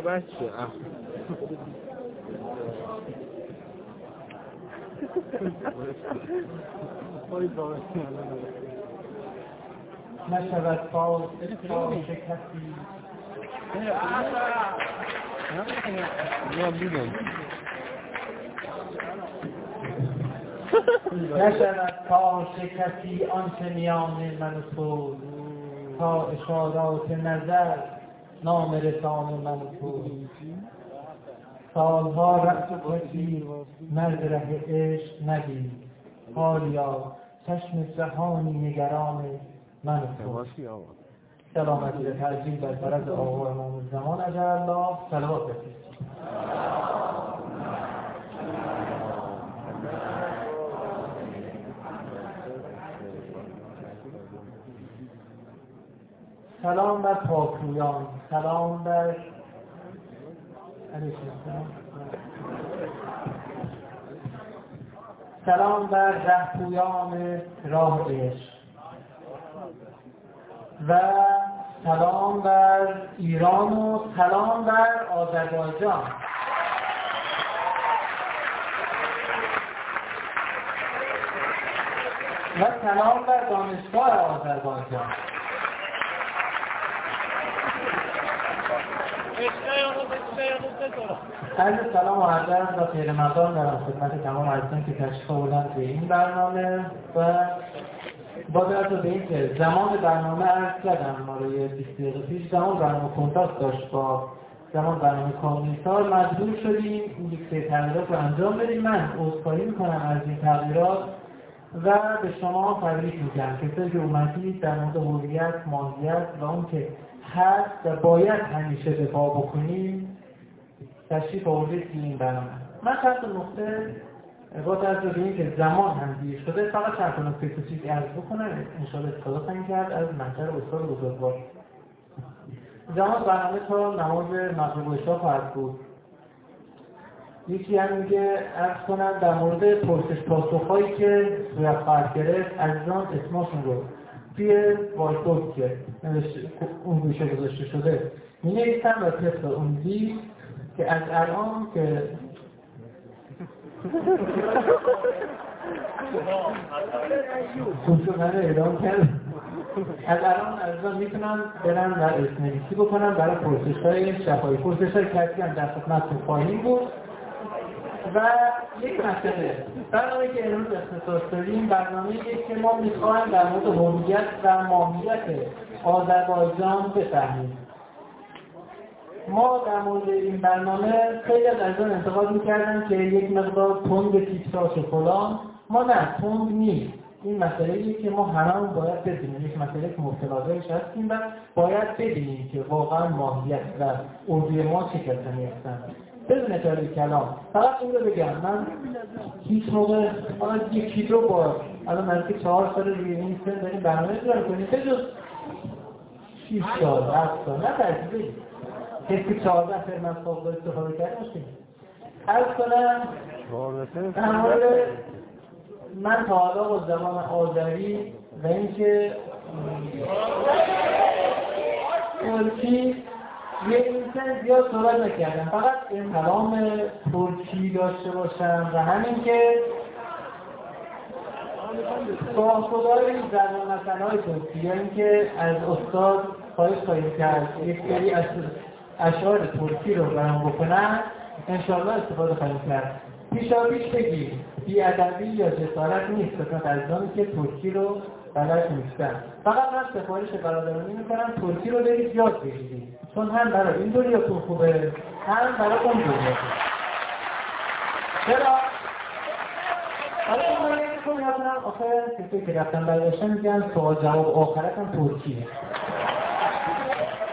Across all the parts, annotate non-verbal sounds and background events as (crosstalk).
بچه. نشود بیدم نشود فاز کسی آنچه میان من و تو. تا اشارات نظر نام رسان من و تو سالها و کسی مرد ره عشق ندید. حالیا چشم جهانی نگران من تو سلامتی به ترجیح بر فرز آقا امام زمان اجل الله سلوات بسید سلام بر پاکویان سلام بر. سلام بر رهپویان راه عشق. و سلام بر ایران و سلام بر آذربایجان. و سلام بر دانشگاه آذربایجان. عرض سلام و عرض و خیر مقدار دارم خدمت تمام عزیزان که تشریف آوردن به این برنامه و با در به این که زمان برنامه عرض کردم ما رو یه 20 دقیقه پیش زمان برنامه کنتاکت داشت با زمان برنامه کاملیسار مجبور شدیم این یک تغییرات رو انجام بدیم. من عذرخواهی می‌کنم از این تغییرات و به شما تبریک میگم. کسایی که اومدید در مورد هویت ماهیت و اون که هست و باید همیشه دفاع بکنیم. تشریف آوردید توی این برنامه من چند نقطه با توجه به اینکه زمان هم دیر شده فقط چند تا نکته کوچیک عرض بکنم. انشاءالله استفاده خواهیم کرد از منظر استاد بزرگوار. زمان برنامه تا نماز مغرب و خواهد بود. یکی هم میگه ارز کنم در مورد پرسش پاسخهایی که صورت خواهد گرفت عزیزان اسمشون رو توی وایتبورد که اون گوشه گذاشته شده می نویسم و طبق اون دید که از الان که کنترل اعلام کرد. از الان از می‌تونن برن و اسم بکنن برای پرسش های شفایی پرسش های کسی هم در خدمت خواهیم بود. و یک مسئله. برنامه که امروز اختصاص داریم برنامه که ما می‌خوایم در مورد هویت و ماهیت آذربایجان بفهمیم. ما در مورد این برنامه خیلی از عزیزان انتقاد می‌کردن که یک مقدار تند تیکساش و فلان. ما نه تند نیست. این مسئله که ما همه باید بدونیم. یک مسئله که مبتلازش هستیم و باید بدونیم که واقعا ماهیت و اردوی ما چه کسانی هستند. بدون تاریخ کلام. فقط این رو بگم. من هیچ موقع حالا یکی دو بار الان نزدیک چهار سال روی این سن داریم برنامه اجرا کنیم. به جز شیش سال هفت سال؟ نه تجربه کسی چهارده فرمت خواب استفاده کرده باشیم عرض کنم من تا حالا با زمان آذری و اینکه ترکی یه اینسان زیاد صحبت نکردم. فقط این کلام ترکی داشته باشم و همین که با خدای این زن مثلا های ترکی یا اینکه از استاد خواهش خواهیم کرد یک سری از اشعار ترکی رو برام بکنن انشاءالله استفاده خواهیم کرد. پیشا پیش بگی بیادبی یا جسارت نیست قسمت عزیزانی که ترکی رو بلد نیستن. فقط من سفارش برادرانی می‌کنم ترکی رو برید یاد بگیرید. چون هم برای این دنیاتون خوبه هم برای اون دنیاتون. چرا؟ این رو یکی کنم یادونم آخه کسی که رفتن برگشتن میگن سوال جواب آخرت هم ترکیه.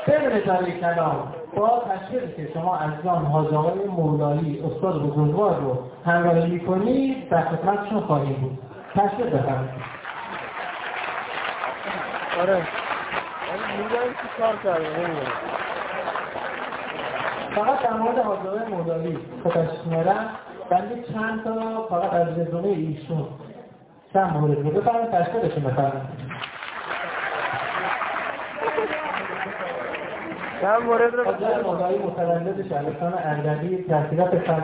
بدون جایی کلام با تشکیل که شما از جان حاج مولایی استاد بزرگوار رو همراهی می‌کنید در خدمتشون خواهیم بود. تشکیل بفرمایید. آره. میگن چی کار کرده فقط در مورد مولایی که تشکیل میارم بنده چند تا فقط از رزومه ایشون چند مورد رو بفرمایید تشکیلشون بفرمایید. چند مورد رو حاجی مولایی متولد شهرستان اردبیل تحصیلات فرق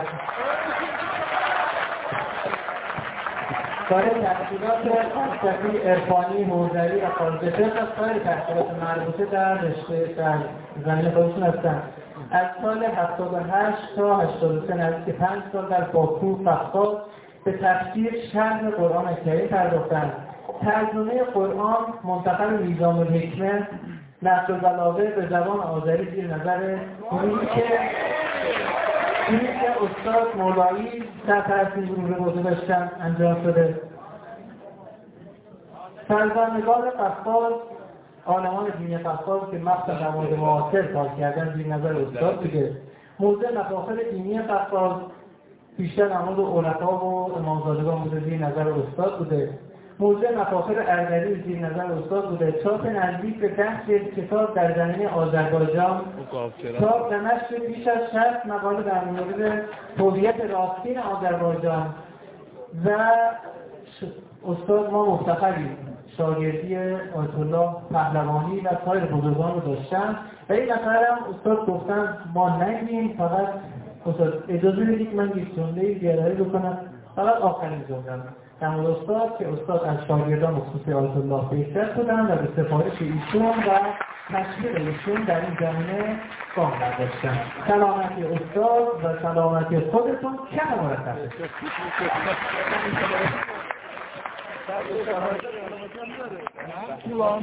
کار تحصیلات فلسفی عرفانی حوزوی و خارج فقه از کار تحصیلات مربوطه در رشته در زمین خودشون هستن. از سال 78 تا 83 نزدیک 5 سال در باکو فقط به تفسیر شرح قرآن کریم پرداختند ترجمه قرآن منتقل نظام الحکمه نقل بلاغه به زبان آذری زیر نظر. که استاد مولایی این گروه رو داشتن انجام شده. سرزنگار قفال آلمان دینی قفال که مقصد در مورد معاصر کار کردن زیر نظر استاد بوده. موضع مفاخر دینی قفال بیشتر مورد علفا و امامزادگان بوده زیر نظر استاد بوده. موضوع مفاخر اردبیل زیر نظر استاد بوده. چاپ نزدیک به ده جلد کتاب در زمینه آذربایجان. چاپ و نشر بیش از شصت مقاله در مورد هویت راستین آذربایجان. و استاد ما مفتخریم شاگردی آیت الله پهلوانی و سایر بزرگان رو داشتن. و این نفر هم استاد گفتن ما نگیم فقط استاد اجازه بدید من یک جمله بیارایی بکنم. فقط آخرین جمله در استاد که استاد از شاگردان خصوصی آیت الله شدن و به سفارش ایشون و تشویق ایشون در این زمینه گام برداشتن. سلامتی استاد و سلامتی خودتون. کم مرتب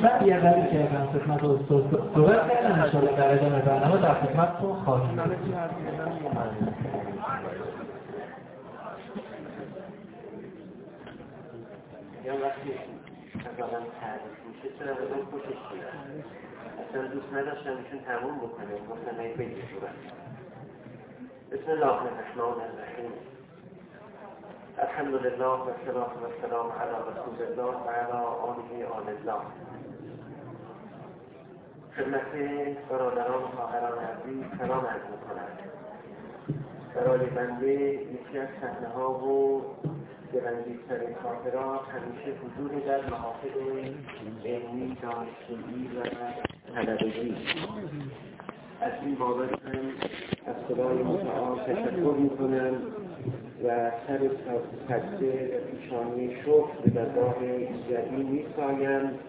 بعد یه دلیل که من خدمت استاد. صحبت کردم؟ انشاءالله در ادامه برنامه در خدمتتون خواهیم یا وقتی از آدم تعریف میشه چرا آدم خوشش میاد. اصلا دوست نداشتم ایشون تموم بکنه. گفتم ای بگی صورت. بسم الله الرحمن الرحیم. الحمد لله و الصلاة و السلام علی رسول الله و علی آله آل الله. خدمت برادران و خواهران عزیز سلام عرض می‌کنم. برای بنده یکی از صحنه ها و دلانگیزترین خاطرات همیشه حضور در محافل علمی دانشجویی و طلبگی. از این بابت هم از خدای متعال تشکر می‌کنم و سر سجده و پیشانی شکر به درگاه ایزدی میسایم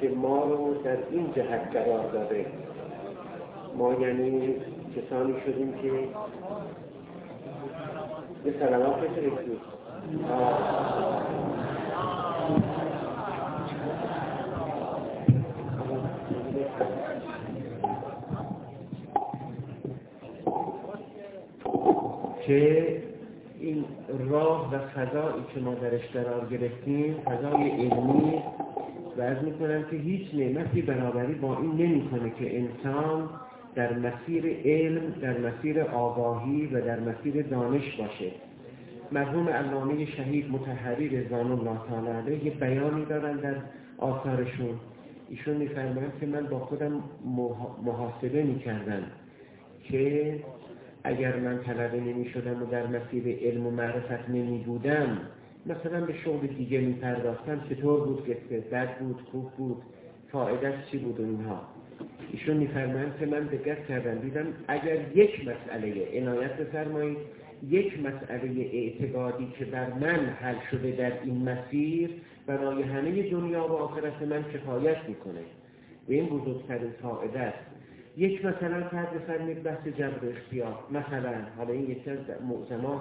که ما رو در این جهت قرار داده. ما یعنی کسانی شدیم که به سلامات رسید که این راه و فضایی که ما درش قرار گرفتیم فضای علمی و از می‌کنم که هیچ نعمتی برابری با این نمی‌کنه که انسان در مسیر علم در مسیر آگاهی و در مسیر دانش باشه. مرحوم علامه شهید متحری رضوان الله تعالی علیه یه بیانی دارن در آثارشون. ایشون میفرمایند که من با خودم محاسبه می‌کردم که اگر من طلبه نمی شدم و در مسیر علم و معرفت نمی بودم مثلا به شغل دیگه می پرداختم چطور بود که بد بود خوب بود فایدهش چی بود اینها. ایشون میفرمایند که من دقت کردم دیدم اگر یک مسئله عنایت بفرمایید یک مسئله اعتقادی که بر من حل شده در این مسیر برای همه دنیا و آخرت من کفایت می‌کنه. و این بزرگترین فائده است. یک مثلا فرد بفرمید بحث جبر اختیار. مثلا حالا این یکی از معظمات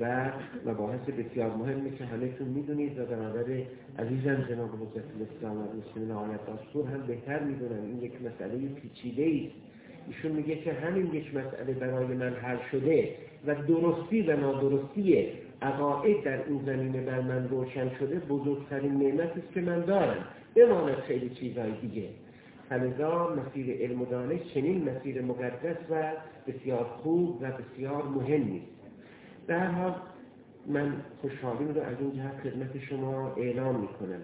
و مباحث بسیار مهمی که همهتون می‌دونید و برادر عزیزم جناب حضرت الاسلام و مسلمین آیت هم بهتر می‌دونن این یک مسئله پیچیده است. ایشون میگه که همین یک مسئله برای من حل شده و درستی و نادرستی عقاید در این زمینه بر من روشن شده بزرگترین نعمت است که من دارم. بماند خیلی چیزهای دیگه. فلذا مسیر علم و دانش چنین مسیر مقدس و بسیار خوب و بسیار مهم است در حال من خوشحالی رو از این جهت خدمت شما اعلام می‌کنم.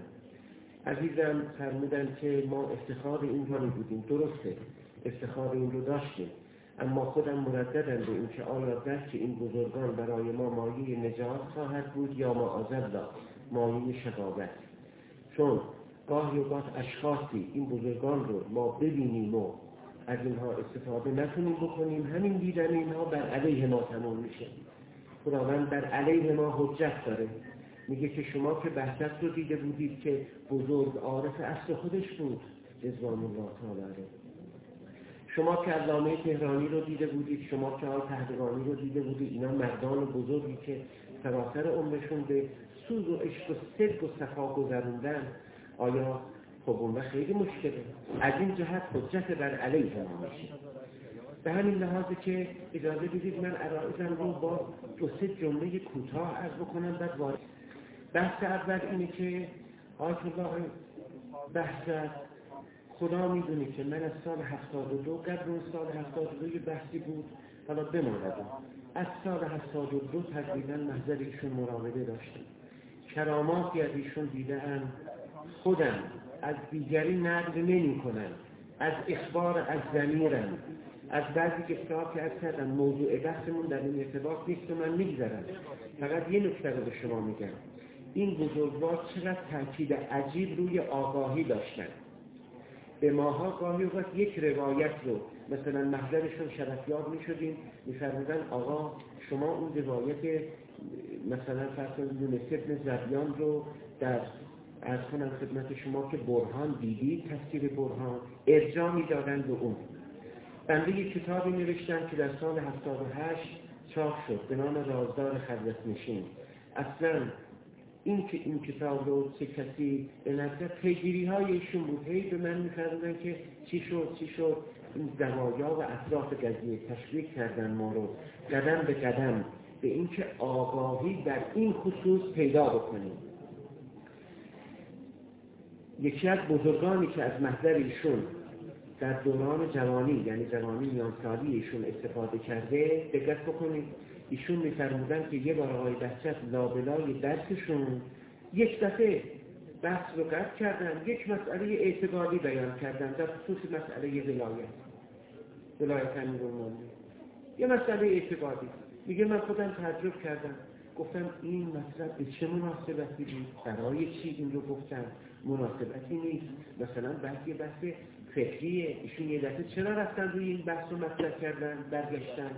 عزیزم فرمودن که ما افتخار این بودیم. درسته. افتخار این رو داشتیم اما خودم مرددم به اینکه آیا درک این بزرگان برای ما مایه نجات خواهد بود یا معاذالله مایه شقاوت. چون گاهی اوقات اشخاصی این بزرگان رو ما ببینیم و از اینها استفاده نکنیم بکنیم همین دیدن اینها بر علیه ما تمام میشه. خداوند بر علیه ما حجت داره. میگه که شما که بحثت رو دیده بودید که بزرگ عارف اصل خودش بود رضوان الله تعالی شما که علامه تهرانی رو دیده بودید شما که آقای پهلوانی رو دیده بودید اینا مردان بزرگی که سراسر عمرشون به سوز و عشق و صدق و صفا گذروندن آیا خب اون خیلی مشکله. از این جهت حجت بر علیه ما میشه به همین لحاظه که اجازه بدید من عرائزم رو با دو سه جمله کوتاه عرض بکنم بعد وارد بحث اول اینه که آیت الله بحث خدا می‌دونی که من از سال 72 قبل اون سال 72 یه بحثی بود حالا بماندم از سال 72 تقریبا محضر ایشون مراوده داشتم. کراماتی از ایشون دیدن خودم از دیگری نقل نمی کنم. از اخبار از زمیرم از بعضی کتاب که از کردم موضوع بحثمون در این ارتباط نیست من میگذرم. فقط یه نکته رو به شما میگم. این بزرگوار چقدر تاکید عجیب روی آگاهی داشتن. به ماها گاهی اوقات یک روایت رو مثلا محضرشون شرفیاب می شدیم می آقا شما اون روایت مثلا فرصا یونس ابن زبیان رو در از کنم خدمت شما که برهان دیدید تفسیر برهان ارجاع می دادن به اون. بنده یک کتابی نوشتم که در سال 78 چاپ شد به نام رازدار خلوت نشین اصلا این که این کتاب رو چه کسی به نظر پیگیری هایشون بود. هی به من میفرمودن که چی شد چی شد. این زوایا و اطراف قضیه تشویق کردن ما رو قدم به قدم به اینکه آگاهی در این خصوص پیدا بکنیم. یکی از بزرگانی که از محضر ایشون در دوران جوانی یعنی جوانی میانسالی ایشون استفاده کرده دقت بکنید. ایشون میفرمودن که یه بار آقای بحثت لابلای درسشون یک دفعه بحث رو قطع کردن یک مسئله اعتقادی بیان کردن در خصوص مسئله ولایت ولایت امیر یه مسئله اعتقادی. میگه من خودم تجرب کردم. گفتم این مطلب به چه مناسبتی بود؟ برای چی این رو گفتم مناسبتی نیست. مثلا یه بحث فکریه ایشون یه دفعه چرا رفتن روی این بحث رو مطرح کردن؟ برگشتن.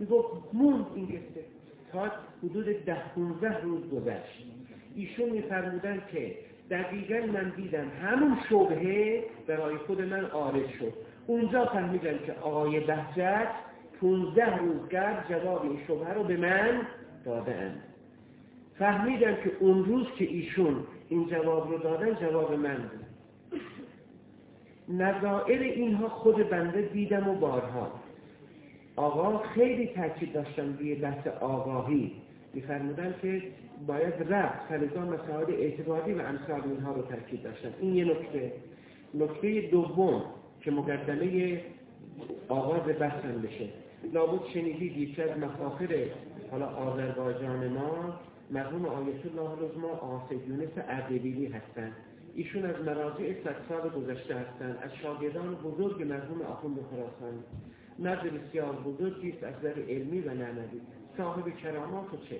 می‌گفت موند این قصه. تا حدود ده 15 روز گذشت. ایشون میفرمودن که دقیقا من دیدم همون شبهه برای خود من آرز شد. اونجا فهمیدم که آقای بهجت 15 روز قبل جواب این شبهه رو به من دادن فهمیدم که اون روز که ایشون این جواب رو دادن جواب من بود. نظائر اینها خود بنده دیدم و بارها. آقا خیلی تاکید داشتن روی بحث آگاهی. میفرمودن که باید رفت. فلزا مسائل اعتباری و امثال اینها رو تاکید داشتن این یه نکته. نکته دوم که مقدمه آغاز بحثم بشه. لابد شنیدید یکی از مفاخر حالا آذربایجان ما مرحوم آیت الله العظما آسد یونس اردبیلی هستند ایشون از مراجع صد سال گذشته هستند از شاگردان بزرگ مرحوم آخوند خراسانی مرد بسیار بزرگی است از نظر علمی و معنوی صاحب کرامات و چه؟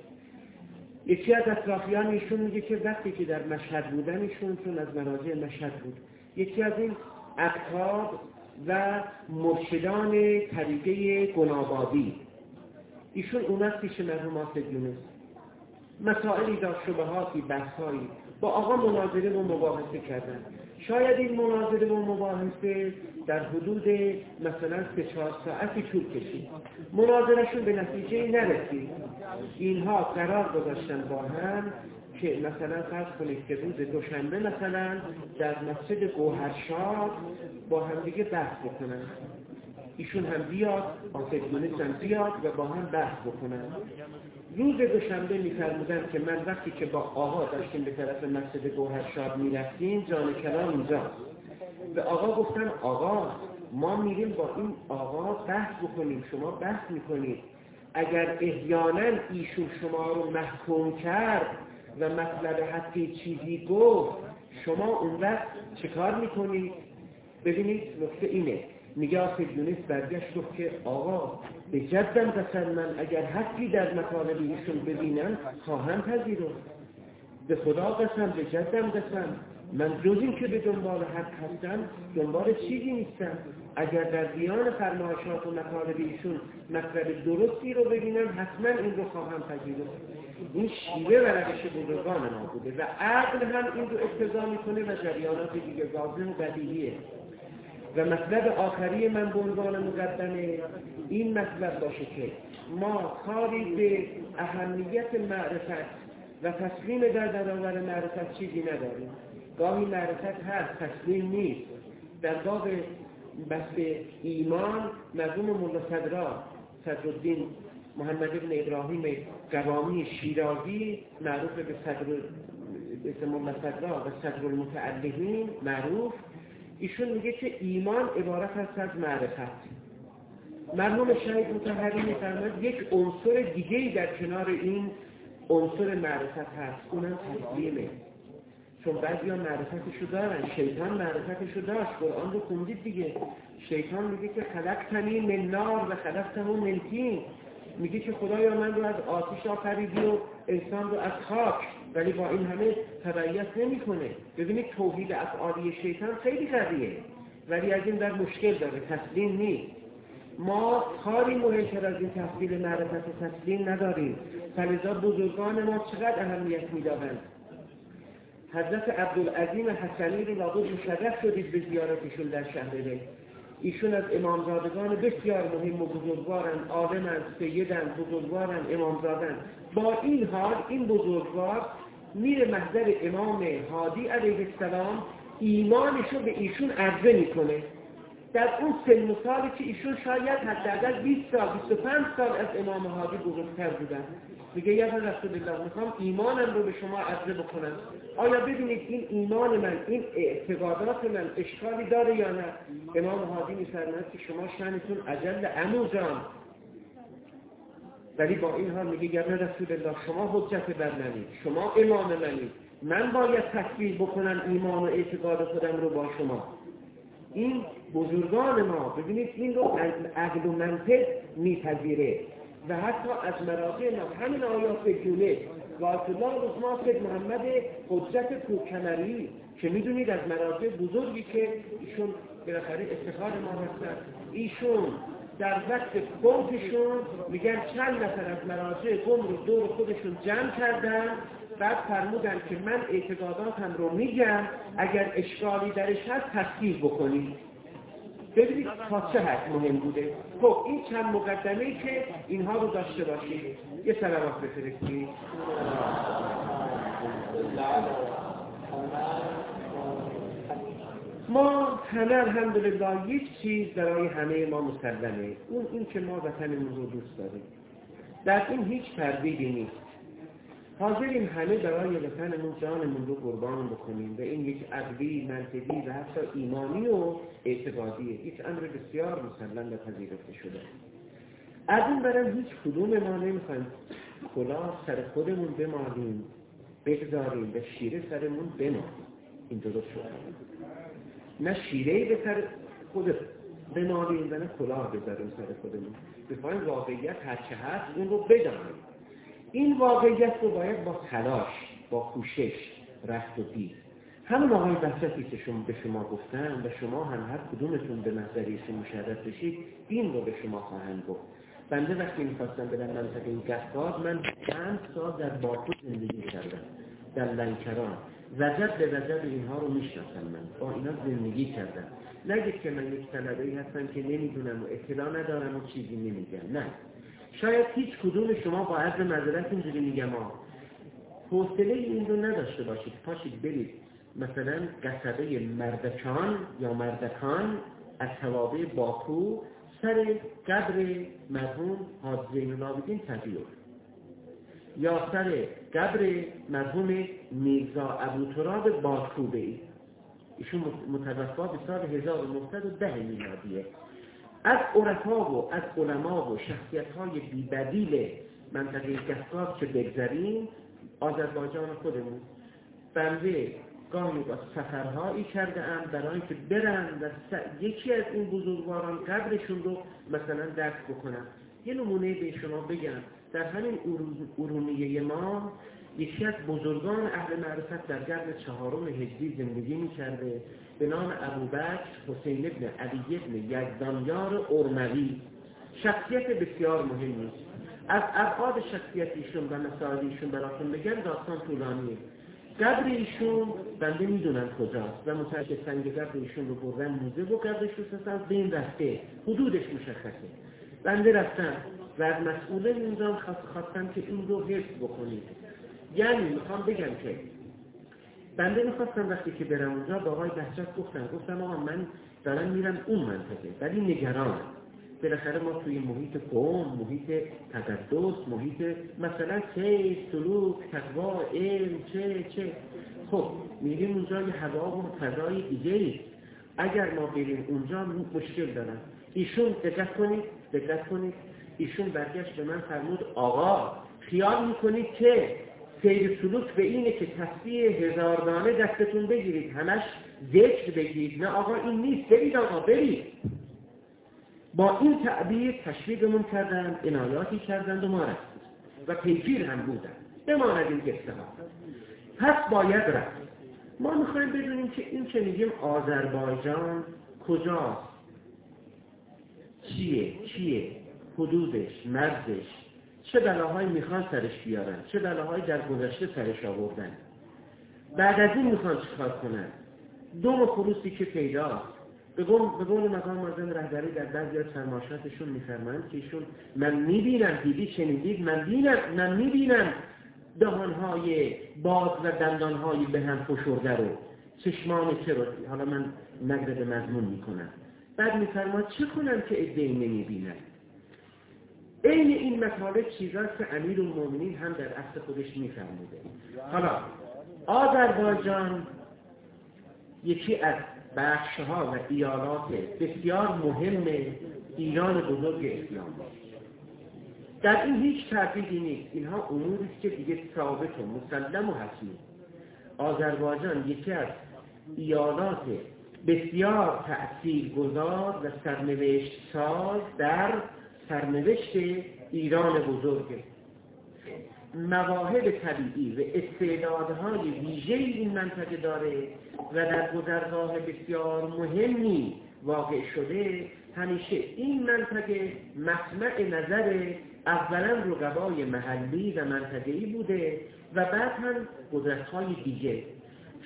یکی از اطرافیان ایشون میگه که وقتی که در مشهد بودن ایشون چون از مراجع مشهد بود یکی از این اقتاب و مرشدان طریقه گنابادی ایشون اومد پیش مرحوم آسد یونس؟ مسائلی داشت شبهاتی بحثهایی با آقا مناظره و مباحثه کردن. شاید این مناظره و مباحثه در حدود مثلا سه چهار ساعتی طول کشید. مناظرشون به نتیجه نرسید. اینها قرار گذاشتن با هم که مثلا فرض کنید که روز دوشنبه مثلا در مسجد گوهرشاد با هم دیگه بحث بکنن. ایشون هم بیاد آسف هم بیاد و با هم بحث بکنن. روز دوشنبه میفرمودن که من وقتی که با آقا داشتیم به طرف مسجد گوهرشاد می‌رفتیم جان کلام اینجا. به آقا گفتن آقا ما میریم با این آقا بحث بکنیم شما بحث می‌کنید. اگر احیانا ایشون شما رو محکوم کرد و مطلب حتی چیزی گفت شما اون وقت چه کار می‌کنید؟ ببینید نکته اینه. میگه آخه برگشت گفت که آقا به جدم قسم من اگر حقی در مطالب ایشون ببینم خواهم پذیرم به خدا قسم به جدم قسم. من جز که به دنبال حق هستم دنبال چیزی نیستم. اگر در دیان فرمایشات و مطالب ایشون مطلب درستی رو ببینم حتما این رو خواهم پذیرم این شیوه و روش بزرگان ما بوده و عقل هم این رو اقتضا می‌کنه و جریانات دیگه لازم و بدیهیه. و مطلب آخری من به عنوان مقدمه این مطلب باشه که ما کاری به اهمیت معرفت و تسلیم در درآور معرفت چیزی نداریم. گاهی معرفت هست تسلیم نیست. در باب بحث ایمان مرحوم مولا صدرا صدرالدین محمد ابن ابراهیم قوامی شیرازی معروف به صدر مولا صدرا و صدر المتعلقین معروف. ایشون میگه که ایمان عبارت است از معرفت. مرحوم شهید متحری میفرماد یک عنصر دیگه در کنار این عنصر معرفت هست. اونم تسلیمه. چون بعضی ها معرفتشو دارن. شیطان معرفتشو داشت. قرآن رو خوندید دیگه. شیطان میگه که خلقتنی من نار و خلقتمو من میگه که خدایا من رو از آتش آفریدی و انسان رو از خاک ولی با این همه تبعیت نمی‌کنه. ببینید توحید افعالی شیطان خیلی قویه ولی از این در مشکل داره تسلیم نیست. ما کاری مهمتر از این تحصیل معرفت تسلیم نداریم. فلذا بزرگان ما چقدر اهمیت می‌دادند حضرت عبدالعظیم حسنی رو لابد مشرف شدید به زیارتشون در شهر ایشون از امامزادگان بسیار مهم و بزرگوارند عالمند سیدند بزرگوارند امامزادند با این حال این بزرگوار میره محضر امام هادی علیه السلام ایمانش رو به ایشون عرضه می‌کنه. در اون سن سالی که ایشون شاید حداقل 20 سال 25 سال از امام هادی بزرگتر بودن. میگه یا رسول الله می‌خوام ایمانم رو به شما عرضه بکنم. آیا ببینید این ایمان من این اعتقادات من اشکالی داره یا نه؟ امام هادی میفرماید که شما شنتون عجل اموزان ولی با این حال میگه یا رسول الله شما حجت بر منید شما امام منید من باید تکبیر بکنم ایمان و اعتقاد خودم رو با شما. این بزرگان ما ببینید این رو عقل و منطق میپذیره. و حتی از مراجع ما همین آیات جونه و الله رزما محمد حجت کوکمری که می‌دونید از مراجع بزرگی که ایشون بالاخره افتخار ما هستن. ایشون در وقت فوتشون میگن چند نفر از مراجع قوم رو دور خودشون جمع کردن بعد فرمودن که من اعتقاداتم رو میگم اگر اشکالی درش هست تصدیق بکنید. ببینید تا چه حد مهم بوده. خب این چند مقدمه ای که اینها رو داشته باشید. یه سلامات بفرستید. ما همه الحمدلله یک چیز برای همه ما مسلمه. اون این که ما وطنمون رو دوست داریم. در این هیچ تردیدی نیست. حاضریم همه برای وطنمون جانمون رو قربان بکنیم. و این یک عقلی منطقی و حتی ایمانی و اعتقادیه یک امر بسیار مسلم و پذیرفته شده. از این برم هیچ کدوم ما نمی‌خوایم. کلاه سر خودمون بمالیم بگذاریم و شیره سرمون بمالیم. این درست شده نه شیره به سر خود بمالیم و نه کلاه بذاریم سر خودمون. بخوایم واقعیت هرچه هست اون رو بدانیم. این واقعیت رو باید با تلاش با کوشش رفت و دید همون آقای بحثتی که شما به شما گفتن و شما هم هر کدومتون به نظریشون مشرف بشید این رو به شما خواهند گفت. بنده وقتی می‌خواستم بدن منطقه این گفتاد من چند سال در باکو زندگی کردم در لنکران. وجب به وجب اینها رو می‌شناسم من. با اینا زندگی کردم. نگید که من یک طلبه هستم که نمی‌دونم و اطلاع ندارم و چیزی نمیگم. نه. شاید هیچ کدوم شما با عرض مذارت اینجوری میگم ها حوصله این رو نداشته باشید. پاشید برید. مثلا قصبه مردکان یا مردکان از توابع باکو سر قبر مرحوم حاج زین العابدین تغییر یا سر قبر مرحوم میرزا ابو تراب باکو ایشون متوفا به سال 1910 میلادیه. از عرفا و از علما و شخصیت های بیبدیل منطقه کفکاز که بگذریم آذربایجان خودمون. بنده گاهی با سفرهایی کرده ام برای اینکه برن و یکی از این بزرگواران قبرشون رو مثلا درک بکنم. یه نمونه به شما بگم. در همین ارومیه ما یکی از بزرگان اهل معرفت در قرن چهارم هجری زندگی می‌کرده به نام ابوبکر حسین ابن علی ابن یزدانیار ارموی. شخصیت بسیار مهمی از ابعاد شخصیت ایشون و مسائل ایشون براتون بگم داستان طولانیه. قبر ایشون بنده می‌دونم کجاست و متعجب سنگ قبر ایشون رو بردن موزه و قبرش رو به این رفته. حدودش مشخصه. بنده رفتم و از مسئوله اونجا خواستم که این رو حفظ بکنید یعنی می‌خوام بگم که بنده می‌خواستم وقتی که برم اونجا با آقای بحجت گفتم گفتم آقا من دارم میرم اون منطقه ولی نگرانم. بالاخره ما توی محیط قوم محیط تقدس محیط مثلا خیر سلوک تقوا علم چه چه. خب میریم اونجا یه هوا و فضای دیگه اگر ما بریم اونجا مشکل دارم. ایشون دقت کنید دقت کنید. ایشون برگشت به من فرمود آقا خیال می‌کنید که سیر سلوک به اینه که تصویه هزاردانه دستتون بگیرید همش ذکر بگیرید نه آقا این نیست. برید آقا برید. با این تعبیر تشویقمون کردن عنایاتی کردند و ما رفتیم. و پیگیر هم بودن بماند این ها پس باید رفت. ما می‌خوایم بدونیم که این که میگیم آذربایجان کجاست. چیه؟ چیه؟ حدودش مرزش چه بلاهایی می‌خوان سرش بیارن چه بلاهایی در گذشته سرش آوردن. بعد از این می‌خوان چیکار کنن؟ دو خروسی که پیداست. به قول مقام معظم رهبری در بعضی از فرماشاتشون میفرمایند که ایشون من می‌بینم دیدی شنیدید من بینم من می‌بینم دهانهای باز و دندانهای به هم فشرده رو. چشمان چه رو حالا من نگرد مضمون می‌کنم. بعد میفرماد چه کنم که ادهی نمی‌بینم؟ این این مطالب چیزاست که امیر المومنین هم در اصل خودش میفرموده. حالا آذربایجان یکی از بخشها و ایالات بسیار مهم ایران بزرگ اسلام در این هیچ تردیدی نیست. اینها اموری که دیگه ثابت و مسلم و حتمی. آذربایجان یکی از ایالات بسیار تأثیر گذار و سرنوشت ساز در سرنوشت ایران بزرگه مواهب طبیعی و استعدادهای ویژه این منطقه داره و در گذرگاه بسیار مهمی واقع شده همیشه. این منطقه مطمع نظر اولا رقبای محلی و منطقه‌ای بوده و بعد هم قدرت‌های دیگه.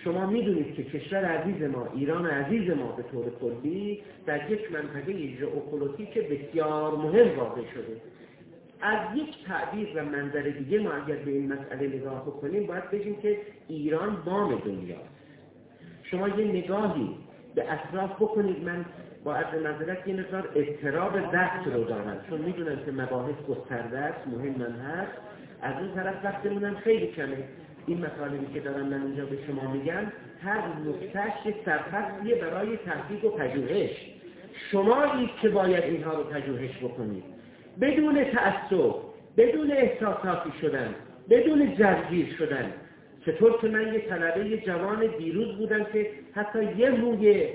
شما می‌دونید که کشور عزیز ما ایران عزیز ما به طور کلی در یک منطقه ژئوپلیتیک بسیار مهم واقع شده. از یک تعبیر و منظر دیگه ما اگر به این مسئله نگاه بکنیم باید بگیم که ایران بام دنیاست شما یه نگاهی به اطراف بکنید من با عرض نظرت یه مقدار اضطراب وقت رو دارم چون می‌دونم که مباحث گسترده است مهم من هست. از اون طرف وقتمونم خیلی کمه. این مطالبی که دارم من اینجا به شما میگم هر نکتهش یه سرپستیه برای تحقیق و پژوهش. شما که باید اینها رو پژوهش بکنید. بدون تعصب بدون احساساتی شدن بدون جرگیر شدن. چطور که من یه طلبه جوان دیروز بودم که حتی یه موی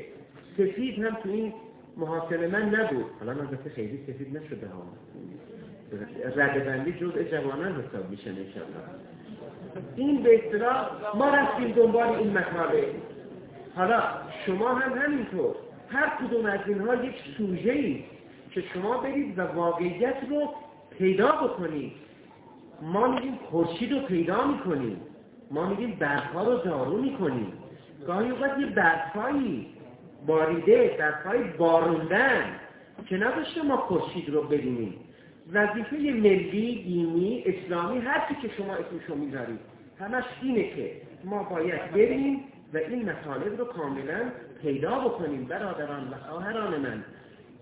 سفید هم تو این محاصره من نبود. حالا من خیلی سفید نشده ها. رده بندی جزء جوانان حساب میشه انشالله این به اصطلاح ما رفتیم دنبال این مطالبه حالا شما هم همینطور. هر کدوم از اینها یک سوژه ای که شما برید و واقعیت رو پیدا بکنید. ما میگیم خورشید رو پیدا می‌کنیم. ما میگیم برفها رو دارو می‌کنیم. گاهی اوقات یه باریده برفهای باروندن که نداشته ما خورشید رو ببینیم. وظیفه ملی دینی اسلامی هرچی که شما اسمشو می‌ذارید. همش اینه که ما باید بریم و این مطالب رو کاملا پیدا بکنیم برادران و خواهران من.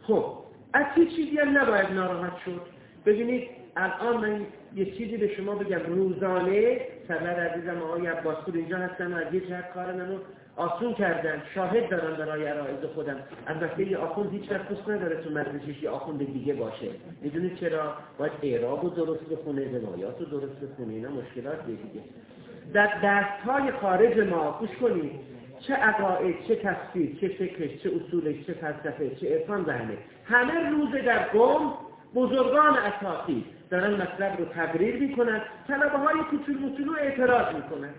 خب از چیزی هم نباید ناراحت شد. ببینید الان من یه چیزی به شما بگم. روزانه سرور عزیزم آقای عباسپور اینجا هستن و از یه جهت کار منو آسون کردن. شاهد دارن برای عرایز خودم. البته یه آخوند هیچ وقت دوست نداره تو مدرسش یه آخوند دیگه باشه. می‌دونید چرا؟ باید اعراب رو درست بخونه روایات رو درست بخونه اینا مشکلات دیگه. در دست های خارج ما گوش کنید. چه عقاید چه تفسیر چه فکرش چه اصولش چه فلسفه چه عرفان ذهنه همه روزه در قوم بزرگان اساسی. دارن مطلب رو تبریر می‌کنن طلبه های کوچول اعتراض می‌کنن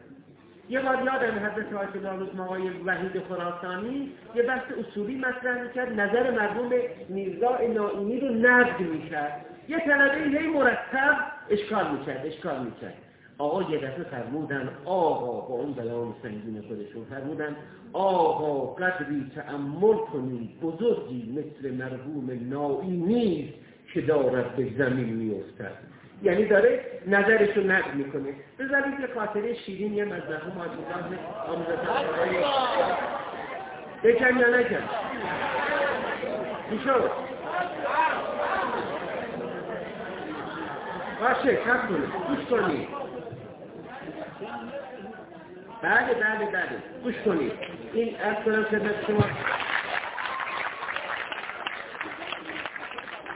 یه بار یادم حضرت آیت الله آقای وحید خراسانی یه بحث اصولی مطرح می‌کرد نظر مرحوم میرزا نائینی رو نقد می‌کرد. یه طلبه هی مرتب اشکال می‌کرد اشکال می‌کرد. آقا یه دفعه فرمودن آقا با اون بیان سنگین خودشون فرمودن آقا قدری تعمل کنید بزرگی مثل مرحوم نائینی که دارد به زمین میافتد. یعنی داره نظرش رو نقد می‌کنه. بذارید یه خاطره شیرین یه ماجودان آموزتان بکن یا نکن. می‌شود. باشه کم کنید. گوش کنید. بله بله بله. گوش کنید. این از کنم خدمت شما.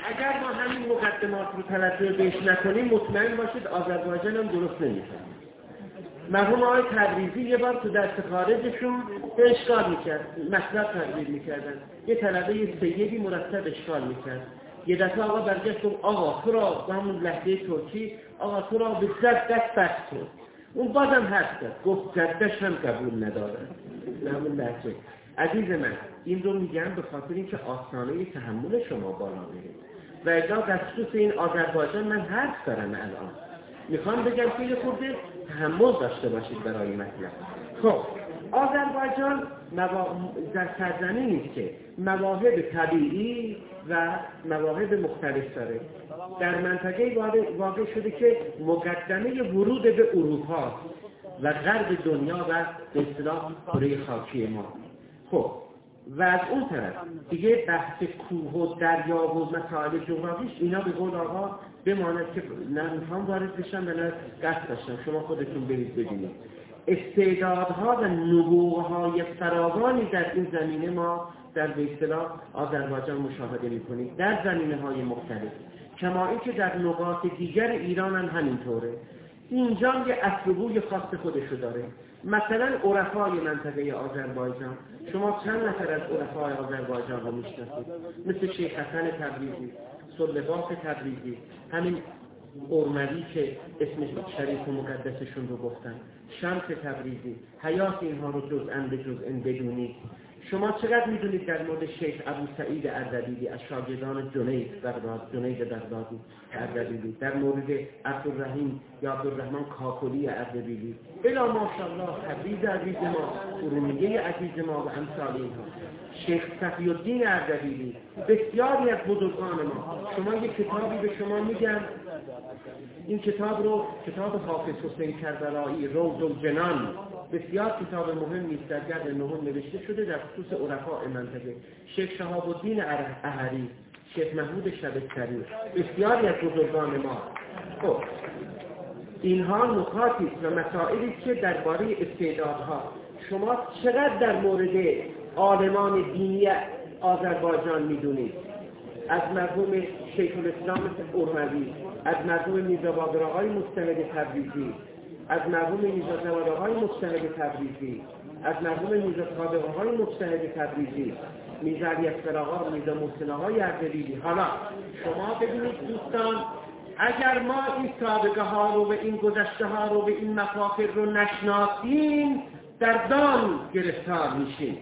اگر ما همین مقدمات رو توجه بهش نکنیم مطمئن باشید آذربایجان هم درست نمیشه مرحوم آقای تبریزی یه بار تو دست خارجشون به اشکال می‌کرد مطلب تبریز می‌کردن. یه طلبه سیدی مرتب اشکال می‌کرد. یه دفعه آقا برگشت گفت آقا تو را با همون لحظه ترکی آقا تو را به زد دست بست کن. اون بازم هست کرد گفت زدش هم قبول نداره همون لحظه عزیز من این رو میگم به خاطر اینکه آسانه تحمل شما بالا میره و اجا در خصوص این آذربایجان من حرف دارم الان. می‌خوام بگم که یه خورده تحمل داشته باشید برای مطلب. خب آذربایجان در سرزمینی نیست که مواهب طبیعی و مواهب مختلف داره. در منطقه واقع شده که مقدمه ورود به اروپا و غرب دنیا و به اصطلاح کره خاکی ما. خب و از اون طرف دیگه بحث کوه و دریا و مسائل جغرافیش اینا به قول آقا بماند که نه می‌خوام وارد بشم و نه قصد داشتم شما خودتون برید ببینید. استعدادها و نبوغهای فراوانی در این زمینه ما در به اصطلاح آذربایجان مشاهده می‌کنید در زمینه های مختلف. کما اینکه در نقاط دیگر ایران هم همینطوره. اینجا یه اصلبوی خاص خودشو داره. مثلا عرفای منطقه آذربایجان. شما چند نفر از عرفای آذربایجان رو می‌شناسید؟ مثل شیخ حسن تبریزی سلباس تبریزی همین ارموی که اسمش شریف و مقدسشون رو گفتن. شمس تبریزی حیات اینها رو جز به جزء بدونید. شما چقدر می‌دونید در مورد شیخ ابو سعید اردبیلی از شاگردان جنید بغداد جنید بغدادی اردبیلی در مورد عبدالرحیم یا عبدالرحمن کاکلی اردبیلی. الا ماشاءالله تبریز عزیز ما ارومیه عزیز ما و امثال اینها. شیخ صفی الدین اردبیلی بسیاری از بزرگان ما. شما یک کتابی به شما میگم. این کتاب رو کتاب حافظ حسین کربلایی روز الجنان بسیار کتاب مهم است در گرد نهم نوشته شده در خصوص عرفاء منطقه. شیخ شهاب الدین احری شیخ محمود شبکری بسیاری از بزرگان ما. خب. اینها نکاتی و مسائلی که درباره استعدادها. شما چقدر در مورد عالمان دینی آذربایجان می‌دونید؟ از مرحوم شیخ الاسلام اروی از مرحوم میرزا های مستند تبریزی. از مرحوم میرزا های مستند تبریزی از مرحوم میرزا های مستند تبریزی میرزا علی و میرزا محسن های اردبیلی. حالا شما ببینید دوستان اگر ما این سابقه ها رو و این گذشته ها رو و این مفاخر رو نشناسیم در دان گرفتار میشیم.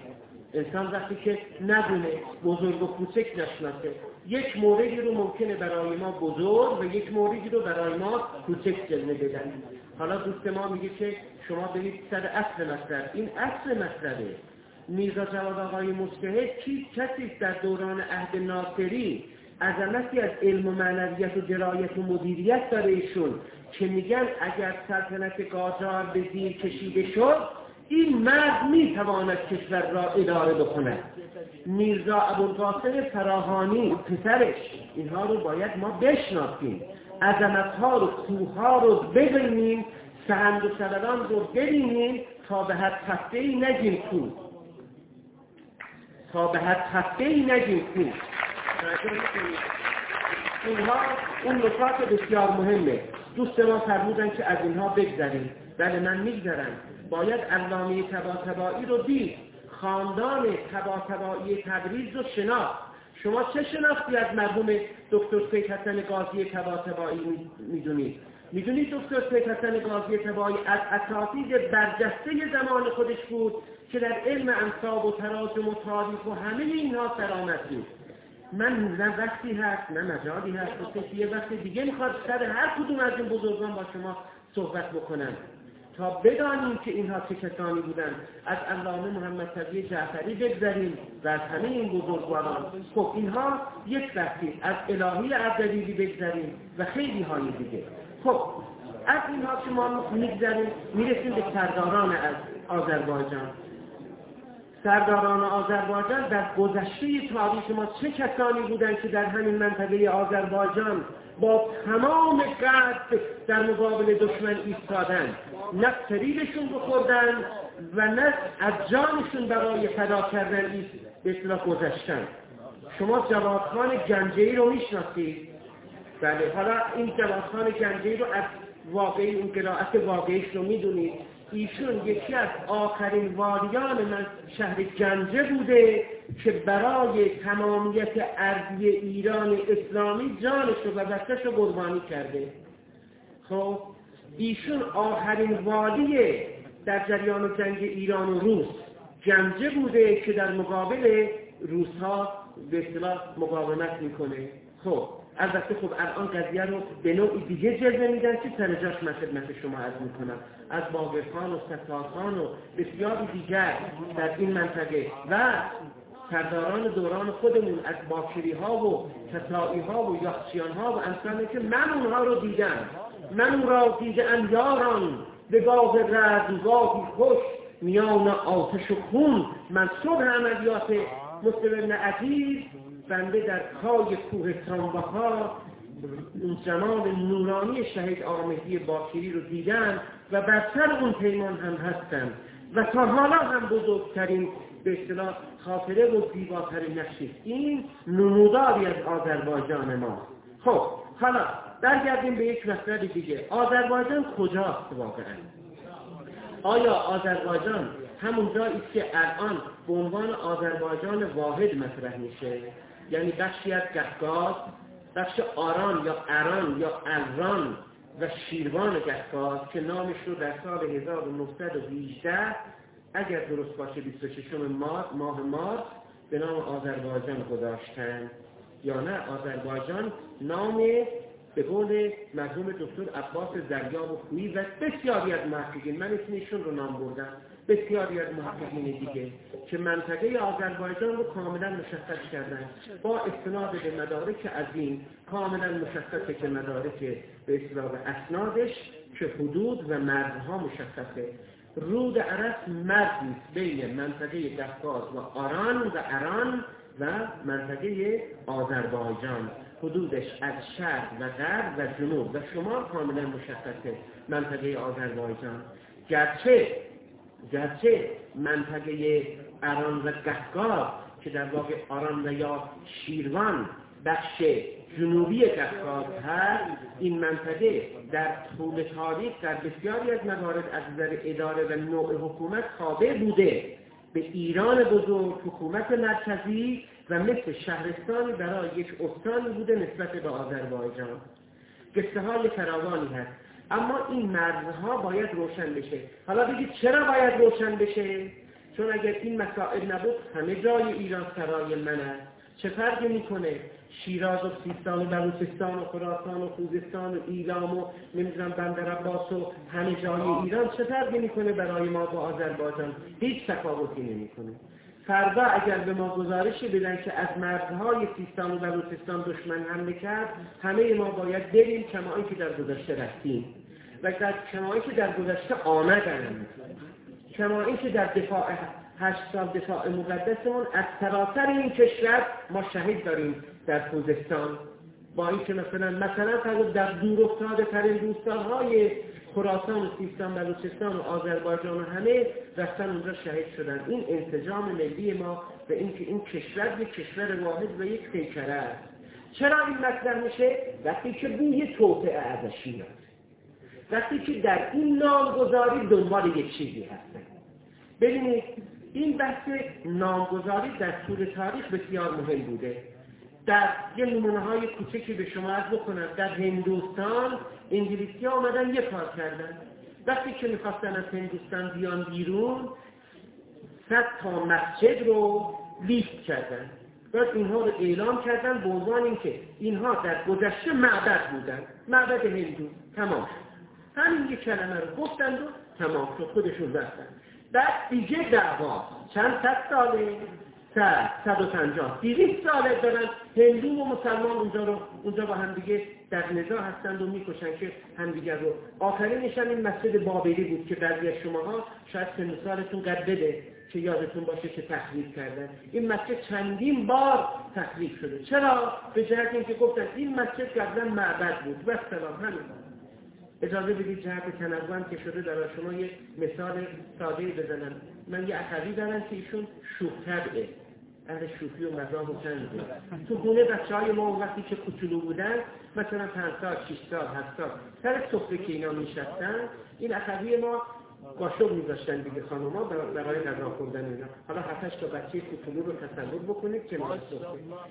انسان وقتی که ندونه بزرگ و کوچک نشناسه یک موردی رو ممکنه برای ما بزرگ و یک موردی رو برای ما کوچک جلوه بدن. حالا دوست ما میگه که شما برید سر اصل مطلب. این اصل مطلبه. میرزا جواد آقای مجتهد کی کسی در دوران عهد ناصری عظمتی از علم و معنویت و درایت و مدیریت داره ایشون که میگن اگر سلطنت قاجار به زیر کشیده شد این مرد می‌تواند کشور را اداره بکند. میرزا ابوالقاسم فراهانی پسرش. اینها رو باید ما بشناسیم. عظمت ها رو کوه رو ببینیم سهند و سبلان رو ببینیم تا به حد هفته ای نگیم کوه تا به حد هفته ای نگیم کوه اینها اون نکات بسیار مهمه. دوست ما فرمودن که از اینها بگذریم. بله من میگذرم. باید علامه تبا رو دید. خاندان تبا تبایی تبریز رو شناخت. شما چه شناختی از مرحوم دکتر سید حسن قاضی تبا تبایی می‌دونید؟ می‌دونید دکتر سید حسن قاضی تبایی از اساتید برجسته زمان خودش بود که در علم انصاب و تراجم و تاریخ و همه اینها سرآمد بود. من نه وقتی هست نه مجالی هست که یه وقت دیگه می‌خواد سر هر کدوم از این بزرگان با شما صحبت بکنم. تا بدانیم که اینها چه کسانی بودن از علامه محمد تقی جعفری بگذریم و از همه این بزرگواران. خب اینها یک وقتی از الهی عبدالعلی بگذریم و خیلی های دیگه. خب از اینها که ما میگذریم می‌رسیم به سرداران از آذربایجان. سرداران آذربایجان در گذشته تاریخ ما چه کسانی بودند که در همین منطقه آذربایجان با تمام قد در مقابل دشمن ایستادن نه فریبشون بخوردن و نه از جانشون برای فدا کردن ایست به اصطلاح گذشتن. شما جوادخان گنجهی رو می‌شناسید؟ بله حالا این جوادخان گنجهی رو از واقعی اون قرائت واقعیش رو می‌دونید. ایشون یکی از آخرین واریان من شهر گنجه بوده که برای تمامیت ارضی ایران اسلامی جانش و دستش رو قربانی کرده. خب ایشون آخرین والی در جریان جنگ ایران و روس گنجه بوده که در مقابل روس ها به اصطلاح مقاومت می‌کنه. خب البته خب الان قضیه رو به نوعی دیگه جلوه میدن که سر جاش من خدمت شما عرض می‌کنم. از باقرخان و ستارخان و بسیاری دیگر در این منطقه و سرداران دوران خودمون از باکری ها و کسایی ها و یاخچیان ها و انسانی که من اونها رو دیدم. من اون را دیدم یاران. به گاه رزمگاهی خوش میان آتش و خون. من صبح عملیات مسلم عزیز بنده در پای کوه ها اون جمال نورانی شهید آمدی باکری رو دیدم. و بر سر اون پیمان هم هستم و تا حالا هم بزرگترین به اصطلاح خاطره و زیباترین نقشی این نموداری از آذربایجان ما. خب حالا برگردیم به یک مسئله دیگه. آذربایجان کجاست واقعا؟ آیا آذربایجان همون جایی که الان به عنوان آذربایجان واحد مطرح میشه؟ یعنی بخشی از گهگاز بخش آران یا اران یا اران و شیروان گهگاز که نامش رو در سال 1918 اگر درست باشه 26 ماه ماه مارس به نام آذربایجان گذاشتن. یا نه آذربایجان نام به قول مرحوم دکتر عباس دریاب و خویی و بسیاری از محققین. من اسمشون رو نام بردم. بسیاری از محققین دیگه که منطقه آذربایجان رو کاملا مشخص کردن. با استناد به مدارک عظیم کاملا مشخصه که مدارک به اصطلاح اسنادش که حدود و مرزها مشخصه. رود عرس مرزی بین منطقه دفاز و آران و اران و منطقه آذربایجان. حدودش از شرق و غرب و جنوب. و شمال کاملا مشخصه منطقه آذربایجان. گرچه گرچه منطقه اران و گهگار که در واقع آران و یا شیروان بخش جنوبی کفکاز هست این منطقه در طول تاریخ در بسیاری از موارد از نظر اداره و نوع حکومت تابع بوده. به ایران بزرگ حکومت مرکزی و مثل شهرستانی برای یک استانی بوده نسبت به آذربایجان. قصه های فراوانی هست. اما این مرزها باید روشن بشه. حالا بگید چرا باید روشن بشه؟ چون اگر این مسائل نبود همه جای ایران سرای من است. چه فرقی می‌کنه؟ شیراز و سیستان و بلوچستان و خراسان و خوزستان و ایلام و نمی‌دونم بندر عباس و همه جای ایران چه فرقی می‌کنه برای ما با آذربایجان؟ هیچ تفاوتی نمی‌کنه. فردا اگر به ما گزارشی بدن که از مرزهای سیستان و بلوچستان دشمن حمله کرد همه ما باید بریم کمایی که در گذشته رفتیم. و در کمایی که در گذشته آمدن. کمایی که در دفاع هشت سال دفاع مقدسمون از سراسر این کشور ما شهید داریم در خوزستان. با اینکه مثلا مثلا در دور افتاده ترین روستاهای خراسان و سیستان بلوچستان و آذربایجان و همه رفتن اونجا شهید شدن. این انسجام ملی ما به اینکه این کشور یک کشور واحد و یک پیکره است. چرا این مطرح میشه؟ وقتی که بوی توطعه ازش میاد. وقتی که در این نامگذاری دنبال یک چیزی هستن. ببینید این بحث نامگذاری در طول تاریخ بسیار مهم بوده. در یه نمونه های کوچکی به شما از بکنم در هندوستان انگلیسی ها آمدن یه کار کردن. وقتی که می‌خواستن از هندوستان بیان بیرون صد تا مسجد رو لیست کردن. بعد اینها رو اعلام کردن به عنوان اینکه اینها در گذشته معبد بودن. معبد هندو. تمام شد. همین یک کلمه رو گفتن و تمام شد. خودشون رفتن. بعد دیگه دعوا. چند صد ساله. و پنجاه. دیویست ساله دارن هندو و مسلمان اونجا رو اونجا با همدیگه در نزاع هستند و می‌کشن که همدیگر رو. آخرینش هم این مسجد بابلی بود که بعضی از شماها شاید سن سالتون قد بده که یادتون باشه که تخریب کردن. این مسجد چندین بار تخریب شده. چرا؟ به جهت اینکه گفتن این مسجد قبلا معبد بود. و سلام همین. اجازه بدید جهت تنوع که شده در شما یه مثال ساده بزنم. من یه اخوی دارم که ایشون شوخ طبعه اهل شوخی و مزاح و چند تو خونه بچه های ما وقتی که کوچولو بودن مثلا پنج سال، شیش سال، هفت سال سر سفره که اینا میشستن این اخوی ما قاشق میذاشتن دیگه خانوما برای غذا خوردن اینا. حالا هفتش تا بچه کوچولو رو تصور بکنید که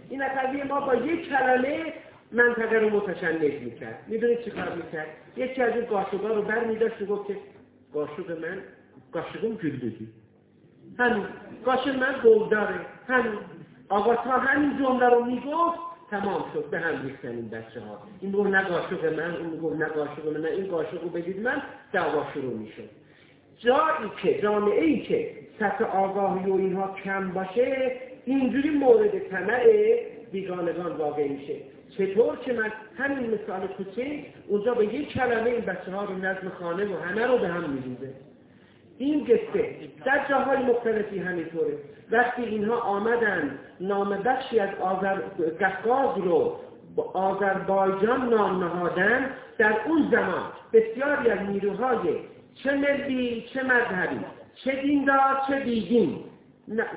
این اخوی ما با یک کلمه منطقه رو متشنج می‌کرد. می‌دونید چی کار می‌کرد؟ یکی از این قاشقا رو بر میداشت و گفت که قاشق من قاشقم بگی همین قاشق من گل داره همین آقا تا همین جمله رو می‌گفت تمام شد. به هم ریختن این بچه ها این گفت نه قاشق من اون گفت نه قاشق من. این قاشق رو بدید من دعوا شروع می‌شد جایی که جامعه ای که سطح آگاهی و اینها کم باشه اینجوری مورد طمع بیگانگان واقع میشه. چطور که من همین مثال کوچه اونجا به یک کلمه این بچه ها رو نظم خانه و همه رو به هم میریزه. این گسته در جاهای مختلفی همینطوره. وقتی اینها آمدن نام بخشی از آذر قفقاز رو با آذربایجان نام نهادن در اون زمان بسیاری از نیروهای چه ملی چه مذهبی چه دیندار چه بیدین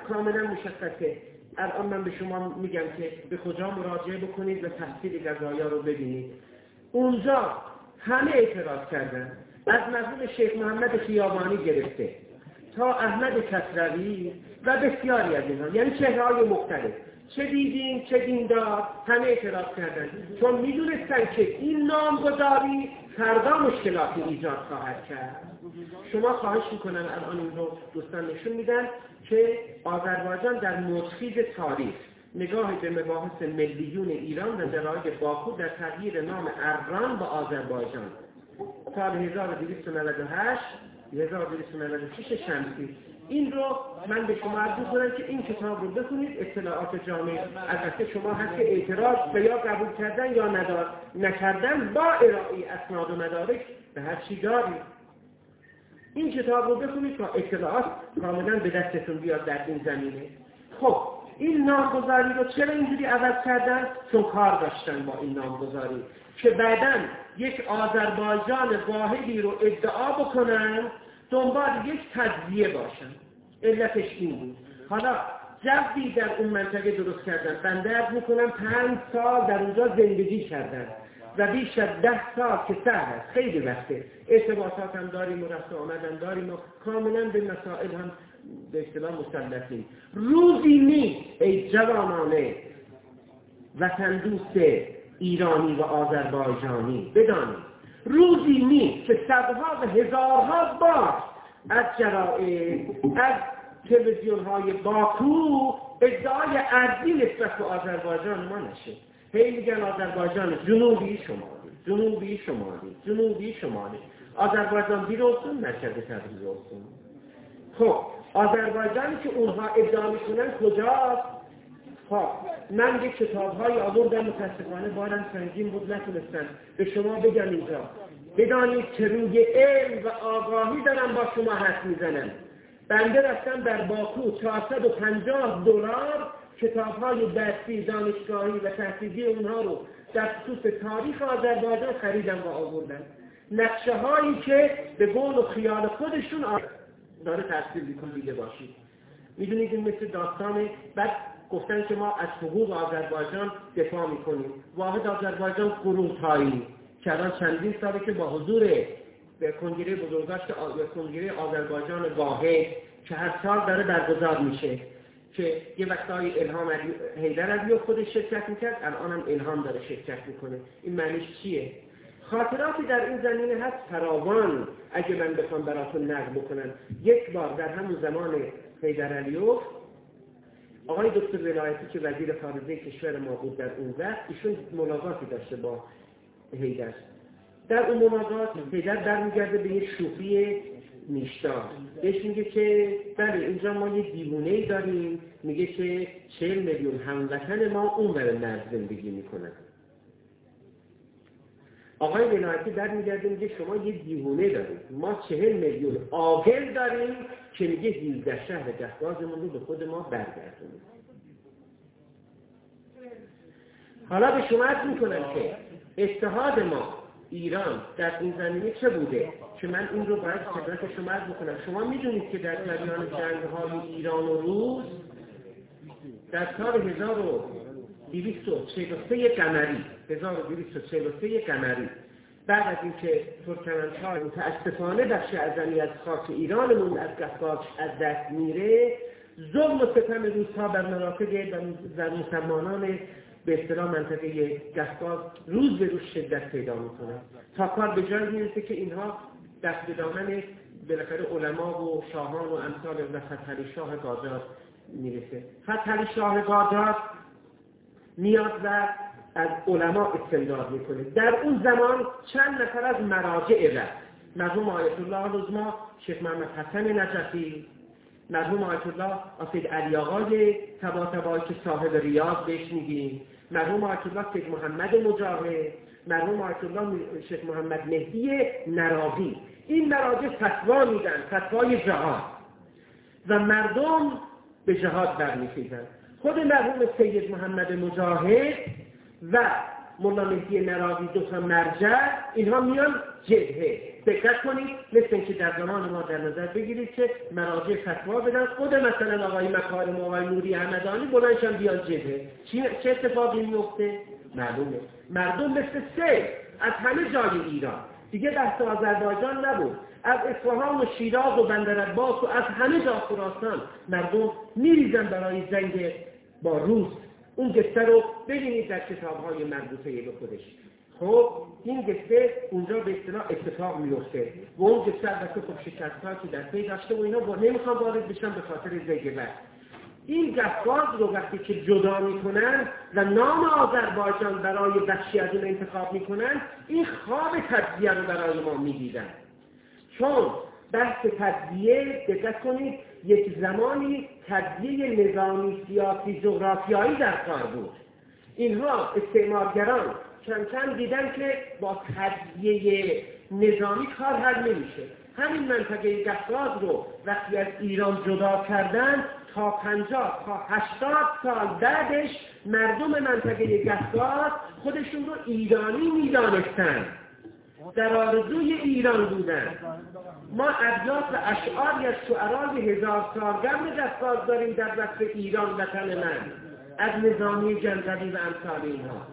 کاملا مشخصه. الان من به شما میگم که به کجا مراجعه بکنید و تحصیل غذایا رو ببینید. اونجا همه اعتراض کردن. از مرحوم شیخ محمد خیابانی گرفته تا احمد کسروی و بسیاری از اینها یعنی چهره های مختلف. چه دیدین چه دیندار همه اعتراض کردن. چون می‌دونستن که این نامگذاری فردا مشکلاتی ایجاد خواهد کرد. شما خواهش می‌کنن الان این رو دوستان نشون میدن که آذربایجان در مدخیز تاریخ. نگاه به مباحث ملیون ایران و درای باکو در تغییر نام اران با آذربایجان. سال 1298 1296 شمسی. این رو من به شما عرض کنم که این کتاب رو بخونید اطلاعات جامعه البته شما که اعتراض به یا قبول کردن یا ندار نکردن با ارائه اسناد و مدارک به هر چی دارید این کتاب رو بخونید تا اطلاعات کاملا به دستتون بیاد در این زمینه. خب این نامگذاری رو چرا اینجوری عوض کردن؟ چون کار داشتن با این نامگذاری. که بعدا یک آذربایجان واحدی رو ادعا بکنن دنبال یک تجزیه باشن. علتش این بود. حالا جوی در اون منطقه درست کردن. بنده می‌کنم پنج سال در اونجا زندگی کردن. و بیش از ده سال که سر هست خیلی وقته. ارتباطات هم داریم و رفت آمدن داریم و کاملا به مسائل هم به اصطلاح مسلطیم. روزی نیست ای جوانانه وطن دوست ایرانی و آذربایجانی. بدانید روزی نیست که صدها و هزارها بار از جرائم از تلویزیون های باکو ادعای ارزی نسبت به آذربایجان ما نشه. هی میگن آذربایجان جنوبی شمالی جنوبی شمالی جنوبی شمالی. آذربایجان بیروستون مرکز تبریز خب آذربایجانی که اونها ادعا می‌کنن کجاست؟ خب من یک کتاب های آوردم متاسفانه بارم سنگین بود نتونستم به شما بگم اینجا. بدانید که روی علم و آگاهی دارم با شما حرف می‌زنم. بنده رفتم در باکو 450 دلار کتاب های درسی دانشگاهی و تحصیلی اونها رو در خصوص تاریخ آذربایجان خریدن و آوردن نقشه هایی که به قول و خیال خودشون داره تاثیر بیکن دیده باشید. می‌دونید این مثل داستان بعد گفتن که ما از حقوق آذربایجان دفاع می‌کنیم. واحد آذربایجان قروتایی که الان چندین ساله که با حضور به کنگره بزرگداشت کنگره آذربایجان واحد که هر سال داره برگزار میشه که یه وقتایی الهام حیدر علی خودش شرکت می‌کرد الان هم الهام داره شرکت می‌کنه. این معنیش چیه؟ خاطراتی در این زمینه هست فراوان اگه من بخوام براتون نقل بکنم. یک بار در همون زمان حیدر آقای دکتر ولایتی که وزیر خارجه کشور ما بود در اون وقت ایشون ملاقاتی داشته با حیدر. در اون ملاقات حیدر برمیگرده به یه شوخی نیشدار. بهش میگه که بله اینجا ما یه دیوونه داریم. میگه که چهل میلیون هموطن ما اون بره مرز زندگی می‌کنن. آقای ولایتی در میگرده میگه شما یه دیوونه دارید. ما چهل میلیون آگل داریم که میگه 17 شهر گهگازمون رو به خود ما برگردونیم. حالا به شما عرض می‌کنم که اتحاد ما ایران در این زمینه چه بوده؟ که من این رو باید خدمت شما عرض می‌کنم. شما می‌دونید که در جریان جنگ های ایران و روس در سال 1243 قمری 1243 قمری. بعد از اینکه ترکمنچای متاسفانه بخش ازنی از خاک ایرانمون از قفقاز از دست میره ظلم و ستم روزها بر مناطق و مسلمانان به اصطلاح منطقه قفقاز روز به روز شدت پیدا می‌کنه. تا کار به جای می‌رسه که اینها دست به دامن بالاخره علما و شاهان و امثال و فتحعلی شاه قاجار می‌رسه. فتحعلی شاه قاجار میاد و از علما استمداد می‌کنه. در اون زمان چند نفر از مراجع رفت. مرحوم آیت الله رزما شیخ محمد حسن نجفی مرحوم آیت الله آسید علی آقای تبا تبایی که صاحب ریاض بهش میگیم مرحوم آیت الله شیخ محمد مجاهد مرحوم آیت الله شیخ محمد مهدی نراقی این مراجع فتوا میدن فتوای جهاد. و مردم به جهاد برمیخیزن. خود مرحوم سید محمد مجاهد و مولا مهدی نراوی دو تا مرجع اینها میان جبهه. دقت کنید مثل اینکه در زمان ما در نظر بگیرید که مراجع فتوا بدن. خود مثلا آقای مکارم آقای نوری احمدانی بلندشان بیان جبهه. چه اتفاقی میفته؟ معلومه مردم مثل سه از همه جای ایران. دیگه دست آذربایجان نبود. از اصفهان و شیراز و بندرعباس و از همه جا خراسان مردم میریزن برای جنگ با روس اون قصه رو ببینید در کتاب های مربوطه به خودش. خب این قصه اونجا به اصطلاح اتفاق میفته و اون قصه البته خب شکست که در پی داشته و اینا با نمی‌خوام وارد بشن به خاطر زیگه این گفگاز رو وقتی که جدا می‌کنن و نام آذربایجان برای بخشی از اون انتخاب می‌کنن این خواب تجزیه رو برای ما می‌دیدن. چون بحث تجزیه دقت کنید یک زمانی تجزیه نظامی سیاسی جغرافیایی در کار بود. اینها استعمارگران چند چند دیدن که با تجزیه نظامی کار حل نمیشه. همین منطقه گفراز رو وقتی از ایران جدا کردن تا پنجاه تا هشتاد سال بعدش مردم منطقه گفراز خودشون رو ایرانی می‌دانستند در آرزوی ایران بودن. ما ابیات و اشعاری از شعرای هزار سالگرد دستگاه داریم در وقت ایران وطن من از نظامی جنگلی و امثال اینها.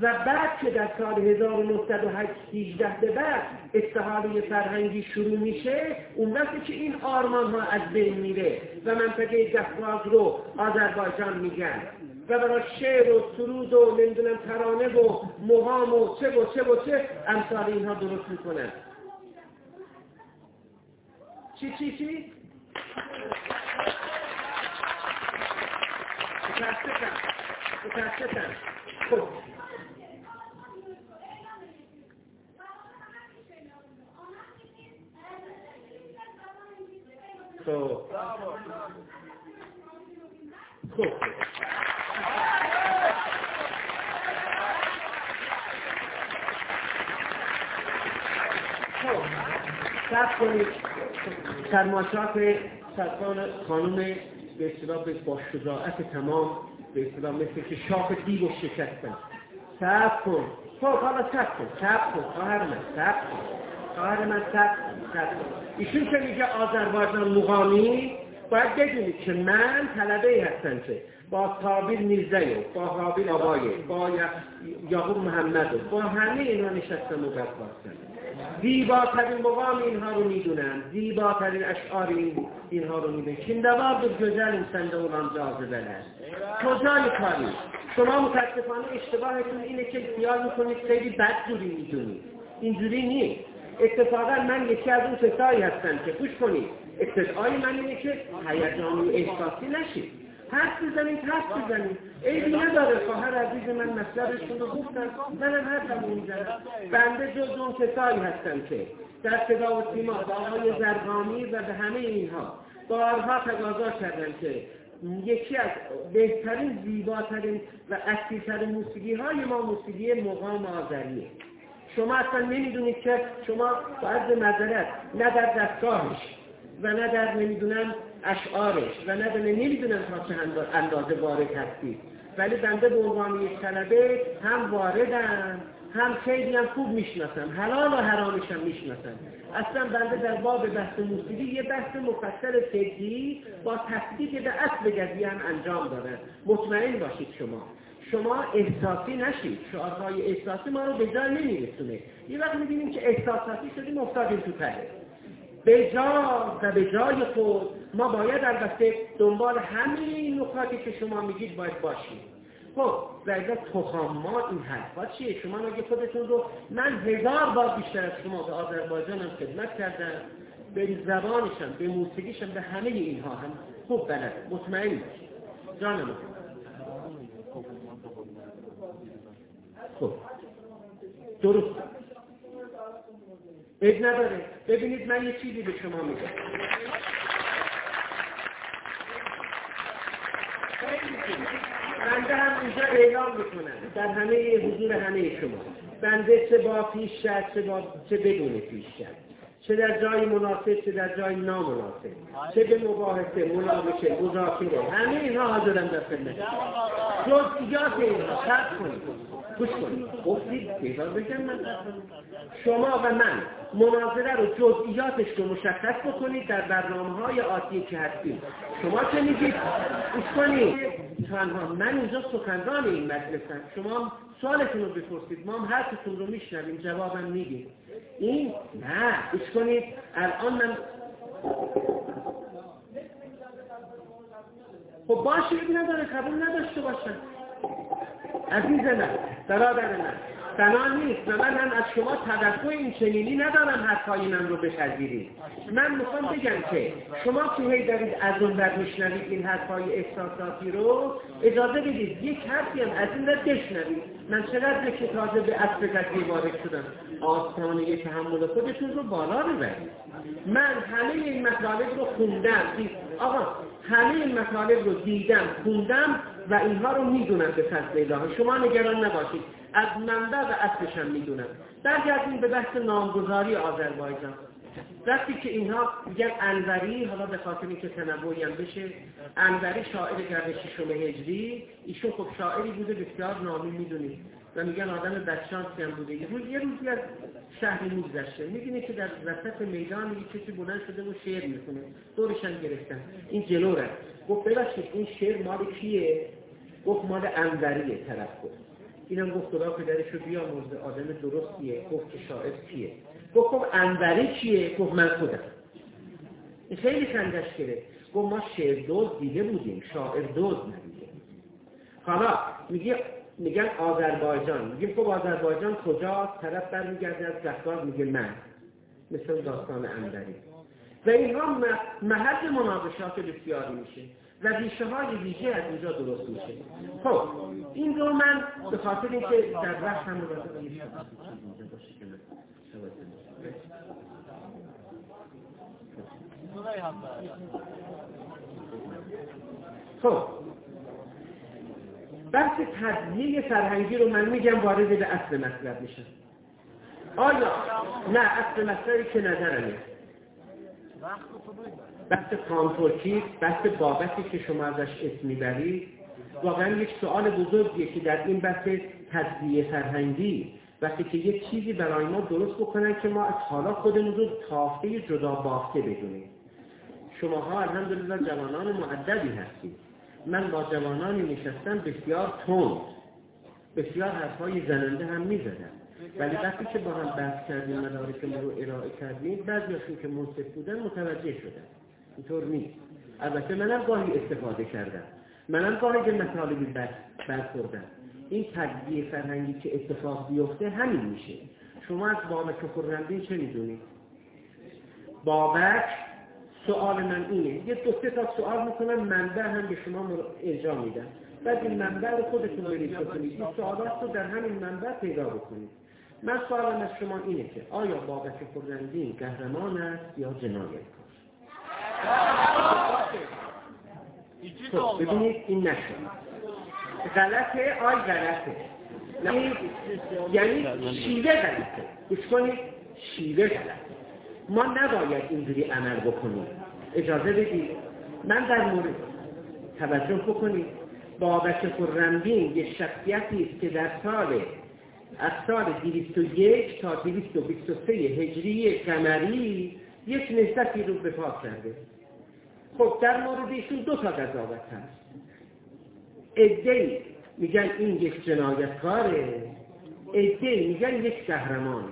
و بعد که در سال 1918 به بعد استحاله فرهنگی شروع میشه اون وقتی که این آرمان ها از بین میره و منطقه گهواز رو آذربایجان میگن. و برای شعر و سرود و نمی‌دونم ترانه و مهام و چه و چه و چه امثال اینها درست می‌کنن. چی چی چی؟ متاسفم متاسفم. خب. خب. خب سب کنید سرماشات سرکان خانوم به اصطلاح با شجاعت تمام به اصطلاح مثل که شاخ دیو و شکستن سب کن خب حالا سب کن سب کن خواهر من سب کن خواهر من سب سب ایشون که میگه آذربایجان مقامی باید بدونید که من طلبه هستم که با تابیر میرزه با حابیل آبایه با یعقوب محمد با همه اینا نشستم و بس زیباترین مقام اینها رو می‌دونن زیباترین اشعار این اینها رو می‌دونن کندوار به گذر این سنده اولان جازه بلد کجای کاری؟ شما متاسفانه اشتباهتون اینه که خیال می‌کنید خیلی بد جوری می‌دونید. اینجوری نیست. اتفاقا من یکی از اون کسایی هستم که خوش کنید. ابتدای من اینه که هیجانی احساسی نشید حرف بزنید حرف بزنید عیبی نداره. خواهر عزیز من مطلبشون رو گفتن. منم حرفم می‌زنم. بنده جز اون کسایی هستم که در صدا و سیما با آقای زرگامی و به همه اینها بارها تقاضا کردن که یکی از بهترین زیباترین و اصلیترین موسیقی های ما موسیقی مقام آذریه. شما اصلا نمی‌دونید که شما باید به نظرت نه در دستگاهش و نه در نمی‌دونم اشعارش و نه در نمی‌دونم تا چه اندازه وارد هستید. ولی بنده به عنوان یک طلبه هم واردم هم خیلی هم خوب می‌شناسم. حلال و حرامش هم می‌شناسم. اصلا بنده در باب بحث موسیقی یه بحث مفصل فکری با تطبیق به اصل گذی هم انجام داره مطمئن باشید شما. شما احساسی نشید. شعارهای احساسی ما رو به جای نمیرسونه. یه وقت می‌بینیم که احساساتی شدیم افتادیم تو پره به جا و به جای خود ما باید البته دنبال همه این نکاتی که شما میگید باید باشیم. خب و تخام ما این حرفا چیه؟ شما اگه خودتون رو من هزار بار بیشتر از شما به آذربایجان هم خدمت کردم به زبانشم به موسیقیشم به همه اینها هم خوب بلد. مطمئن جانم. خب. درست. اب نداره. ببینید من یه چیزی به شما میگم. بنده هم اینجا اعلام می‌کنم در همه حضور همه شما. بنده چه با پیش شد چه, با... چه بدون پیش شد. چه در جای مناسب چه در جای نامناسب. چه به مباحثه مناقشه مذاکره. همه اینها حاضرم در خدمت. جزئیات اینها. شرط کنید. گوش کنید. گفتید بذار بگم من شما و من مناظره رو جزئیاتش رو مشخص بکنید در برنامه های آتی که هستیم. شما چه میگید؟ گوش کنید. تنها من اینجا سخنران این مجلسم شما سوالتون رو بپرسید. ما هم حرفتون رو میشنویم. جوابم میگیم این؟ نه. گوش کنید. الان من خب باشه. نداره. قبول نداشته باشن عزیز من برادر من. بنا نیست. و من هم از شما توقع این چنینی ندارم حرفای من رو بپذیرید. من می‌خوام بگم که شما که هی دارید از اون بر میشنوید این حرفای احساساتی رو اجازه بدید یک حرفی هم از این بر بشنوید. من چقدر که تازه به اصل قضیه وارد شدم. آستانه تحمل خودتون رو بالا ببرید. من همه این مطالب رو خوندم. آقا همه این مطالب رو دیدم خوندم. و اینها رو می‌دونم به فضل الله شما نگران نباشید. از منبع و اصلش هم می‌دونم. برگردیم به بحث نامگذاری آذربایجان. وقتی که اینها میگن انوری حالا به خاطر اینکه تنوعی هم بشه انوری شاعر قرن ششم هجری ایشون خب شاعری بوده بسیار نامی می‌دونید و میگن آدم بدشانسی هم بوده. یه روز یه روزی از شهری میگذشته. می‌بینه که در وسط میدان یه کسی بلند شده و شعر می‌کنه دورش هم گرفتن. این جلو رفت. گفت ببخشید این شعر مال کیه؟ گفت مال انوریه طرف گفت اینم گفت خدا پدرش رو بیامرزه آدم درستیه. گفت که شاعر کیه؟ گفت خب انوری چیه؟ گفت من خودم. این خیلی خندش گرفت. گفت ما شعر دوز دیده بودیم. شاعر دوز ندیده حالا میگه میگن آذربایجان. میگیم خب آذربایجان کجا؟ طرف برمیگرده از دستگاه میگه من. مثل داستان انوری. و اینها محل مناقشات بسیاری میشه. و ریشه های ویژه از اینجا درست میشه. خب این رو من به خاطر اینکه در وقت هم خب بحث تدلیه فرهنگی رو من میگم وارد به اصل مطلب میشه آیا؟ نه اصل مطلبی که نظرمه. بحث کانتورکی بحث بابتی که شما ازش اسم می‌برید واقعا یک سوال بزرگیه که در این بحث تجزیه فرهنگی وقتی که یک چیزی برای ما درست بکنن که ما از حالا خودمون رو تافته جدا بافته بدونیم. شماها الحمدلله جوانان معددی هستید. من با جوانانی نشستم بسیار تند. بسیار حرفهای زننده هم می‌زدم. ولی وقتی که با هم بحث کردیم مدارک ما رو ارائه کردیم بعضیاشون که منصف بودن متوجه شدن. اینطور نیست. البته منم گاهی استفاده کردم. منم گاهی به مطالبی برخوردم. این تجزیه فرهنگی که اتفاق بیفته همین میشه. شما از بابک خورندین چه می‌دونید بابک سوال من اینه. یه دو سه تا سوال می‌کنم منبع هم به شما ارجاع میدم. بعد این منبع رو خودتون بکنید این سوالات رو در همین منبع پیدا بکنید. من سوالم از شما اینه که آیا بابک خورندین قهرمان است یا جنایت خب ببینید این نشد. غلطه آی غلطه. یعنی شیوه غلطه. گوش کنید شیوه غلطه. ما نباید اینجوری عمل بکنیم. اجازه بدید. من در مورد توجه بکنید. بابک خرمدین یه شخصیتی است که در سال از سال 201 تا 223 هجری قمری یک نسبتی رو به پا کرده. خب در مورد ایشون دو تا قضاوت هست. ادهی میگن این یک جنایتکاره ادهی میگن یک قهرمانه.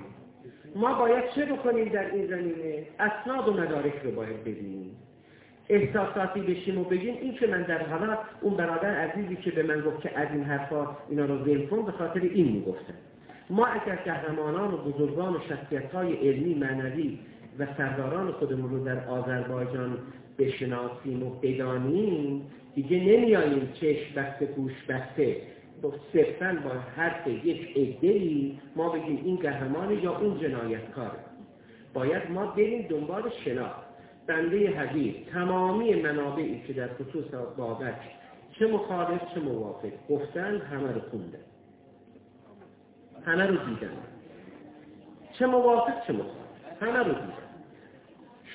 ما باید چه بکنیم در این زمینه؟ اسناد و مدارک رو باید ببینیم. احساساتی بشیم و بگیم این که من در حالا اون برادر عزیزی که به من گفت که از این حرفا اینا رو ول کن به خاطر این می‌گفتن ما اگر قهرمانان و بزرگان و شخصیت های علمی معنوی و سرداران خودمون رو در آذربایجان بشناسیم و بدانیم دیگه نمیاییم چشم بسته گوش بسته. صرفا با حرف یک عدهای ما بگیم این قهرمان یا اون جنایتکاره. باید ما بریم دنبال شناخت. بنده حدیث تمامی منابعی که در خصوص بابک چه مخالف چه موافق گفتن همه رو خوندن. همه رو دیدن. چه موافق چه مخالف. همه رو دیدن.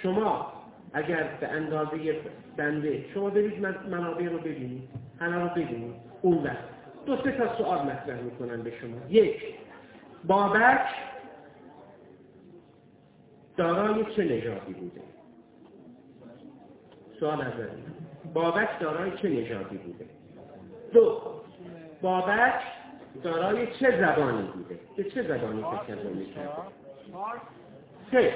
شما اگر به اندازه بنده شما برید منابع رو ببینید همه رو ببینید. اون وقت دو سه تا سوال مطرح می‌کنن به شما. یک بابک دارای چه نژادی بوده؟ سوال از بابک دارای چه نژادی بوده؟ دو. بابک دارای چه زبانی بوده؟ به چه زبانی تکلم می‌کرده سه.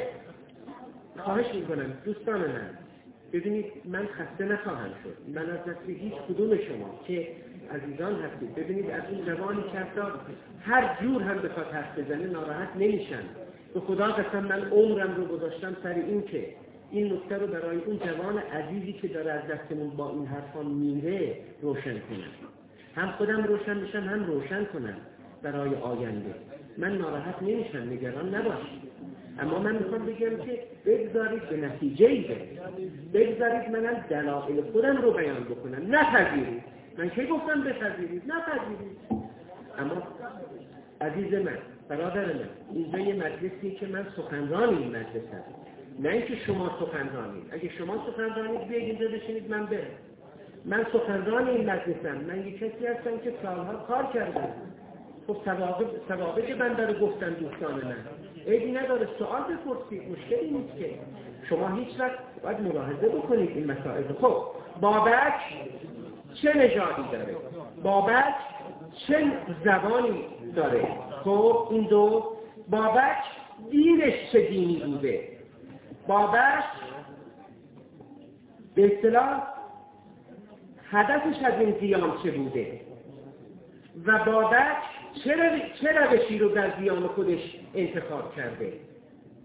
خواهش می‌کنم دوستان من ببینید من خسته نخواهم شد. من از نسل هیچ کدوم شما که عزیزان هستید ببینید از این جوانی که هر جور هم بخواد حرف بزنه ناراحت نمیشن. به خدا قسم من عمرم رو گذاشتم سر این که این نکته رو برای اون جوان عزیزی که داره از دستمون با این حرفان میره روشن کنم. هم خودم روشن بشم هم روشن کنم برای آینده. من ناراحت نمیشم نگران نباشید اما من می‌خوام بگم که بگذارید به نتیجه ای بگذارید منم دلایل خودم رو بیان بکنم. نپذیرید. من که گفتم بپذیرید؟ نپذیرید. اما عزیز من برادر من اینجا یه مجلسی که من سخنران این مجلس هستم نه اینکه شما سخنرانید اگه شما سخنرانید بیاید اینجا بشینید من برم من سخنران این مجلسم. من یک کسی هستم که سالها کار کردم خب سوابق من داره گفتن دوستان من. عیبی نداره سوال بپرسید. مشکلی نیست که. شما هیچ وقت باید ملاحظه بکنید این مسائل خب بابک چه نژادی داره؟ بابک چه زبانی داره؟ خب این دو بابک دینش چه دینی بوده؟ بابک به اصطلاح هدفش از این قیام چه بوده؟ و بابک چه روشی رو در قیام خودش انتخاب کرده؟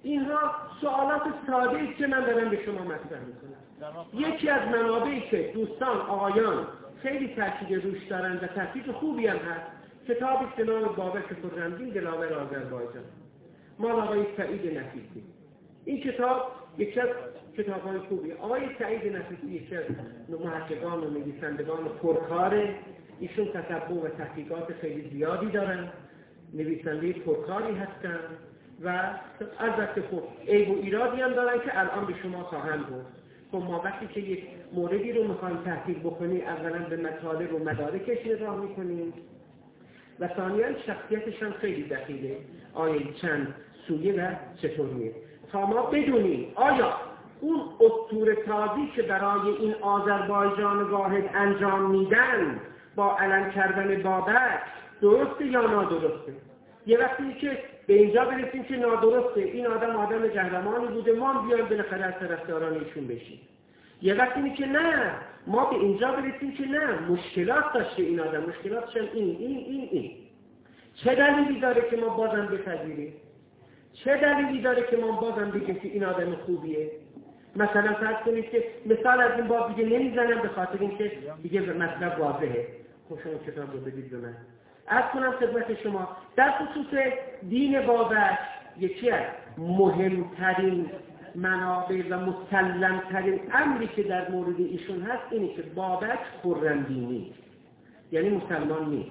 اینها سوالات ساده است که من دارم به شما مطرح می‌کنم. یکی از منابعی که دوستان آقایان خیلی تاکید روش دارن و تاکید خوبی هم هست کتابی به نام بابک خرمدین دلاور آذربایجان مال آقای سعید نفیسی. این کتاب یکی از کتاب های خوبی. آقای سعید نفیسی یکی از محققان و نویسندگان پرکاره ایشون تتبع و تحقیقات خیلی زیادی دارن. نویسنده پرکاری هستن. و البته خب عیب و ایرادی هم دارن که الان به شما خواهم بود خب ما وقتی که یک موردی رو می‌خوایم تحقیق بکنیم اولا به مطالب و مدارکش نگاه می‌کنیم. و ثانیا شخصیتشان خیلی دقیقه. آیا چند سویه و چطوریه؟ تا ما بدونیم آیا اون اطور تازی که برای این آذربایجان واحد انجام میدن با علم کردن بابک درسته یا نادرسته؟ یه وقتی که به اینجا برسیم که نادرسته این آدم آدم جهرمانی بوده ما هم بیایم بالاخره از طرفداران ایشون بشیم. یه وقتی که نه ما به اینجا برسیم که نه مشکلات داشته این آدم مشکلاتش این این این این. چه دلیلی داره که ما بازم بپذیریم؟ چه دلیلی داره که ما بازم بگیم که این آدم خوبیه؟ مثلا فرض کنید که مثال از این باب دیگه نمی‌زنم به خاطر اینکه دیگه مطلب واضحه. خب شما کتاب رو بدید به من. از کنم خدمت شما در خصوص دین بابک یکی از مهمترین منابع و مسلمترین امری که در مورد ایشون هست اینه که بابک خرمدینی. یعنی مسلمان نیست.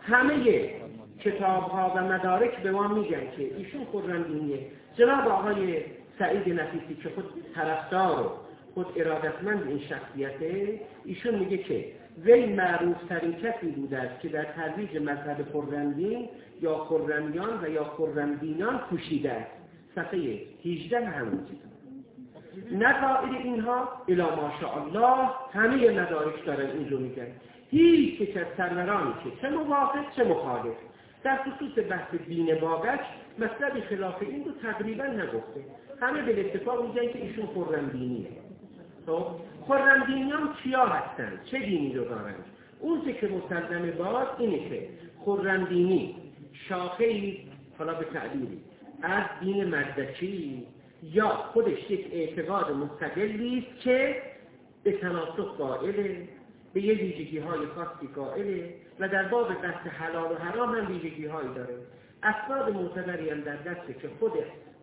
همه کتاب ها و مدارک به ما میگن که ایشون خرمدینیه جناب آقای سعید نفیسی که خود طرفدار و خود ارادتمند این شخصیته ایشون میگه که وی معروف ترین کسی بوده است که در ترویج مذهب خرمدین یا خرمیان و یا خرمدینان کوشیده است. صفحه 18 همون نظائر اینها الا ماشاءالله همه مدارک دارن اینجا میگن. هیچ یک از سرورانی که چه موافق چه مخالف. در خصوص بحث دین بابک مطلب خلاف این رو تقریبا نگفته. همه به اتفاق میگن که ایشون خرمدینیه. خب خرمدینیان کیا هستن؟ چه دینی رو دارن؟ اون که مسلم باز اینه که خرمدینی شاخه حالا به تعبیری از دین مردچی یا خودش یک اعتقاد مستقلی است که به تناسق قائله به یه ویژگی های خاصی قائله و در باب دست حلال و حرام هم ویژگی هایی داره. افراد معتبری هم در دسته که خود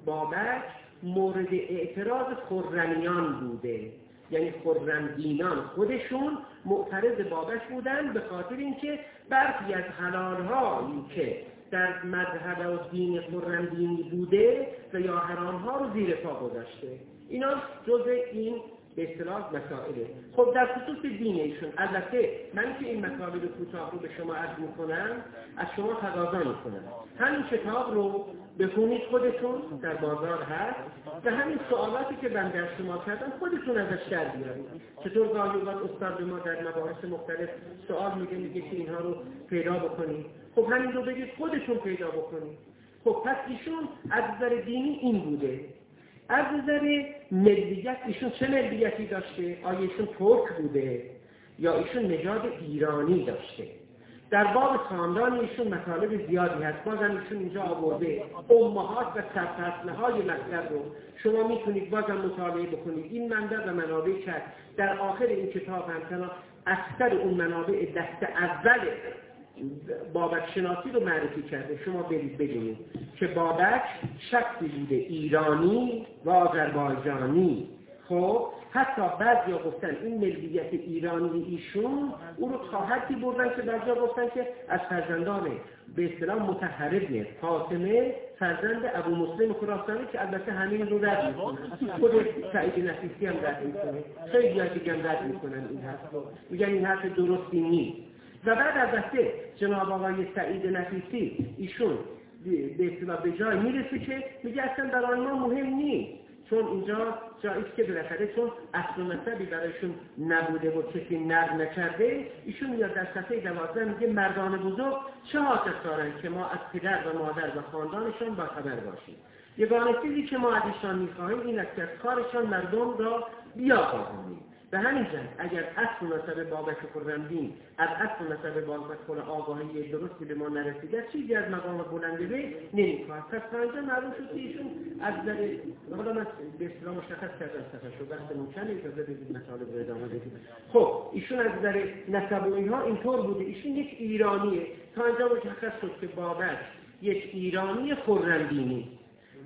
بابک مورد اعتراض خرمیان بوده. یعنی خرمدینان خودشون معترض بابک بودن به خاطر اینکه برخی از حلالهایی که در مذهب و دین خرمدینی بوده و یا حرامها رو زیر پا گذاشته. اینا جز این به اصطلاح مسائله. خب در خصوص دین ایشون البته من که این مطالب کوتاه رو به شما عرض می‌کنم از شما تقاضا می‌کنم. همین کتاب رو بخونید خودتون در بازار هست. و همین سوالاتی که من در شما کردم خودتون ازش در بیارید. چطور گاهی اوقات استاد ما در مباحث مختلف سوال میگه میگه که اینها رو پیدا بکنید. خب همین رو بگید خودتون پیدا بکنید. خب پس ایشون از نظر دینی این بوده. از نظر ملیت ایشون چه ملیتی داشته؟ آیا ایشون ترک بوده؟ یا ایشون نژاد ایرانی داشته؟ در باب خاندان ایشون مطالب زیادی هست بازم ایشون اینجا آورده امهات و سرفصله های مطلب رو شما می‌تونید بازم مطالعه بکنید این منبع و منابع که در آخر این کتاب هم اکثر اون منابع دست اول بابک شناسی رو معرفی کرده. شما برید ببینید که بابک شخصی بوده ایرانی و آذربایجانی. خب حتی بعضی گفتن این ملیت ایرانی ایشون او رو تا حدی بردن که بعضی گفتن که از فرزندان به اصطلاح متحرب فاطمه فرزند ابو مسلم خراسانی که البته همین رو رد می‌کنه. خود سعید نفیسی هم رد می‌کنه. خیلی دیگه هم رد می‌کنن این حرف میگن این حرف درستی نیست. و بعد البته جناب آقای سعید نفیسی ایشون به اصطلاح به جای می‌رسه که میگه اصلا برای ما مهم نیست. چون اینجا جایی که بالاخره چون اصل مذهبی برایشون نبوده و کسی نقل نکرده ایشون میاد در صفحه دوازده میگه مردان بزرگ چه حاصل دارن که ما از پدر و مادر و خاندانشان با خبر باشیم؟ یگانه چیزی که ما از ایشان می‌خواهیم این است که از کارشان مردم را بیاقاهانیم به همین جهت اگر اصل نسب بابک خرمدین از اصل نسب بابک آگاهی درستی به ما نرسیده چیزی از مقام بلنده به نمی‌خواهد. پس تا معلوم شد ایشون از در حالا من به اصطلاح مشخص کردم صفحه شد. وقت ممکنه اجازه بدید مطالب رو ادامه بدید خب ایشون از در نسب و اینطور بوده. ایشون یک ایرانیه. تا اینجا مشخص شد که بابک یک ایرانی خرمدینی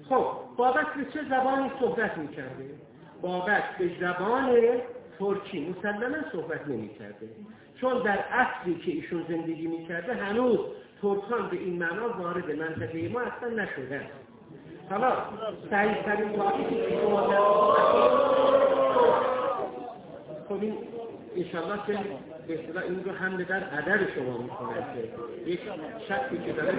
خب بابک به چه زبانی صحبت می‌کرده؟ بابک به زبان ترکی مسلما صحبت نمی کرده چون در اصلی که ایشون زندگی می کرده هنوز ترکان به این معنا وارد منطقه ما اصلا نشده حالا صحیح ترین که شما در خب این انشاءالله که به اصطلاح این رو حمله در عدد شما می‌کنه که یک شخصی که داره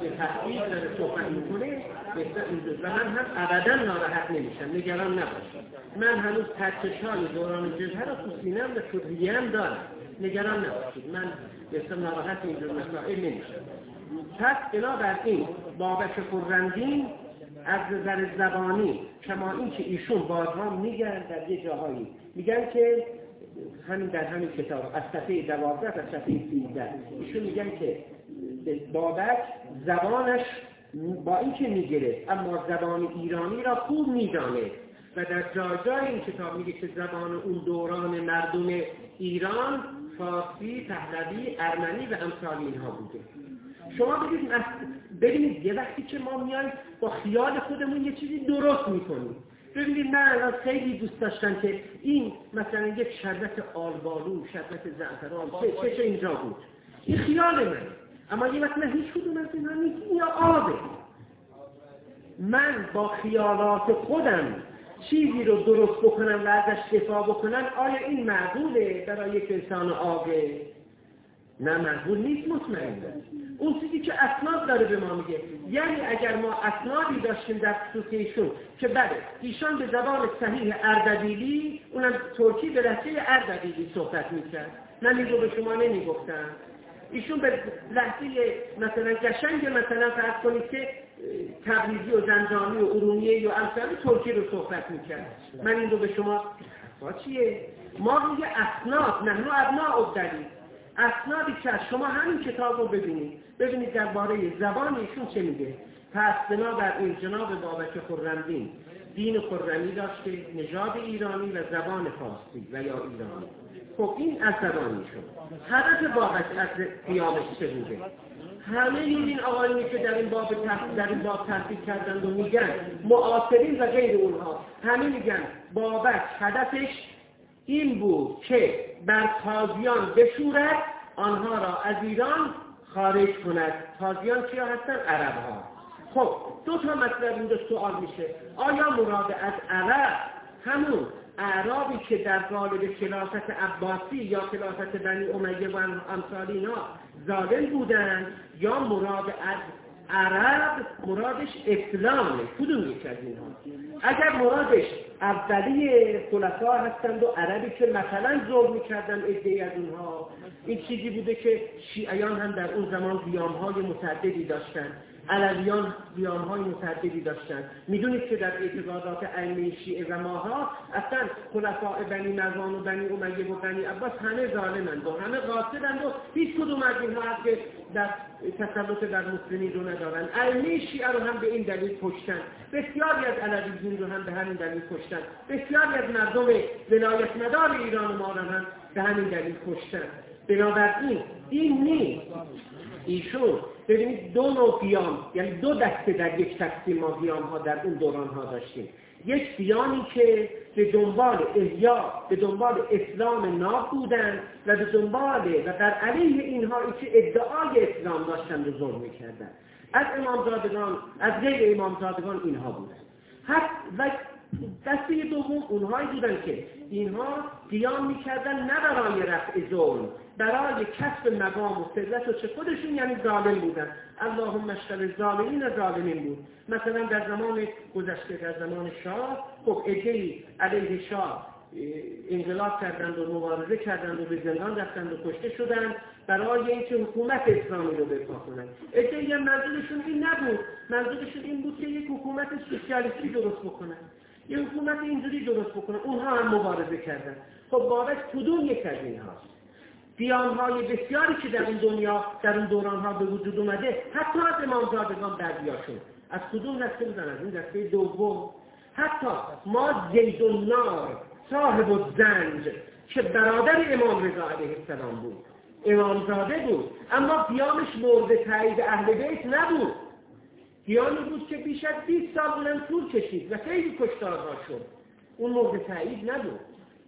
به تحقیق داره صحبت می‌کنه بهتر اینجور و من هم ابدا ناراحت نمیشم نگران نباشم من هنوز ترکش های دوران جبهه را تو سینم و تو دارم. نگران نباشید. من بهتر ناراحت اینجور مسائل نمیشم. پس این بابک خورندین از نظر زبانی کما این که ایشون بازها میگن در یه جاهایی میگن که همین در همین کتاب. از صفحه دوازده از صفحه سیزده. ایشون میگن که بابک زبانش با این که می‌گیره اما زبان ایرانی را خوب میدانه. و در جای جای این کتاب میگه که زبان اون دوران مردم ایران فارسی، پهلوی، ارمنی و امثال اینها بوده. شما بگید ببینید یه وقتی که ما میایم با خیال خودمون یه چیزی درست می‌کنیم. ببینید من الان خیلی دوست داشتم که این مثلا یک شربت آلبالو شربت زعفران چه چه اینجا بود. این خیال من. اما یه وقت من هیچ کدوم از اینها نیست. یا آبه. من با خیالات خودم چیزی رو درست بکنم و ازش دفاع بکنم آیا این معقوله برای یک انسان آبه نه معقول نیست مطمئن اون چیزی که اسناد داره به ما میگه یعنی اگر ما اسنادی داشتیم در خصوص ایشون که بله ایشان به زبان صحیح اردبیلی اونم ترکی به لحظه اردبیلی صحبت می‌کرد. من این رو به شما نمی‌گفتم. ایشون به لحظه مثلا گشنگ مثلا فرض کنید که تبریزی و زنجانی و ارومیه و امثال ترکی رو صحبت می‌کرد. من این رو به شما چیه؟ ما روی اسناد نحنو ابناء دلیل اسنادی که شما همین کتاب رو ببینید. ببینید درباره زبان ایشون چه میگه. پس بنابر این جناب بابک خرمدین دین خرمی داشته نژاد ایرانی و زبان فارسی و یا ایرانی. خب این از زبانیشون هدف بابک از قیامش چه بوده همه این آقایونی که در این باب در این باب تحقیق کردند و میگن معاصرین و غیر اونها همه میگن بابک هدفش این بود که بر تازیان بشورد آنها را از ایران خارج کند. تازیان کیا هستن؟ عرب ها خب دو تا مطلب اینجا سوال میشه. آیا مراد از عرب همون اعرابی که در قالب خلافت عباسی یا خلافت بنی امیه و امثال اینا ظالم بودن؟ یا مراد از عرب مرادش اسلامه؟ کدوم یک از اگر مرادش اولی خلفا هستند و عربی که مثلا ظلم می‌کردن ادهی از اونها. این چیزی بوده که شیعیان هم در اون زمان های متعددی داشتن. علویان های متعددی داشتن. می‌دونید که در اعتقادات علمی شیعه و ماها اصلا خلفاء بنی مروان و بنی امیه و بنی عباس همه ظالمند و همه قاصدند و هیچ کدوم از اینها که در تسلط در مسلمین رو ندارن. علمی شیعه رو هم به این دلیل کشتن. بسیاری از علویین رو هم به همین دلیل کشتن. بسیاری از مردم ولایت مدار ایران ما رو هم به همین دلیل کشتن. بنابراین این نیست ایشون ببینید دو نوع قیام یعنی دو دسته در یک تقسیم ما قیام ها در اون دوران ها داشتیم. یک قیامی که به دنبال احیا به دنبال اسلام ناب بودن و به دنبال و در علیه اینها که ادعای اسلام داشتن به ظلم می‌کردن. از امامزادگان از غیر امامزادگان اینها بودن. و دسته دوم اونهایی بودن که اینها قیام می‌کردن نه برای رفع ظلم برای کسب مقام و ثروت و چه خودشون یعنی ظالم بودن. اللهم اشتر ظالمین ظالمین بود. مثلا در زمان گذشته در زمان شاه خب ادهی علیه شاه انقلاب کردند و مبارزه کردند و به زندان رفتند و کشته شدند برای اینکه حکومت اسلامی رو برپا کنند. ادهی هم منظورشون این نبود. منظورشون این بود که یک حکومت سوسیالیستی درست بکنن. یه حکومت اینجوری درست بکنن. اونها هم مبارزه کردن. خب بابک کدوم یک از این هاست های بسیاری که در این دنیا در اون دوران ها به وجود اومده حتی از امامزادگان بعضیاشون از کدوم دسته بودن؟ از این دسته دوم. حتی ما زید النار صاحب زنج که برادر امام رضا علیه السلام بود. امامزاده بود. اما قیامش مورد تایید اهل بیت نبود. قیامی بود که بیش از 20 سال اونم طول کشید و خیلی کشتارها شد. اون مورد تایید نبود.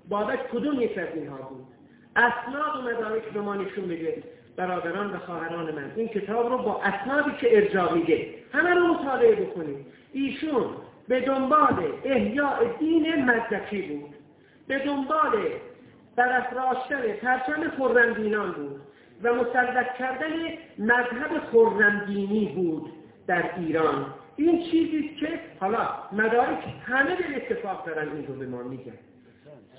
بابک کدوم یک از اینها بود؟ اسناد و مدارک به ما نشون بده برادران و خواهران من. این کتاب رو با اسنادی که ارجاع میده همه رو مطالعه بکنید ایشون به دنبال احیاء دین مزدکی بود. به دنبال برافراشتن پرچم خرمدینان بود و مسلط کردن مذهب خرمدینی بود در ایران. این چیزی که حالا مدارک همه به اتفاق دارن این رو به ما میگن.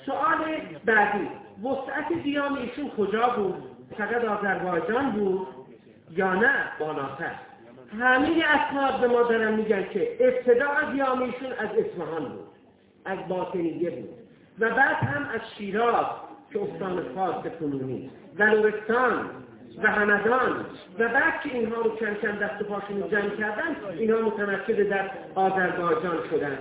سوال بعدی. وسعت دیام ایشون کجا بود؟ فقط آذربایجان بود یا نه؟ بالاتر. همه اسناد به ما دارن میگن که ابتدا دیام ایشون از اصفهان بود از باطنیه بود. و بعد هم از شیراز که استان فارس کنونی و و همدان. و بعد که اینها رو چند چند دست و پاشون جمع کردن اینها متمرکز در آذربایجان شدن.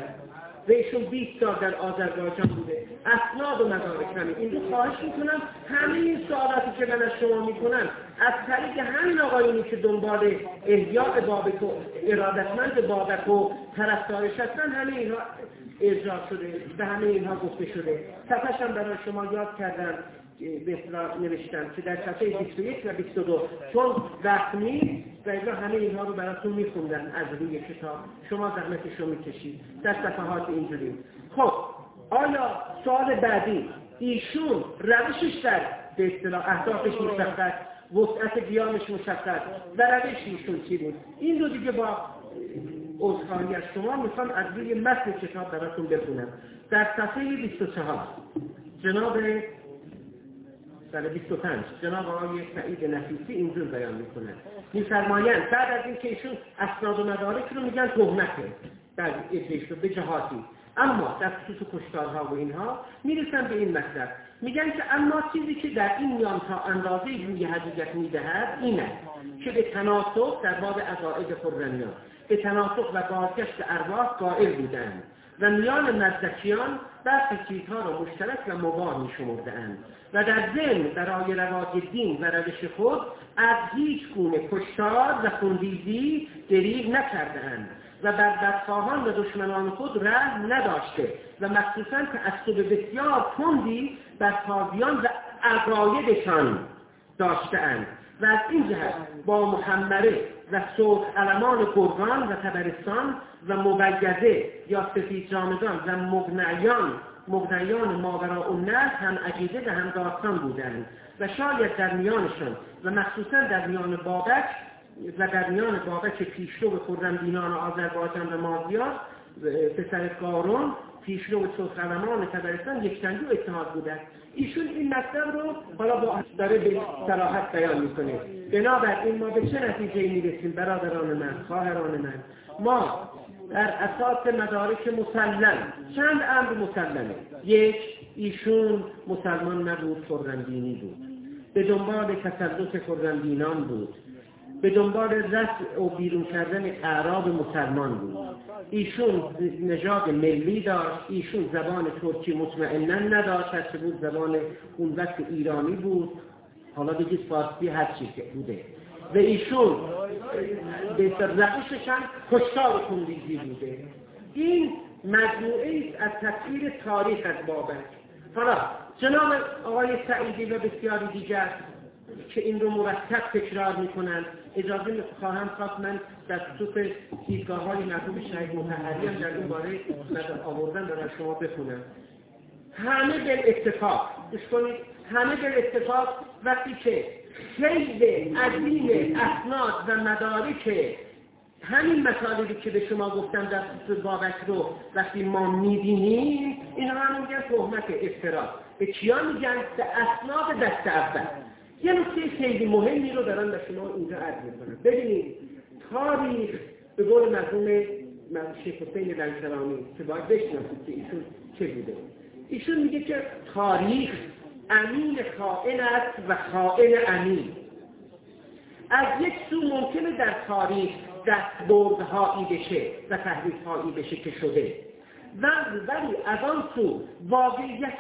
و ایشون 20 سال در آذربایجان بوده. اسناد و مدارک همین. این رو خواهش می‌کنم همه این سوالاتی که من از شما می‌کنم از طریق همین آقایونی که دنبال احیاء بابک و ارادتمند بابک و طرفدارش هستن همه اینها اجرا شده به همه اینها گفته شده. صفحش هم برای شما یاد کردم. به نوشتم که در صفحه 21 و 22 چون وقت نیست و همه اینها رو براتون میخوندن از روی کتاب شما زحمتش رو می‌کشید در صفحات اینجوری خب آیا سوال بعدی ایشون روشش در به اصطلاح اهدافش مشخص وسعت بیانش مشخص و روش ایشون چی بود این رو دیگه با عذرخواهی از شما می‌خوام از روی متن کتاب براتون بخونم در صفحه 24 جناب سال 25 جناب آقای سعید نفیسی اینجور بیان می‌کنه. میفرمایند بعد از اینکه ایشون اسناد و مدارک رو میگن تهمته در ادهش رو به جهاتی. اما در خصوص کشتارها و اینها می‌رسن به این مطلب. میگن که اما چیزی که در این میان تا اندازه روی حقیقت می‌دهد اینه که به تناسق در باب عقاید خرمیان به تناسق و بازگشت ارواح قائل بودند و میان مزدکیان برخی چیزها را مشترک و مباه می شمردند و در ذهن برای رواج دین و روش خود از هیچ گونه کشتار و خونریزی دریغ نکردهاند و بر بدخواهان و دشمنان خود رحم نداشته و مخصوصا تعصب بسیار تندی بر تازیان و عقایدشان داشتهاند. و از این جهت با محمره و صوت علمان گرگان و تبرستان و مبیزه یا سفید جامدان و مغنیان مغنیان ماورا النهر هم عقیده و هم داستان بودند. و شاید در میانشان و مخصوصا در میان بابک و در میان بابک پیشرو خرمدینان آذربایجان و مازیار پسر قارون پیشرو سلطنمان تبرستان یک و اتحاد بودند ایشون این مطلب رو حالا با داره به صراحت بیان می‌کنه. بنابراین ما به چه نتیجه می‌رسیم برادران من خواهران من؟ ما در اساس مدارک مسلم چند امر مسلمه؟ یک ایشون مسلمان نبود خرمدینی بود. به دنبال تسلط خرمدینان بود. به دنبال رفع و بیرون کردن اعراب مسلمان بود. ایشون نژاد ملی داشت ایشون زبان ترکی مطمئنا نداشت هرچه بود زبان اون وقت ایرانی بود. حالا بگید فارسی هر چی که بوده. و ایشون به روشش هم کشتار کندیزی بوده. این مجموعه است از تصویر تاریخ از بابک. حالا جناب آقای سعیدی و بسیاری دیگر که این رو مرتب تکرار می‌کنن. اجازه خواهم خواست من در خصوص دیدگاه های مرحوم شهید متحری هم در این باره آوردن برای شما بخونم. همه به اتفاق. کنید. همه به اتفاق وقتی که خیلی عظیم اسناد و مدارک همین مطالبی که به شما گفتم در خصوص بابک رو وقتی ما می‌بینیم اینا هم میگن تهمت افترا به کیا میگن؟ به اسناد دست اول. یه نکته خیلی مهمی رو دارن به شما اینجا عرض می‌کنم. ببینید تاریخ به قول مرحوم شیخ حسین لنکرانی که باید بشناسید که ایشون چه بوده. ایشون میگه که تاریخ امین خائن است و خائن امین. از یک سو ممکنه در تاریخ دستبردهایی بشه و تحریفهایی بشه که شده. ولی از آن سو واقعیت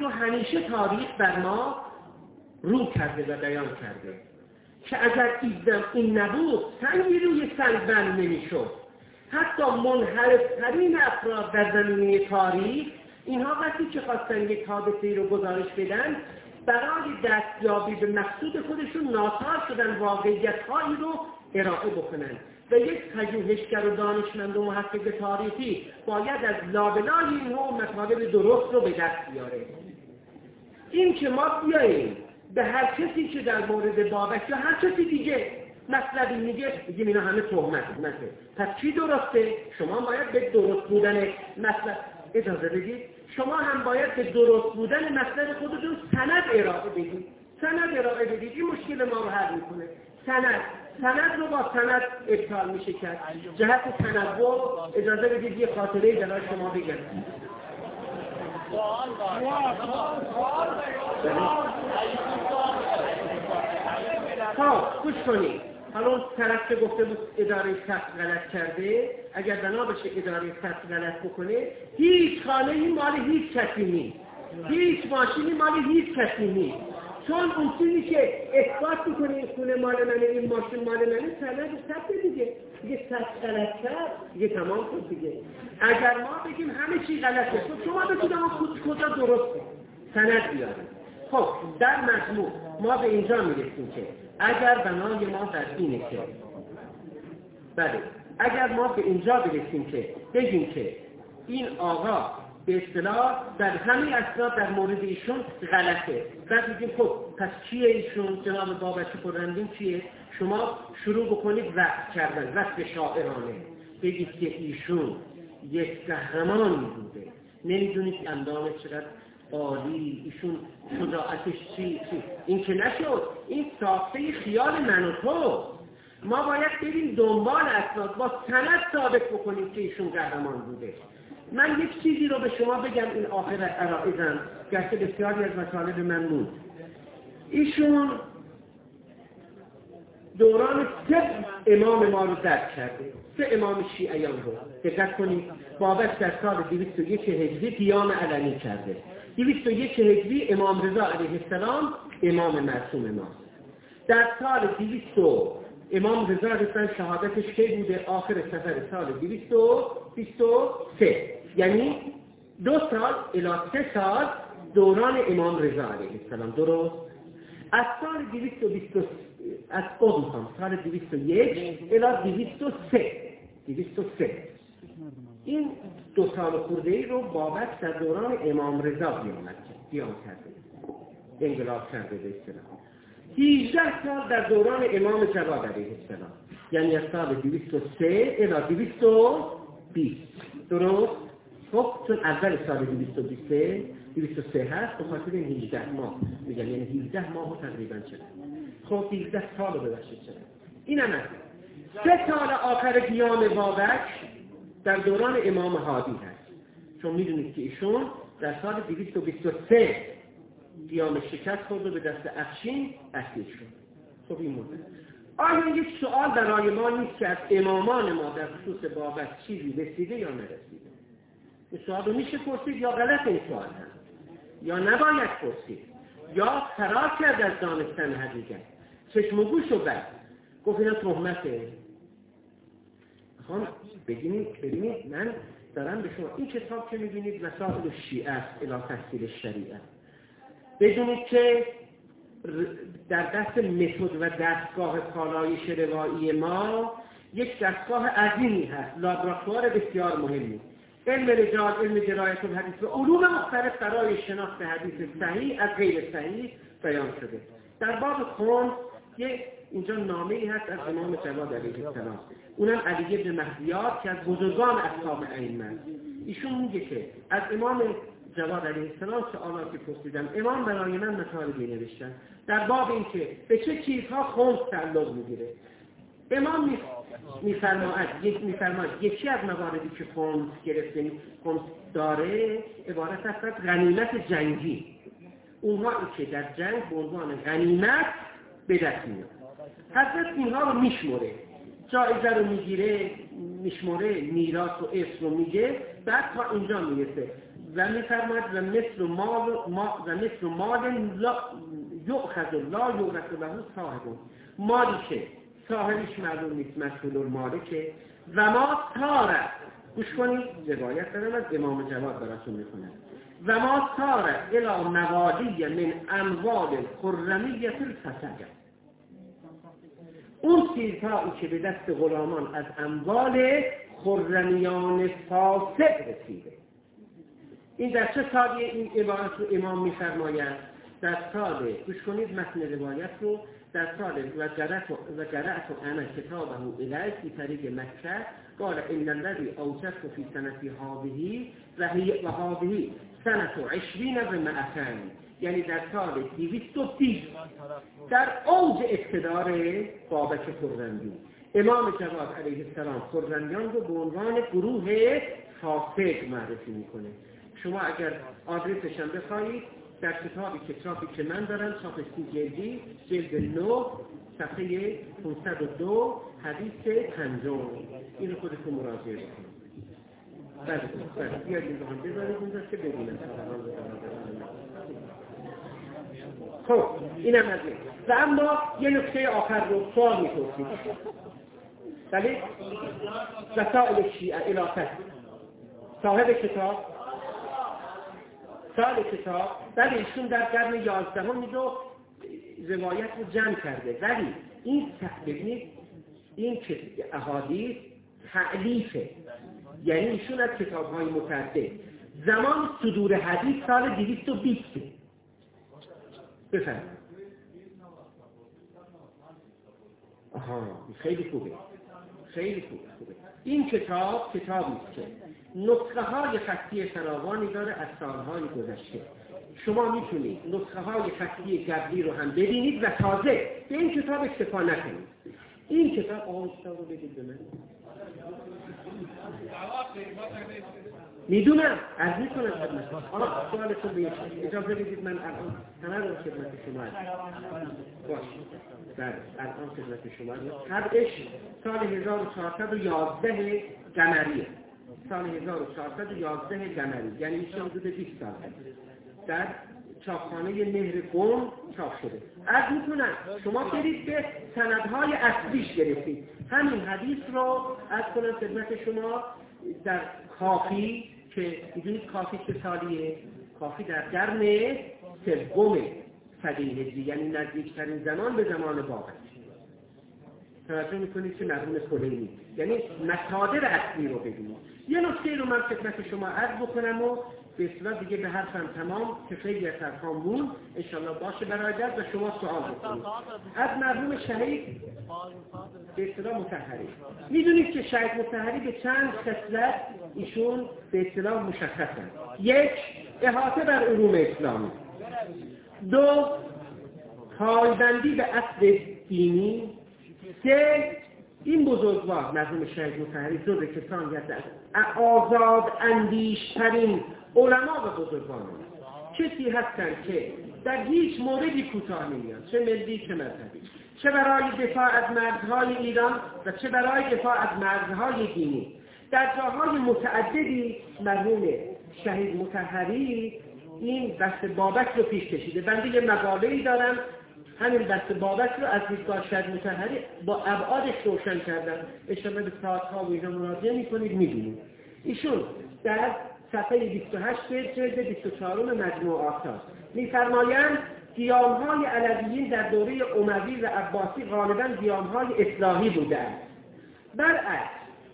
رو همیشه تاریخ بر ما رو کرده و بیان کرده. که اگر این نبود سنگی روی سنگ بند نمی‌شد. حتی منحرفترین افراد در زمینه تاریخ اینها وقتی که خواستن یک حادثه رو گزارش بدن برای دستیابی به مقصود خودشون ناچار شدن واقعیت هایی رو ارائه بکنن. و یک پژوهشگر و دانشمند و محقق تاریخی باید از لابلای این نوع مطالب درست رو به دست بیاره. این که ما بیاییم به هر کسی که در مورد بابک یا هر کسی دیگه مطلبی میگه بگیم اینا همه تهمت نکه پس چی درسته؟ شما باید به درست بودن مطلب اجازه بدید. شما هم باید به درست بودن مطلب خودتون سند ارائه بدید. سند ارائه بدید. این مشکل ما رو حل می‌کنه. سند. سند رو با سند ابطال میشه کرد جهت تنوع اجازه بدید یه خاطره جلال شما بگم. خب گوش کنید. حالا طرف که گفته بود اداره ثبت غلط کرده اگر بنا بشه اداره ثبت غلط بکنه هیچ خانه مال هیچ کسی نیست. هیچ ماشینی مال هیچ کسی نیست. چون چیزی که اثبات می‌کنه این خونه مال منه این ماشین مال منه سند ثبت دیگه. دیگه ثبت غلط کرد دیگه تمام شد دیگه. اگر ما بگیم همه چی غلطه خب شما بگید اما کجا درسته؟ سند بیاریم خب در مجموع ما به اینجا می‌رسیم که اگر بنای ما در اینه که بله. اگر ما به اینجا برسیم که بگیم که این آقا به اصطلاح در همه اسناد در مورد ایشون غلطه. بعد میگیم خب پس چیه ایشون؟ جناب بابت پرندین چیه؟ شما شروع بکنید وقت کردن وقت شاعرانه. بگید که ایشون یک قهرمانی بوده. نمی‌دونید اندامه چقدر عالی. ایشون شجاعتش چی؟ چی؟ این که نشد. این ساخته خیال من و تو. ما باید بریم دنبال اسناد با سند ثابت بکنیم که ایشون قهرمان بوده. من یک چیزی رو به شما بگم این آخر عرائزم گرچه بسیاری از مطالب من بود. ایشون دوران سه امام ما رو درک کرده. سه امام شیعیان رو. دقت کنید بابت در سال 201 هجری قیام علنی کرده. 201 هجری امام رضا علیه السلام امام معصوم ما در سال 200 امام رضا رسن شهادتش کی بوده؟ آخر سفر سال 223 یعنی دو سال الی سه سال دوران امام رضا علیه السلام. درست؟ از سال 220 از او سال 201 الی 203 203 این دو سال خورده ای رو بابک در دوران امام رضا بیان کرده انقلاب کرده به اصطلاح. 18 سال در دوران امام جواد علیه السلام. یعنی از سال 203 الی 220 درست؟ خب چون اول سال 223 203 هست به خاطر 18 ماه. میگن یعنی 18 ماه تقریبا چه خب 18 سال ببخشید چرا؟ این هم سه سال آخر قیام بابک در دوران امام هادی هست. چون می‌دونید که ایشون در سال 223 قیام شکست خورد و به دست افشین اسیر شد. خب این مورد آیا یک سوال برای ما نیست که از امامان ما در خصوص بابک چیزی رسیده یا نرسیده؟ این سوال رو میشه پرسید یا غلط این سوال هم یا نباید پرسید؟ یا فرار کرد از دانستن حقیقت؟ چشم و گوش و بد؟ گفت اینا تهمته. می‌خوام ببینید ببینید من دارم به شما این کتاب که می‌بینید وسائل شیعه است الی تحصیل شریعه. بدونید که در دست متد و دستگاه پالایش روایی ما یک دستگاه عظیمی هست. لابراتوار بسیار مهمی علم رجال علم جرایت و حدیث و علوم مختلف برای شناخت حدیث صحیح از غیر صحیح بیان شده. در باب خون یک اینجا نامه هست از امام جواد علیه السلام. اونم علی ابن مهدیار که از بزرگان اصحاب ائمه ایشون میگه که از امام جواد علیه السلام سوالاتی پرسیدم. امام برای من مطالبی نوشتن در باب اینکه به چه چیزها خمس تعلق می‌گیره. امام میفرماید میفرماید یکی از مواردی که خمس گرفته خمس داره عبارت است از غنیمت جنگی. اونها که در جنگ به عنوان غنیمت به دست میاد. حضرت اینها رو میشمره جایزه رو می‌گیره میشمره میراث و ارث رو میگه بعد تا اینجا می‌رسه. و میفرماید و مثل مال و مثل مال یؤخذ لا یورث له مالی که صاحبش معلوم نیست مسئول مالکه. و ما تاره گوش کنید روایت دارم از امام جواد براتون می‌کنم و ما تاره الى موالی من اموال خرمیت الفسقه اون چیزهایی که به دست غلامان از اموال خرمیان فاسد رسیده. این در چه سالی این عبارت رو امام میفرماید؟ در سال گوش کنید متن روایت رو در سال و جرأت و جرأت انا کتابه الیه فی طریق مکه. قال ان الذي اوجدت في سنتی هذه و هی و و معتن یعنی در سال 220 در اوج اقتدار بابک خرندی. امام جواد علیه السلام خرندیان رو به عنوان گروه فاسق معرفی می‌کنه. شما اگر آدرسش هم بخواهید در کتابی که چاپی که من دارم چاپ سی جلدی جلد نو صفحه 502 حدیث پنجم. این رو خودتون مراجعه بکنید. بله بله. بیاید این رو هم بذارید اونجا که ببینم. خب اینم از این. و اما یه نکته آخر رو سوال می‌پرسید. بله؟ وسائل شیعه الاخر صاحب کتاب سال کتاب ولی ایشون در قرن یازدهم رو روایت رو جمع کرده. ولی این ببینید این احادیث تعلیفه یعنی ایشون از کتاب های متعدد. زمان صدور حدیث سال 220 بفرمایید. آها خیلی خوبه. خیلی خوبه. این کتاب کتابی که نسخه های خطی فراوانی داره از سالهای گذشته. شما می‌تونید نسخه های خطی قبلی رو هم ببینید و تازه به این کتاب اکتفا نکنید. این کتاب آقا کتاب رو بگید به من. می‌دونم از می‌کنم. خدمت آقا سوالتون بیشت اجازه بدید من الان همه رو خدمت شما باش بله الان خدمت شما طبعش سال 1411 قمریه. سال 1411 قمری یعنی میشه حدود 20 سال در چاپخانه مهر قوم چاپ شده. از می‌تونم شما برید به سندهای اصلیش گرفتید. همین حدیث رو از کنم خدمت شما در کافی که می‌دونید کافی چه سالیه؟ کافی در قرن سوم صده هجری یعنی نزدیکترین زمان به زمان بابک توجه می‌کنید که مرحوم کلینی یعنی مصادر اصلی رو ببینید یه نکته رو من خدمت شما عرض بکنم و به اصطلاح دیگه به حرفم تمام که خیلی از حرفام بود انشالله باشه برادر و شما سوال بکنید از مرحوم شهید به اصطلاح متحری می‌دونید که شهید متحری به چند خصلت ایشون به اصطلاح مشخصن. یک احاطه بر علوم اسلامی. دو پایبندی به اصل دینی. سه این بزرگوار مرحوم شهید متحری جز کسانی از آزاد اندیشترین علما و بزرگان کسی هستند که در هیچ موردی کوتاه نمیان چه ملی چه مذهبی. چه برای دفاع از مرزهای ایران و چه برای دفاع از مرزهای دینی. در جاهای متعددی مرحوم شهید متحری این دست بابک رو پیش کشیده. بنده یه مقاله دارم همین دست بابک رو از دیدگاه شهید متحری با ابعادش روشن کردن. اشاره به ساعتها و اینا مراجعه می‌کنید می‌بینید ایشون در صفحه 28 جلد 24 مجموع آثار. میفرمایند های علویین در دوره اموی و عباسی غالبا های اصلاحی بودند. برعکس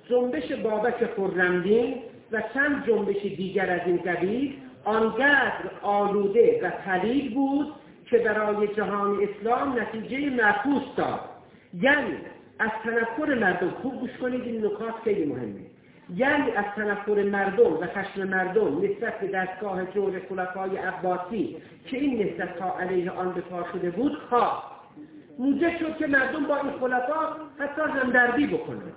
جنبش بابک خرمدین و چند جنبش دیگر از این قبیل آنقدر آلوده و پلید بود که برای جهان اسلام نتیجه معکوس داد. یعنی از تنفر مردم خوب گوش کنید این نکات خیلی مهمه. یعنی از تنفر مردم و خشم مردم نسبت به دستگاه جور خلفای عباسی که این نسبت ها علیه آن به شده بود خواه. موجب شد که مردم با این خلفا حتی همدردی بکنند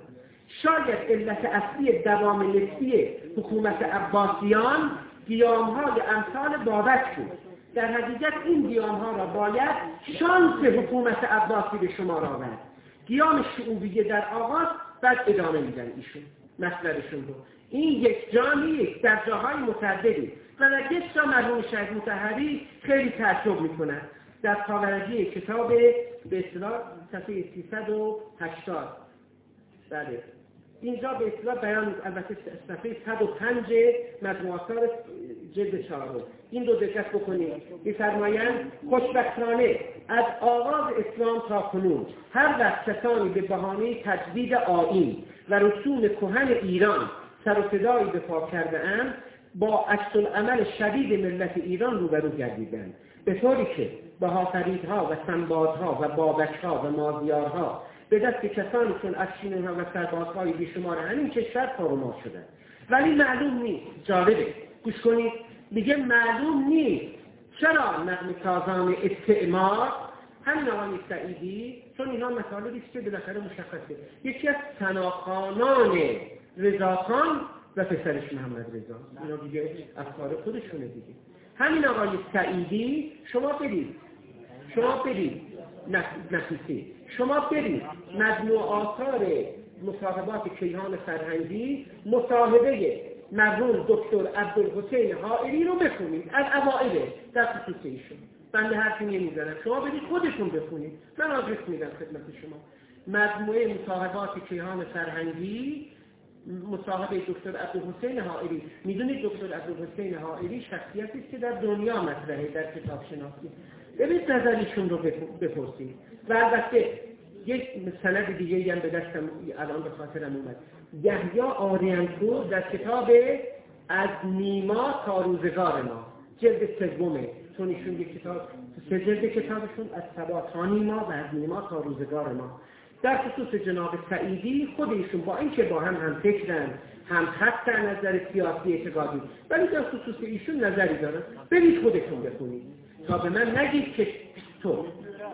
شاید علت اصلی دوام نسبی حکومت عباسیان های امثال بابک بود. در حقیقت این گیام ها را باید شانس حکومت عباسی به شما را آورد. گیام شعوبیه در آغاز بعد ادامه میدن ایشون. مصدرشون رو این یک جا نیست در جاهای متعددی. و در یک جا مرحوم شهید متحری خیلی تعجب می‌کنن در خاورجی کتاب به اصطلاح صفحه 380 بله. اینجا به اصطلاح بیان البته صفحه 105 مجموعه جلد چهارم این رو دقت بکنید میفرمایند خوشبختانه از آغاز اسلام تا کنون هر وقت کسانی به بهانه تجدید آیین و رسوم کهن ایران سر و صدایی به کرده اند با عکس عمل شدید ملت ایران روبرو گردیدند. به طوری که بهافریدها و سنبادها و بابکها و مازیارها به دست کسانی چون افشینها و سربازهای بیشمار همین کشور فروما شدن ولی معلوم نیست. جالبه. گوش کنید. میگه معلوم نیست. چرا نقم تازان استعمار؟ همین آقای سعیدی چون اینا مطالبی است که بالاخره مشخصه. یکی از سناخانان رضاخان و پسرش محمد رضا. اینا دیگه افکار خودشونه دیگه. همین آقای سعیدی شما برید. شما برید. نفیسی شما برید. مجموع آثار مصاحبات کیهان فرهنگی مصاحبه مرحوم دکتر عبدالحسین حائری رو بخونید. از اوائل در خصوص ایشون بنده حرفی نمی‌زنم. شما برید خودتون بخونید. من آدرس میدم خدمت شما. مجموعه مصاحبات کیهان فرهنگی مصاحبه دکتر عبدالحسین حائری. می‌دونید دکتر عبدالحسین حائری شخصیتی است که در دنیا مطرحه در کتاب شناسی. ببینید نظریشون رو بپرسید. و البته یک سند دیگه هم به دستم الان به خاطرم اومد. یحیا آریانپور در کتاب از نیما تا روزگار ما جلد سومه. چون ایشون یک کتاب سه جلد کتابشون از سبا نیما و از نیما تا روزگار ما. در خصوص جناب سعیدی خود ایشون با اینکه با هم هم فکرن هم خط نظر سیاسی اعتقادی ولی در خصوص ایشون نظری دارن. برید خودتون بخونید. تا به من نگید که تو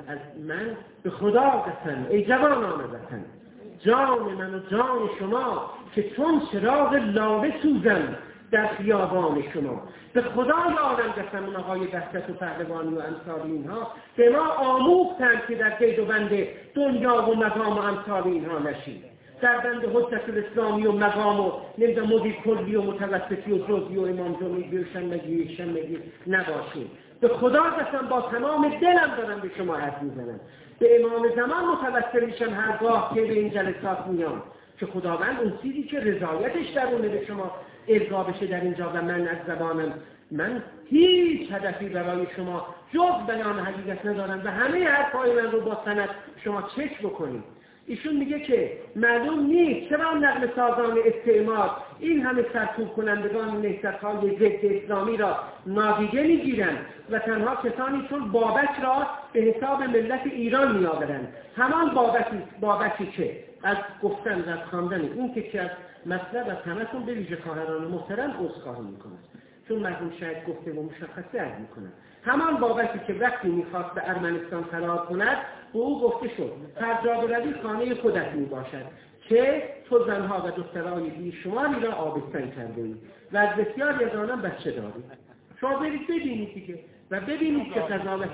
از من به خدا قسم ای جوانان وطن جان من و جان شما که چون چراغ لاله سوزن در خیابان شما. به خدا یادم قسم اون آقای دستت و پهلوانی و امثال اینها به ما آموختند که در قید و بند دنیا و مقام و امثال اینها نشید در بند حجت الاسلامی و مقام و نمی‌دونم مدیر کلی و متوسطی و جزی و امام جمعی و شنبگی شنبگی نباشید به خدا قسم با تمام دلم دارم به شما حرف می‌زنم. به امام زمان متوسل میشم هرگاه که به این جلسات میام. که خداوند اون چیزی که رضایتش درونه به شما ارضا بشه در اینجا و من از زبانم من هیچ هدفی برای شما جز بیان حقیقت ندارم و همه حرفهای من رو با سند شما چک بکنید ایشون میگه که معلوم نیست. چرا نقل سازان استعمار؟ این همه سرکوب کنندگان نهضت های ضد اسلامی را نادیده می‌گیرند و تنها کسانی چون بابک را به حساب ملت ایران میآورند. همان بابکی, بابکی که از گفتن و از خواندن این که از مطلب از همهتون به ویژه خواهران محترم عذرخواهی می‌کند چون مرحوم شاید گفته و مشخصه عرض می‌کنم. همان بابتی که وقتی می‌خواست به ارمنستان فرار کند به او گفته شد هر جا بروی خانه خودت می باشد که تو زنها و دخترهای بی شماری را آبستن کرده ای و از بسیاری از آنان بچه داری. شما برید ببینید دیگه و ببینید که قضاوت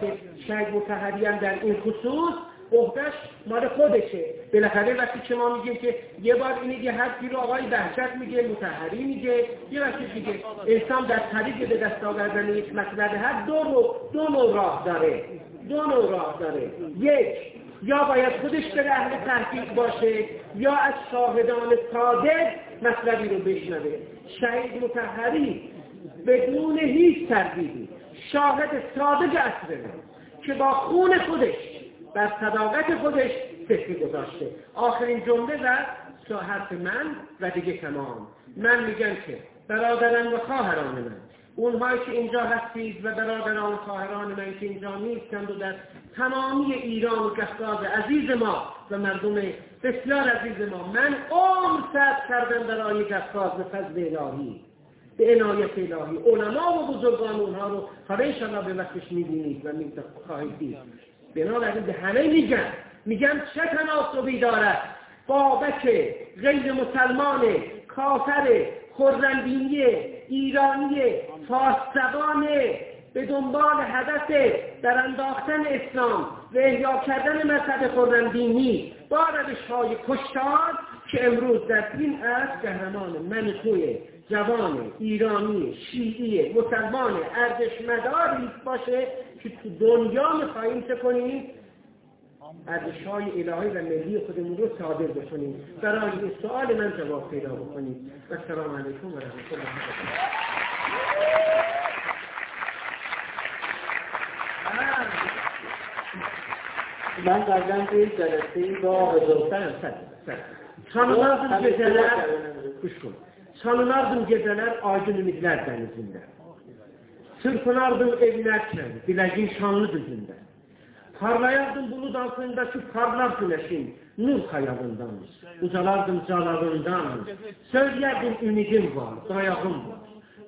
شاید متحریان در این خصوص عهدش مال خودشه. بالاخره وقتی که ما میگیم که یه بار اینه یه حرفی رو آقای بهشت میگه متحری میگه یه وقتی دیگه انسان در طریق به دست آوردن یک مطلب هر دو رو دو نوع راه داره. دو نوع راه داره. یک یا باید خودش به اهل تحقیق باشه یا از شاهدان صادق مطلبی رو بشنوه. شهید متحری بدون هیچ تردیدی شاهد صادق اصره که با خون خودش بر صداقت خودش فکر گذاشته. آخرین جمله و حرف من و دیگه تمام. من میگم که برادران و خواهران من اونهایی که اینجا هستید و برادران و خواهران من که اینجا نیستند و در تمامی ایران و کفکاز عزیز ما و مردم بسیار عزیز ما من عمر سرد کردم برای کفکاز به فضل الهی به عنایت الهی. علما و بزرگان اونها رو حالا انشاءالله به وقتش می‌بینید و خواهید دید. بنابراین به همه میگن. میگن چه تناسبی دارد. بابک غیر مسلمان کافر خرمدینی ایرانی فارسزبان به دنبال هدف در انداختن اسلام و احیا کردن مذهب خرمدینی با روش های کشتار که امروز در این از قهرمان من توی جوان ایرانی شیعی مسلمان ارزشمداری باشه که تو دنیا می‌خواهیم چه کنیم؟ ارزش های الهی و ملی خودمون رو صادر بکنیم. برای این سوال من جواب پیدا بکنیم. و السلام علیکم و رحمت الله. من قبلا توی جلسه با حضور سر سر سر خانم به جلسه گوش کن. Çalınardım geceler aydın ümidlər dənizində. Çırpınardım evlərkən, biləcin şanlı düzündə. Parlayardım bulud altındaki parlar güneşin nur xayalından. Ucalardım calalından. Söyləyərdim ümidim var, dayağım var.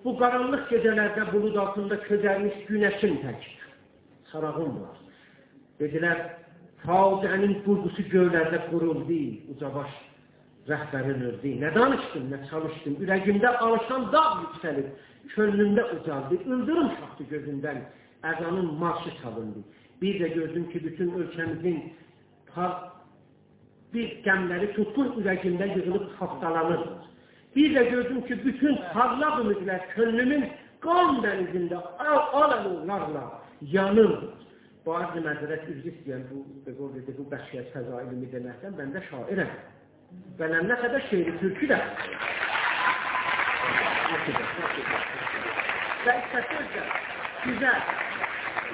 Bu qaranlıq gecələrdə bulud altında közərmiş günəşin tək. Sarağım var. Dedilər, faciənin qurqusu göylərdə quruldu, ucabaş rəhbərin öldü. Nə danışdım, nə çalışdım, ürəgimdə alışan dağ yüksəlib, könlümdə ucaldı, ildırım şaxtı gözündən, əzanın marşı çalındı. Bir də gördüm ki, bütün ölkəmizin bir gəmləri tutqun ürəgimdə yığılıb xaftalanır. Bir də gördüm ki, bütün parlaq ümidlər könlümün qan dənizində al alevlarla yanır. Bazı məzərət üzr istəyən bu, bu, bu bəşiyyət fəzailimi deməkdən mən də şairəm. Və nə qədər şeiri türkü də. Və istəsözdə, güzel,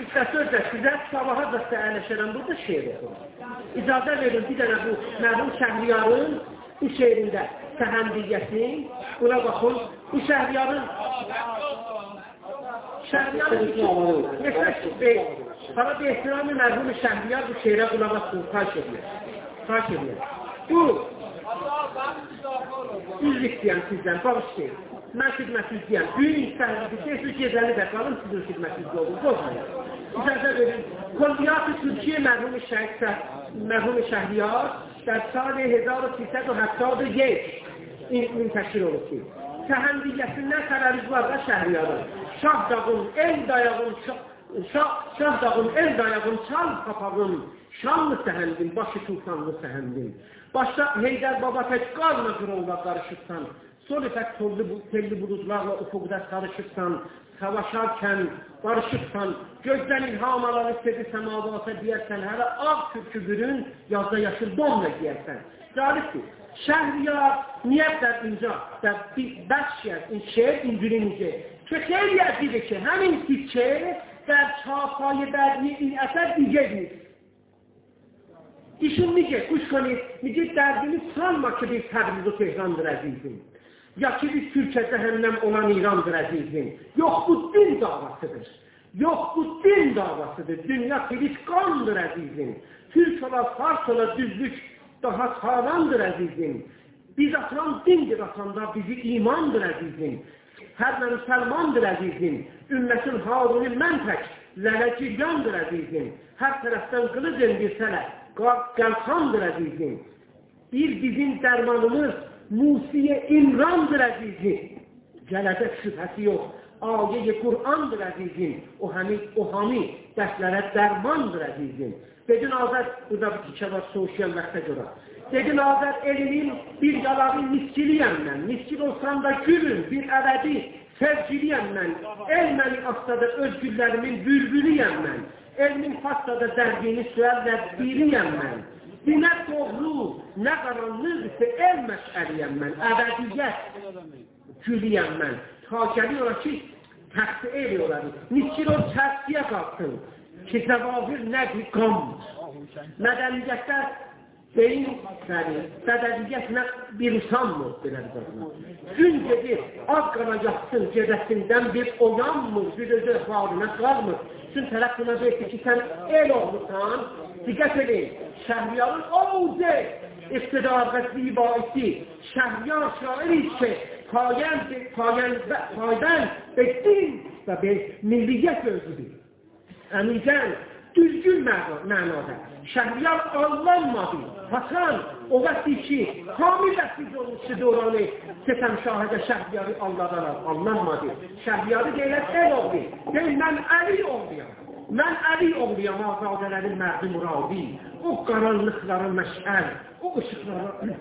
istəsözdə sizə sabaha da əyləşərəm burada şeir oxurum. İcazə verin bir dənə bu mərhum Şəhriyarın bu şeirində səhəndiyyəsini, buna baxın, bu Şəhriyarın Şəhriyarın neçə Para bir ehtiramı mərhum Şəhriyar bu şeirə qulaq asın, xaş edir. Xaş edir. Bu Üzr istəyəm sizdən, bağışlayın. Mən xidmətinizliyəm. Büyük istəyirəm, siz gecəli də qalın, sizin xidmətinizdə olun, qorxmayın. İcazə verin, Kulliyat-ı Türkiye mərhum şəhid, mərhum şəhriyar در سال 1371 این təşkil olub ki, səhəndiyəsindən xəbəriz var da şəhriyarın. Şah dağın, el dayağın, şah, şah dağın, el dayağın, çal papağın, şanlı səhəndin, başı tufanlı səhəndin. Başta Heydər Baba tək qarla qırolda qarışırsan, sol ipək tollu, telli buludlarla ufukda sarışırsan, savaşarkən barışırsan, gözdən ilham alan istedi səmavata deyərsən, hələ ağ kürkü bürün, yazda yaşıl donla giyərsən. Galipdir. Şehriyar niyet der اینجا در بخشی از این شعر اینجوری میگه که خیلی عجیبه که همین تیکه در چاپهای بعدی این اثر دیگه نیست ایشون میگه گوش کنید میگه دردini sanma ki biz Təbriz o Tehrandır əzizim. Ya ki biz Türkiye cehennem olan İran'dır əzizim. Yox bu din davasıdır. Yox bu din davasıdır. Dünya filiz qandır əzizim. Türk ola, Fars ola düzlük daha sağlamdır əzizim. Biz atan dindir atanda bizi imandır əzizim. Hər nə müsəlmandır əzizim. Ümmətin Haruni mən tək, lələciryandır əzizim. Hər tərəfdən qılıc endirsələr, Gəlxandır əzizim. Bir bizim dərmanımız Musiye İmrandır əzizim. Gələcək şübhəsi yox. Ayə Kur'andır əzizim. O həmi, o hami dərslərə dərmandır əzizim. Dedin Azər, burada bir tikə var soğuşayan vaxta görə. Dedin Azər, elinin bir yalağı miskiliyəm mən. Miskil olsam da gülüm, bir əbədi sevgiliyəm mən. El məni astada özgürlərimin bülbülüyəm mən. Elmin fastada dərdini söyərlə biriyəm mən. Dinə doğru, nə qaranlıqdır, el məşəliyəm mən. Əbədiyyət güliyəm mən. Ta gəlir ki, təxti ediyorlar. Niçin o təxtiyə qalsın? Ki, zəvahir nədir qam? Mədəniyyətdə beyin səni, sədədiyyət nə bir usanmır, belə bir Gün gedir, az qana yatsın, gedəsindən bir oyanmır, bir özü haline qalmır. Üçün tərəf buna deyir ki, sən el olmuşsan, diqqət edin, oğuzu, iqtidar və zibaisi, şəhriyar şairi ki, payən, payən, paydən ve din və bir milliyyət özüdür. Əmicən, düzgün mənada. Şəhriyar allanmadı. Hasan O vəsi ki, hamı vəsiz olmuşdu doranı, sesən şahidə şəhriyarı Allahdan al, anlanmadı. Şəhriyarı deyilət el oğlu, deyil mən əli oğluyam. Mən əli oğluyam azadələrin mərdum ravi. O qaranlıqlara məşər, o ışıqlara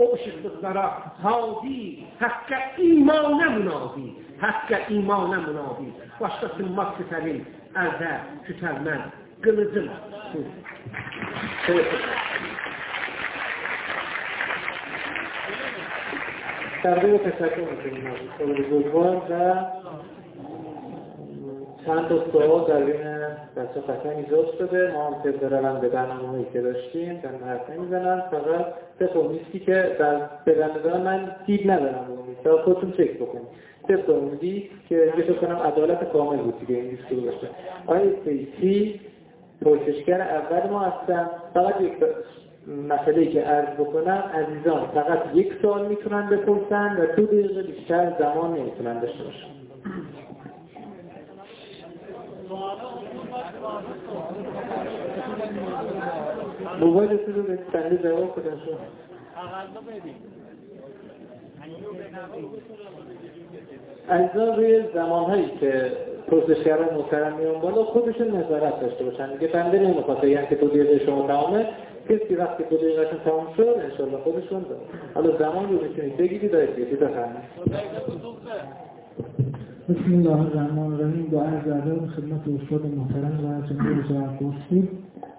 o ışıqlıqlara hadi, həqqə imanə münavi, həqqə imanə münavi. Başqa sınmaz kütərin, əldə kütəlmən, qılıcım. Thank you. تقریب تشکر می‌کنیم. از بزرگوار و چند تا سوال در بین بچه قطعا ایجاد شده. ما هم طبق روند برنامه که داشتیم در حرف نمی‌زنم. فقط طبق نیستی که در بدن من دید ندارم. اون خودتون چک بکنید. طبق اون که فکر کنم عدالت کامل بود دیگه این دیسکو باشه. آیا سیسی پرسشگر اول ما هستن. فقط یک مسئله که عرض بکنم عزیزان فقط یک سال می‌تونن بپرسن و دو دقیقه بیشتر زمان نمی‌تونن داشته باشن. موبایل رو به سنده جواب کدن شد؟ عزیزان روی زمان هایی که پرسشگران محترم میان بالا خودشون نظارت داشته باشن. دیگه بنده نمی‌خواد بگم که دو دقیقه شما تمامه. کسی وقتی دو دقیقهشون تمام شد انشالله خودشون حالا زمان رو می‌تونید بگیرید دارید بگیرید بفرمایید. بسم الله الرحمن الرحیم. با عرض ادب خدمت استاد محترم و جناب وزارت گفتید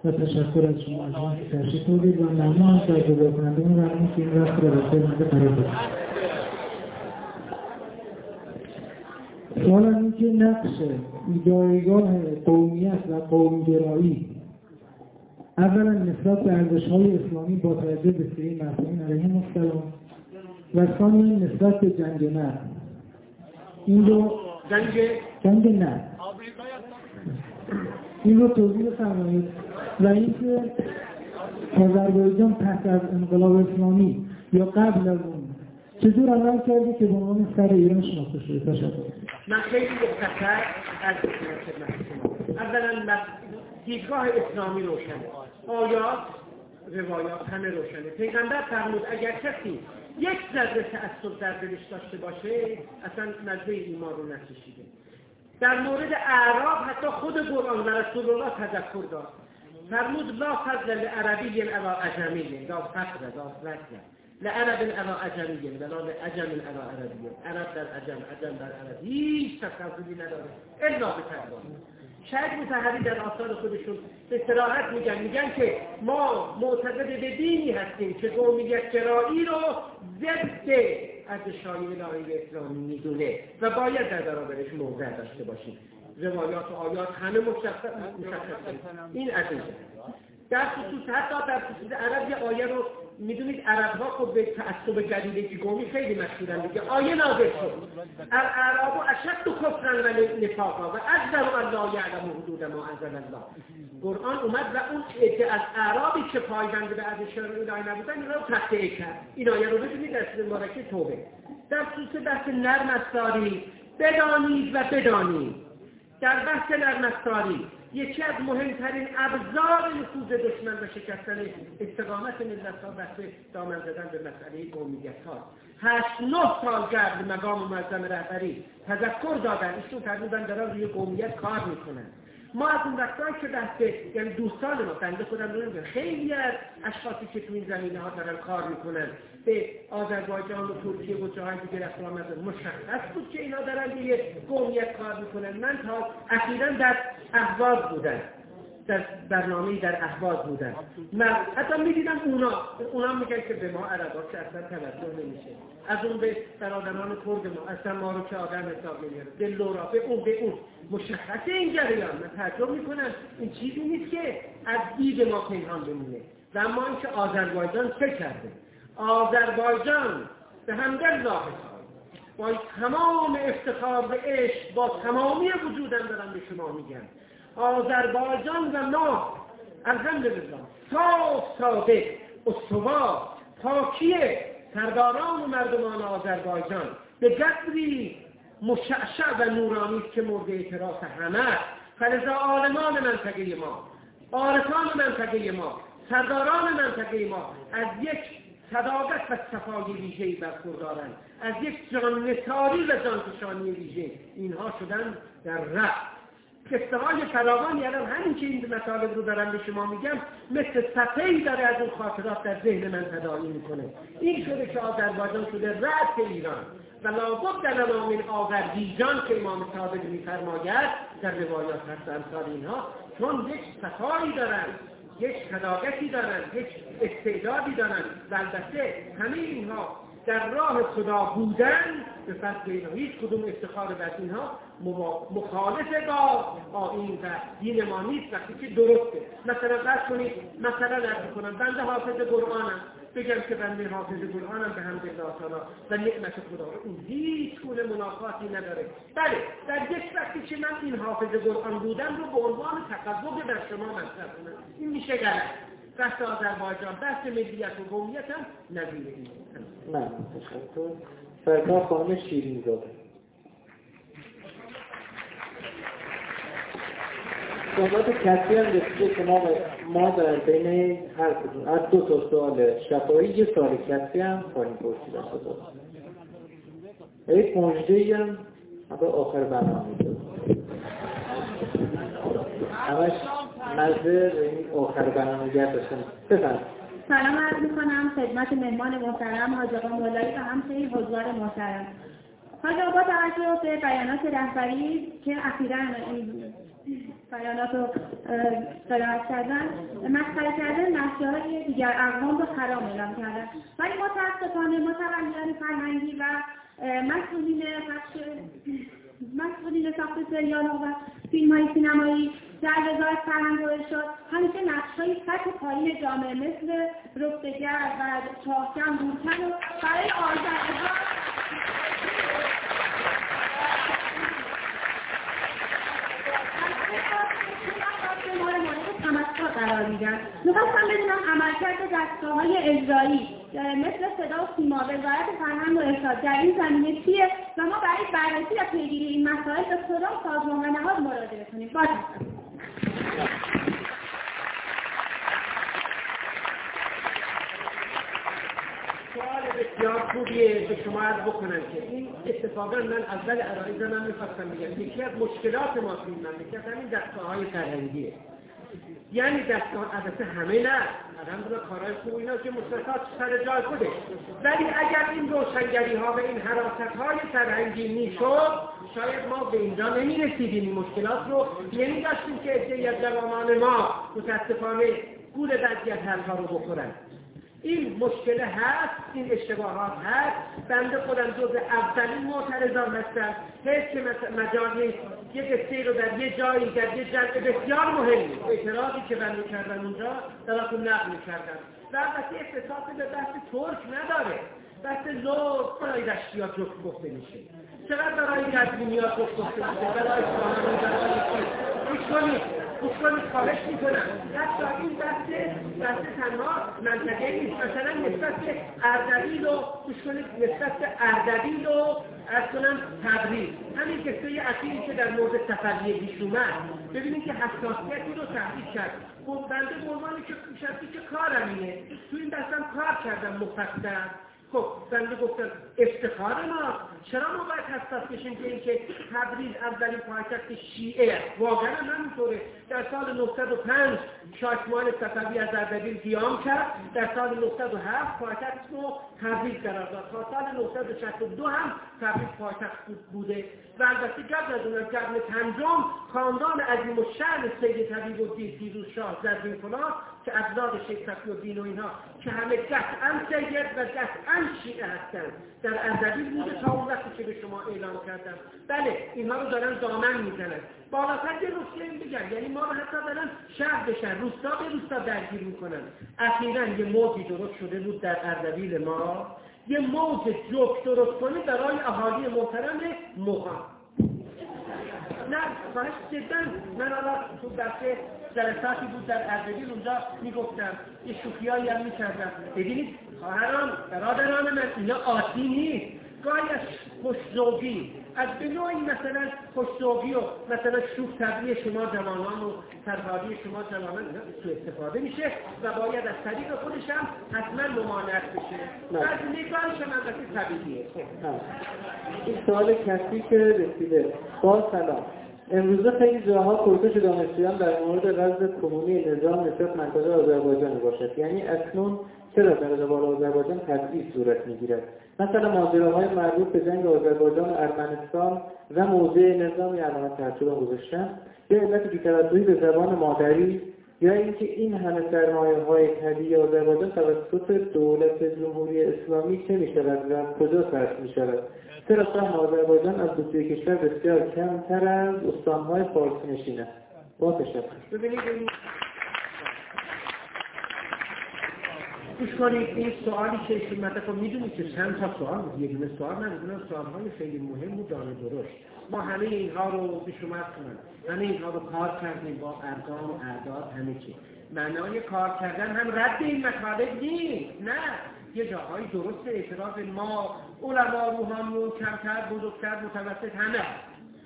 و تشکر از شما از که تشریف بودید و ممنون از جزا کننده و ممنون که این وقت را به خیر قرار دادید. سوال این که نقش جایگاه قومیت و قومگرایی اولا نسبت به ارزش های اسلامی با توجه به سری مرحومین علیهم السلام و ثانیا نسبت به جنگ نه این رو جنگ جنگ نه این رو توضیح بفرمایید. و اینکه آذربایجان پس از انقلاب اسلامی یا قبل از اون چطور عمل کرده که به عنوان سر ایران شناخته شده؟ تشکر. من خیلی مختصر از اولا دیدگاه اسلامی روشنه. آیات روایات همه روشنه. پیغمبر فرمود اگر کسی یک ذره تعصب در دلش داشته باشه اصلا مزه ایمان رو نکشیده. در مورد اعراب حتی خود قرآن و رسول الله تذکر داد. فرمود لا فضل لعربی علی عجمی لا فقر لا فضل. لعرب علی عجمی ولا لعجم علی عربی عرب در عجم عجم در عرب. هیچ تفاضلی نداره. الا به تقوا شاید متحری در آثار خودشون به سراحت میگن. میگن که ما معتقد به دینی هستیم که قومیت چرایی رو ضد ارزشهای الهی اسلامی می‌دونه و باید در برابرش موضع داشته باشیم. روایات و آیات همه مشخص این از در خصوص حتی در خصوص عرب یه آیه رو می‌دونید عرب ها خب به تعصب جدیدگی قومی خیلی مشهورن دیگه. آیه نازل شد. الاعراب اشد کفرا و نفاقا و اجدر ان لا یعلم حدود ما انزل الله. قرآن اومد و اون عده از اعرابی که پایبند به ارزش الهی نبودن اینا رو تقطیع کرد. این آیه رو ببینید در سوره مبارکه توبه. در خصوص بحث نرم افزاری بدانید و بدانید. در بحث نرم یکی از مهمترین ابزار نفوذ دشمن و شکستن استقامت ملت ها بحث دامن زدن به مسئله قومیت ها هشت نه سال قبل مقام معظم رهبری تذکر دادن. ایشون فرمودن دارن روی قومیت کار می‌کنن. ما از اون وقتایی که بحث یعنی دوستان ما بنده خودم رو خیلی از اشخاصی که تو این زمینه ها دارن کار می‌کنن به آذربایجان و ترکیه و جاهای دیگه رفت آمدن مشخص بود که اینا دارن به قومیت کار می‌کنن. من تا اخیرا در احواز بودن در برنامه در احواز بودن من حتی می‌دیدم اونا اونا میگن که به ما عربا که اصلا توجه نمیشه. از اون به برادران کرد ما اصلا ما رو که آدم حساب نمیاره به لورا به اون به اون. مشخص این جریان. من تعجب می‌کنم. این چیزی نیست که از دید ما پنهان بمونه. و اما اینکه آذربایجان چه کرده؟ آذربایجان به همدلله با تمام افتخار و عشق با تمامی وجودم دارم به شما میگم. آذربایجان و ما الحمدلله صاف صادق استوار پاکیه. سرداران و مردمان آذربایجان به قدری مشعشع و نورانی که مورد اعتراف همه فلذا عالمان منطقه ما عارفان منطقه ما سرداران منطقه ما از یک صداقت و صفای ویژه‌ای برخوردارند. از یک جان نثاری و جانفشانی ویژه اینها شدن در رفت قصه های فراوانی الان همین که این مطالب رو دارم به شما میگم مثل صفحه‌ای داره از اون خاطرات در ذهن من تداعی می‌کنه. این شده که آذربایجان شده رأس ایران. و لابد در این آذربیجان که امام صادق میفرماید در روایات هست امثال اینها چون یک صفایی دارن یک صداقتی دارن یک استعدادی دارن. و البته همه اینها در راه خدا بودن به فضل اینا هیچ کدوم افتخار بر اینها مخالف با آین و دین ما نیست وقتی که درسته. مثلا قصد کنید مثلا ارز کنم بنده حافظ قرآنم. بگم که بنده حافظ قرآنم به حمد الله تعالی و نعمت خدا اون هیچ گونه منافاتی نداره. بله در یک وقتی که من این حافظ قرآن بودم رو به عنوان تقوق بر شما مطرح کنم. این میشه غلط. بحث آذربایجان بحث ملیت و قومیت هم نظیر این نه سرکار خانم شیرین زاده. صحبت کسی هم رسیده که ما, ما در بین هر کدوم از دو تا سوال شفایی یه سال کسی هم خواهیم پرسیدن شده یک مجده هم آخر برنامه. همش مزه آخر برنامه گرد داشتن. بفرد سلام عرض می‌کنم. خدمت مهمان محترم حاج آقا مولایی و همچنین حضار محترم. حاج با توجه به بیانات رهبری که اخیرا بیانات رو قرائت کردن مسخره کردن نقشه دیگر اقوام رو حرام اعلام کردن. ولی متاسفانه متولیان فرهنگی و مسئولین بخش مسئولین ساخت سریال و فیلم های سینمایی در وزارت فرهنگ و ارشاد همیشه نقش های سطح پایین جامعه مثل رفتگر و چاهکن بورکن و برای میدن می‌خواستم بدونم عملکرد دستگاه های اجرایی مثل صدا و سیما وزارت فرهنگ و ارشاد در این زمینه چیه و ما برای بررسی و پیگیری این مسائل به کدام سازمان و نهاد مراجعه کنیم. با سوال بسیار خوبیه به شما عرض بکنم که این اتفاقا من اول ارائه من می‌خواستم بگم. یکی از مشکلات ما تو این مملکت همین دستگاه های فرهنگیه. یعنی دستگاه البته همه نه. الحمدلله کارهای خوب اینا که مصرفات سر جای خوده ولی اگر این روشنگری ها و این حراست های فرهنگی می‌شد شاید ما به اینجا نمی رسیدیم این مشکلات رو. نمی داشتیم که ادهی از جوانان ما متاسفانه گول بعضی از رو بخورن. این مشکل هست این اشتباهات هست. بنده خودم جز اولین معترضان هستم. هیچ که مجال نیست یک قصه رو در یه جایی در یه جمع بسیار مهمی اعتراضی که بنده کردن اونجا دراتون نقل کردم و البته اختصاص به بحث ترک نداره. بحث لوگ برای دشتی ها جفت گفته میشه. چقدر برای گفته میشه برای سانمون برای کنید گوش کنید خواهش می‌کنم. حتی این بحث بحث تنها منطقه نیست. مثلا نسبت به اردبیل و گوش کنید نسبت اردبیل و از کنم تبریز. همین قصه اخیری که در مورد تفریه پیش اومد. ببینید که حساسیتی رو تحقیق کرد. خب بنده به عنوان که که کارم اینه. تو این دستم کار کردم مفصل. خب بنده گفتم افتخار ما. چرا ما باید حساس بشیم که اینکه تبریز اولین پایتخت شیعه است؟ واقعا همینطوره. در سال 905 شاکمان صفوی از اردبیل قیام کرد. در سال 907 پایتخت رو تبریز قرار داد. تا سال 962 هم تبریز پایتخت بوده. و البته قبل از اون قرن پنجم خاندان عظیم شعن سید طبیب و پیروز شاه فلان که شیخ صفی و دین و اینها که همه قطعا سید و قطعا شیعه هستند در اردبیل بوده تا اون وقتی که به شما اعلام کردم بله اینها رو دارن دامن می‌زنن. بالاتر یه روسیه بگم یعنی ما رو حتی دارن شهر بشن روستا به روستا درگیر می‌کنن. اخیرا یه موجی درست شده بود در اردبیل ما. یه موج جوک درست کنه برای اهالی محترم مقام. نه خواهش جدا. من الان تو دسته جلساتی بود در اردبیل اونجا می‌گفتم یه شوخیایی هم می‌کردم. ببینید خواهران برادران من اینا عادی نیست. گاهی از خوشزوگی از به نوعی مثلا خوشزوگی و مثلا شوخ طبعی شما جوانان و سرحالی شما جوانان سو استفاده میشه و باید از طریق خودش هم حتما ممانعت بشه. از نگاهش هم البته طبیعیه. این سوال کسی که رسیده با سلام. امروزه خیلی جاها پرسش دانشجویان در مورد وضع کمونی نظام نسبت منطقه آذربایجان باشد. یعنی اکنون چرا در قبال آذربایجان تبعیض صورت می‌گیرد؟ مثلا ماجراهای مربوط به جنگ آذربایجان و ارمنستان و موضع نظامی علامت تعجب گذاشتن به علت بیتوجهی به زبان مادری یا اینکه این همه سرمایه های طبیعی آذربایجان توسط دولت جمهوری اسلامی چه می شود و کجا صرف می شود چرا سهم آذربایجان از دوستی کشور بسیار کمتر از استانهای فارسی نشین است با تشکر. گوش کنید این سوالی که ایشون مطرح می‌دونید که چند تا سوال بود. یه دونه سوال نه سوال های خیلی مهم و دانه درشت ما همه اینها رو به شما کنم. همه اینها رو کار کردیم با ارقام و اعداد همه چی. معنای کار کردن هم رد این مطالب نیست. نه. یه جاهای درست اعتراض ما علما روحانیون کمتر بزرگتر متوسط همه.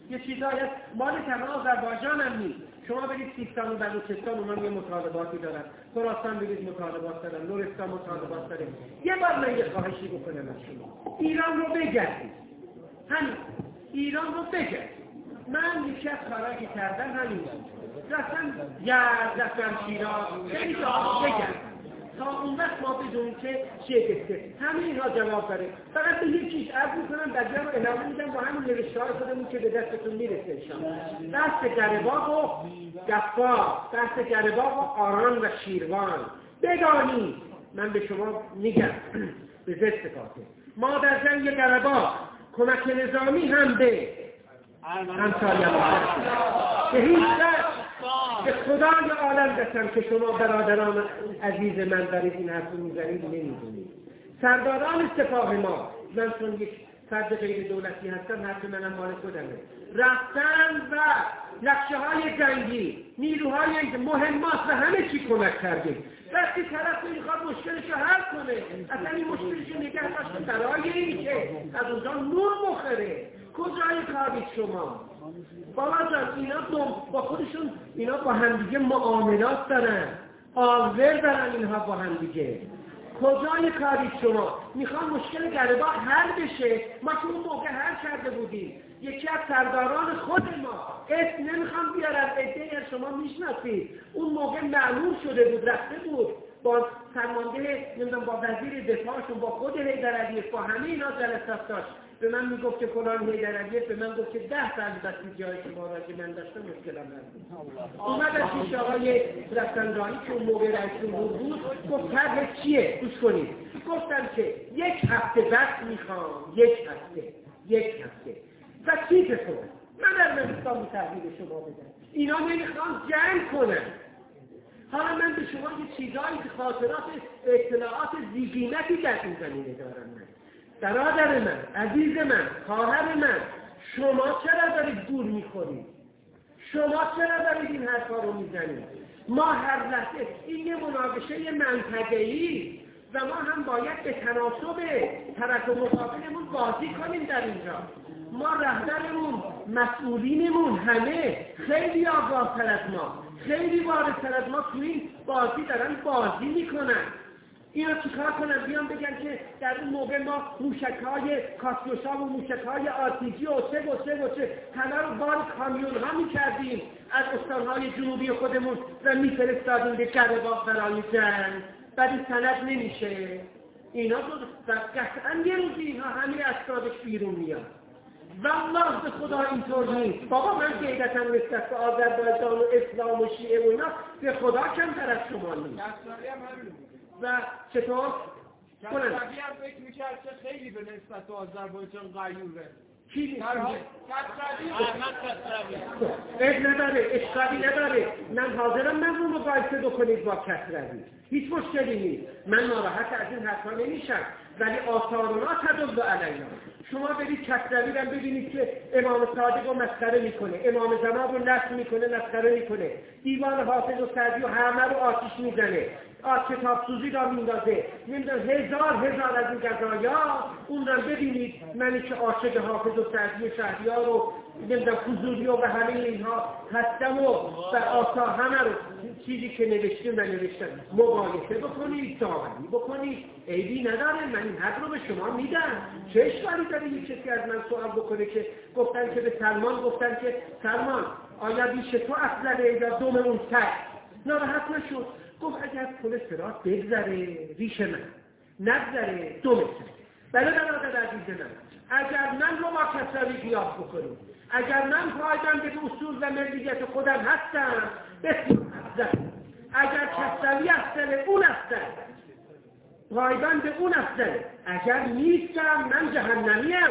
یه چیزایی هست. مال تنها آذربایجان هم نیست. شما برید سیستان و بلوچستان اونا یه مطالباتی دارن. خراسان برید مطالبات دارن. لورستان مطالبات داره یه بار من یه خواهشی بکنم از شما. ایران رو بگردید. همین. ایران رو بگردید من یکی از کارهایی که کردم همین رفتم رفتم شیراز خیلی جاها بگردم تا اون وقت ما بدونیم که چیه گفته همه اینها جواب داره فقط به یک چیز عرض می‌کنم در جمع اعلام میدم با همون نوشته های خودمون که به دستتون می‌رسه انشاءالله. بحث گرباغ و گفار بحث گرباغ و آران و شیروان. بدانی. من به شما میگم. (clears throat) به زست کاته ما در جنگ گرباغ کمک نظامی هم به همسایه به هیچ به خدای عالم دستم که شما برادران عزیز من برای این حرف می‌زنید نمی‌دونید. سرداران سپاه ما من چون یک فرد غیر دولتی هستم حرف منم مال خودمه. رفتن و نقشه های جنگی نیروهای مهمات و همه چی کمک کردیم وقتی طرف می‌خواد مشکلش رو حل کنه اصلا این مشکلش رو نگه داشته برای این که از اونجا نور مخره کجای کارید شما؟ بابا جان اینا با خودشون اینا با همدیگه معاملات دارن. آور دارن اینها با همدیگه. کجای کارید شما؟ می‌خوان مشکل گربا حل بشه. ما که اون موقع حل کرده بودیم. یکی از سرداران خود ما. اسم نمی‌خوام بیارم ادهی شما می‌شناسید. اون موقع معلوم شده بود رفته بود. با فرمانده نمی‌دونم با وزیر دفاعشون با خود حیدر با همه اینا جلسات داشت. به من می‌گفت که فلان علیه به من گفت که ده سال بسی جای شما را که من داشتم مشکلم نبود اومد از پیش آقای رفتنگاهی که اون موقع رئیس جمهور بود. گفت طرح چیه؟ گوش کنید. گفتم که یک هفته بس می‌خوام. یک هفته. یک هفته. و چی کنم من ارمنستان تحویل شما بدم اینا نمی‌خوام جنگ کنن. حالا من به شما یه چیزایی که خاطرات اطلاعات زیگینتی در این زمینه دارم من. برادر من عزیز من خواهر من شما چرا دارید گور می‌خورید؟ شما چرا دارید این حرفا رو می‌زنید؟ ما هر لحظه این یه مناقشه منطقه‌ای و ما هم باید به تناسب طرف مقابلمون بازی کنیم در اینجا. ما رهبرمون مسئولینمون همه خیلی آگاه از ما خیلی واردتر از ما تو این بازی دارن بازی می‌کنن. اینا چیکار کنن بیان بگن که در اون موقع ما موشک های کاسیوشا و موشک های آتیجی و چه و چه و چه همه رو بار کامیون ها می‌کردیم. از استانهای جنوبی خودمون و میفرستادیم به گرباق برای جنگ. بعد سند نمیشه. اینا دو قطعا یه روزی اینها همه اسنادش بیرون میاد. والله به خدا اینطور نیست. بابا من قیدتم نسبت به آذربایجان و اسلام و شیعه و اینا به خدا کمتر از شما نیست. و چطور؟ کنن هم فکر می‌کرد که خیلی به نسبت آذربایجان غیوره. کی اب نداره اشکالی نداره. من حاضرم من رو مقایسه بکنید با کسروی هیچ مشکلی نیست. من ناراحت از این حرفا نمیشم. ولی آثارنا تدل علینا. شما برید کسروی رو ببینید که امام صادق رو مسخره می‌کنه. امام زمان رو نصر می‌کنه مسخره می‌کنه. دیوان حافظ و سعدی و همه رو آتیش می‌زنه. کتاب سوزی را میندازه. نمی‌دونم هزار هزار از این گزایا اون را ببینید. منی که عاشق حافظ و سعدی و شهریار رو نمی‌دونم فضولی و همه اینها هستم و در آسا همه رو چیزی که نوشتیم و نوشتم. مقایسه بکنید داوری بکنید. عیبی نداره. من این حق رو به شما میدم. چه اشکالی داره؟ یک کسی از من سوال بکنه که گفتن که به سلمان گفتن که سلمان آیا بیش تو افضله یا دوم اون تک؟ ناراحت نشد گفت اگر پل سرات بگذره ریش من. نگذره دو متر. بله برادر عزیز من. اگر من رو با کسروی قیاس بکنیم اگر من پایدم به اصول و ملیت خودم هستم بسیار افضل. اگر کسروی افضله اون افضل پایبند اون افضل اگر نیستم من جهنمیم.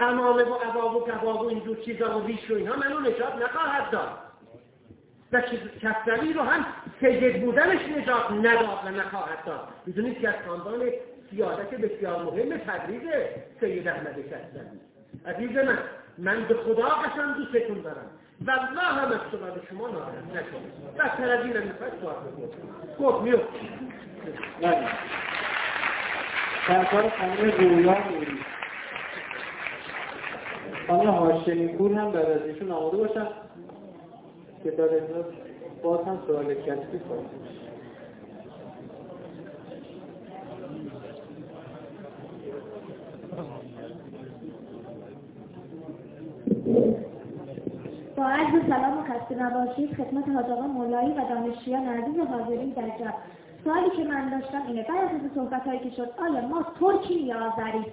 امامه و عباب و کباب و اینجور چیزا و ریش و اینها منو نجات نخواهد داد. و کسروی رو هم سید بودنش نجات نداد و نخواهد داد. می‌دونید که از خاندان سیادت بسیار مهم تبریز سید احمد کسروی عزیز من من به خدا قسم دوستتون دارم والله هم از سوال شما ناراحت نشد بس از این هم می‌خواد سوال بکنم گفت میو سرکار خانم رویا میری خانم هاشمی پور هم بعد از ایشون آماده که در باز هم سوال کسی خواهد با عرض سلام و خسته نباشید خدمت حاج مولایی و دانشجویان عزیز حاضرین در جمع. سوالی که من داشتم اینه بعد از صحبت هایی که شد آیا ما ترکی یا آذری؟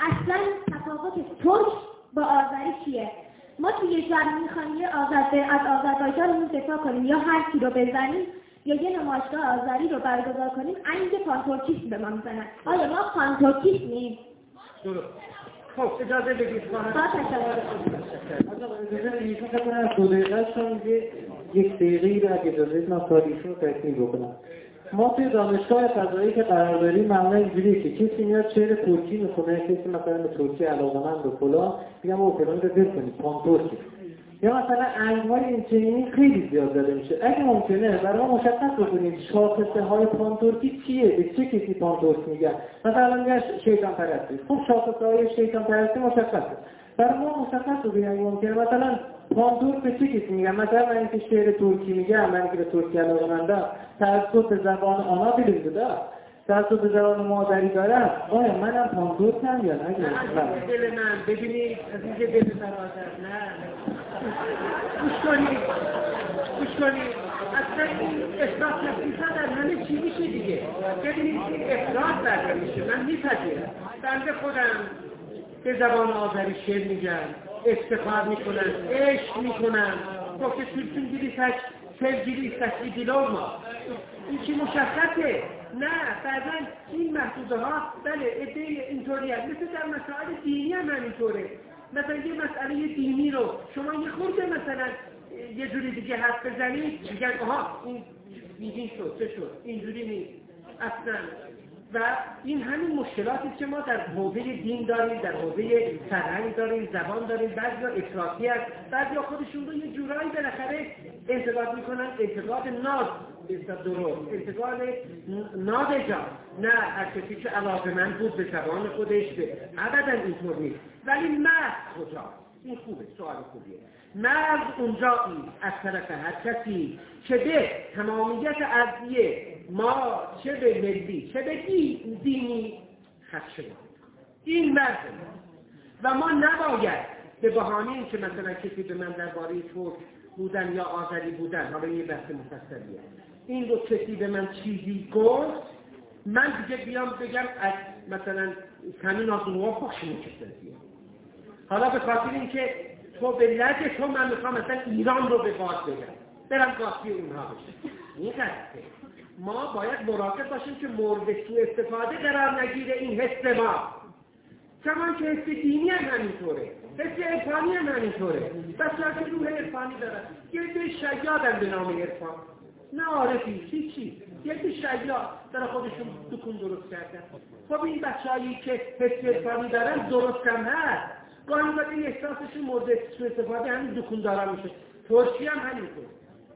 اصلا تفاوت ترک با آذری چیه؟ ما توی زمین خانی آزاد از آذربایجان دفاع کنیم یا هر کی رو بزنیم یا یه نمایشگاه آذری رو برگزار کنیم اینکه پانتورکیسم به ما می‌زنن. آیا ما پانتورکیسمیم خب اجازه بدید. خواهد دو دقیقه یک دقیقه رو اگه اجازه من سالیشون رو تکمیل بکنم. ما توی دانشگاه فضایی که قرار داریم معمولا اینجوریه که کسی میاد شعر ترکی می‌خونه کسی مثلا به ترکی علاقمند و فلان میگم او فلان رو دل کنید پانتورکی یا مثلا انگهای این چنینی خیلی زیاد داده میشه. اگه ممکنه برای ما مشخص بکنید شاخصه های پانتورکی چیه؟ به چه کسی پانتورک میگن؟ مثلا میگن شیطان پرستی. خب شاخصه های شیطان پرستی مشخصه. برای ما مشخص بکنید اگه ممکنه مثلا پانتورک به چه کسی میگن مثلا من اینکه شعر ترکی میگم من که به ترکی علاقمندم توسط زبان آنا دلیم بوده به زبان مادری دارم آیا منم پانتورکم یا نه؟ دل من. ببینید عزیز دل برادر نه. گوش کنید گوش کنید اصلا این اصلاح تفریصا در همه چی میشه دیگه. ببینید این اصلاح در میشه من میپذیرم. بنده خودم به زبان آذری شعر میگم افتخار می‌کنم عشق می‌کنم با که girisek sevgili istekli dil olma. این چی مشخصه؟ نه بعضا این محدوده ها بله ادهی اینطوری هست. مثل در مسائل دینی هم همینطوره. مثلا یه مسئله دینی رو شما یه خورده مثلا یه جوری دیگه حرف بزنید میگن آها این بیدین شد چه شد؟ اینجوری نیست. اصلا و این همین مشکلاتی که ما در حوزه دین داریم در حوزه فرهنگ داریم زبان داریم. بعضی افراطی هست بعضی خودشون رو یه جورایی بالاخره انتقاد می‌کنن. انتقاد ناد درست. انتقاد نادجا نه هر کسی که علاقه من بود به زبان خودش به ابدا اینطور نیست. ولی مرد کجا این خوبه سوال خوبیه. مرد اونجایی از طرف هر کسی که به تمامیت ارضیه ما چه به ملی چه به دینی خدشه این مرد. و ما نباید به بهانه که مثلا کسی به من درباره ترک بودن یا آذری بودن حالا یه بحث مفصلیه. این رو کسی به من چیزی گفت من دیگه بیام بگم از مثلا کمی نازنوا پخشمون کسی حالا به خاطر اینکه تو به لج تو من می‌خوام مثلا ایران رو به باد بگم برم قاطی اونها بشه این ما باید مراقب باشیم که مورد سو استفاده قرار نگیره این حس ما. کمان که حس دینی هم همینطوره حس ارفانی هم همینطوره. بس که روح ارفانی داره. یه ده شیادن به نام ارفان نه عارفی چی چی یه ده شیاد داره خودشون دکون درست کردن. خب این بچه که حس ارفانی دارن درست هم هست. گاهی باید این احساسشون مورد سو استفاده همین دکون دارن میشه. ترکی هم همینطور.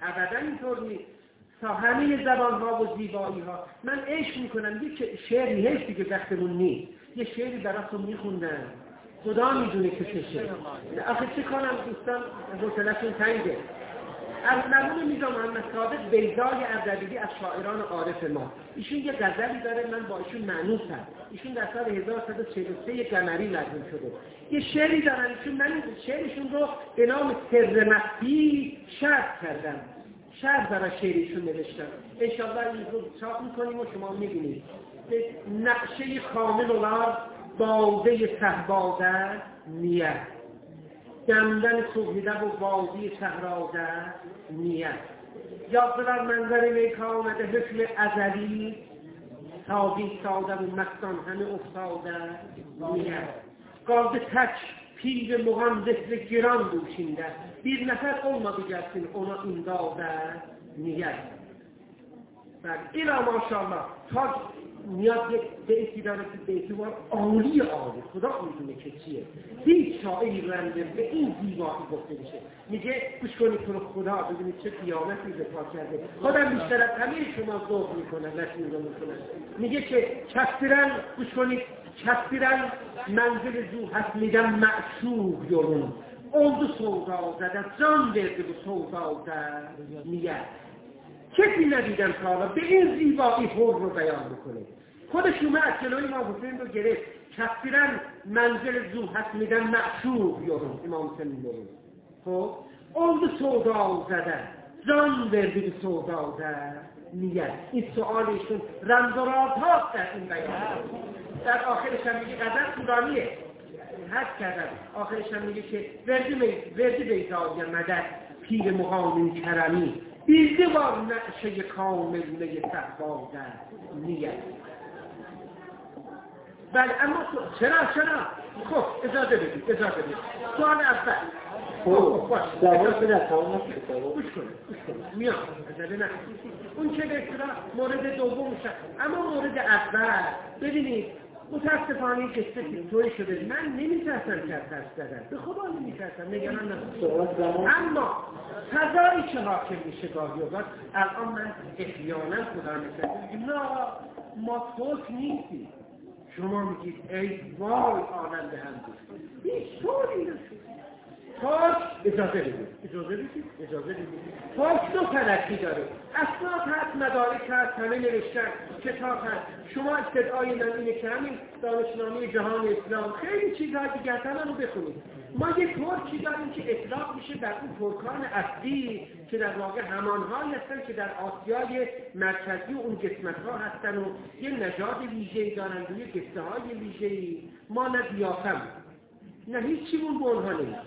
ابدا اینطور نیست. تا همه زبان ها و زیبایی ها من عشق می‌کنم. یه شعری هست دیگه وقتمون نیست. یه شعری براتون میخوندم خدا می‌دونه که چه شعر. آخه چه کنم دوستان؟ حوصلهشون تنگه. از مرمون میزا محمد صادق بیزای اردبیلی از شاعران عارف ما. ایشون یه غزلی داره. من با ایشون معنوسم. ایشون در سال 1143 قمری مرحوم شده. یه شعری دارن. ایشون من شعرشون رو به نام سر مخفی شرط کردم. شهر برای شعریشون نوشتم انشاءالله این رو چاپ می‌کنیم و شما می‌بینید. نقشه کامل اولار بازه صحبازه نیت دمدن صبحیده و بازی صحرازه نیت یاد ببر منظر آمده حکم ازلی تابی ساده و مستان همه افتاده میگه Qaldı tək pir müğəndislik giran bu içində. Bir nəfər olmadı gəlsin ona imdada niyyət. Bəli, ilə maşallah, بیتی داره که بیتی وار عالی عالی خدا می‌دونه که چیه هیچ شاعری رنده به این زیبایی گفته میشه میگه گوش کنید تو خدا ببینید چه قیامتی پا کرده خودم بیشتر از همه شما ذوق می‌کنه نشین رو می‌کنه میگه که کسیرن گوش کنید کسیرن منزل زو هست میگن معشوق یورون oldu soğudağda, can verdi bu soğudağda niyet. کسی ندیدم تا حالا به این زیبایی حر رو بیان بکنه. خودش اومد جلوی امام حسین رو گرفت. کسیرن منزل زو هست میدن معشوق یارم امام حسین میگه خب oldu سودا زدن جان وردی به سودا نیت این سؤال ایشون رمزارات هاست در این بیان. در آخرش هم میگه قدر طولانیه حد کردن آخرش هم میگه که وردی, وردی بیزای مدد پیر مقامین کرمی. دیده با نقشه کامله تقوا در نیت بله اما چرا چرا؟ خب اجازه بدید اجازه بدید. سوال اول. خب باش گوش میام. اون که به مورد دوم میشه اما مورد اول. ببینید متاسفانه این قصه توی شده. من نمیترسم که از دادن به خدا نمیترسم. نگران نباشم اما فضایی که حاکم میشه گاهی اوقات الان من احیانا خدا نکرده. نه ما توک نیستیم. شما میگید ای وای آنم به هم هیچ طوری نشد تاج اجازه بدید. اجازه بدید؟ اجازه بدید. تاج دو ترقی داره. اسناد هست مدارک هست همه نوشتن کتاب هست. شما استدعای من اینه که همین دانشنامه جهان اسلام خیلی چیزها دیگر رو بخونید. ما یه ترکی داریم که اطلاق میشه در اون ترکان اصلی که در واقع همانهایی هستن که در آسیای مرکزی اون قسمت ها هستن و یه نژاد ویژه‌ای دارن و یه قصه های ویژه‌ای. ما نه نه هیچیمون به اونها نیست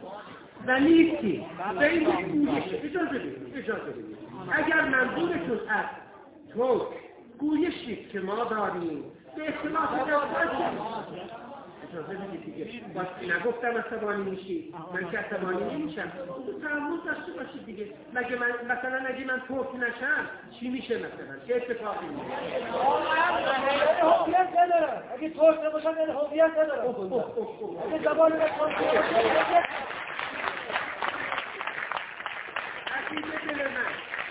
و نیستی. به این گویش اجازه بدید اجازه بدید اگر منظورتون از تو گویشید که ما داریم به اختلاف اجازه بدید دیگه. باز نگفتم عصبانی میشی. من که عصبانی نمیشم. تحمل داشته باشید دیگه. مگه من مثلا اگه من ترک نشم؟ چی میشه مثلا؟ چه اتفاقی میشه هویت ندارم اگه ترک نباشم یعنی هویت ندارم اگه زبان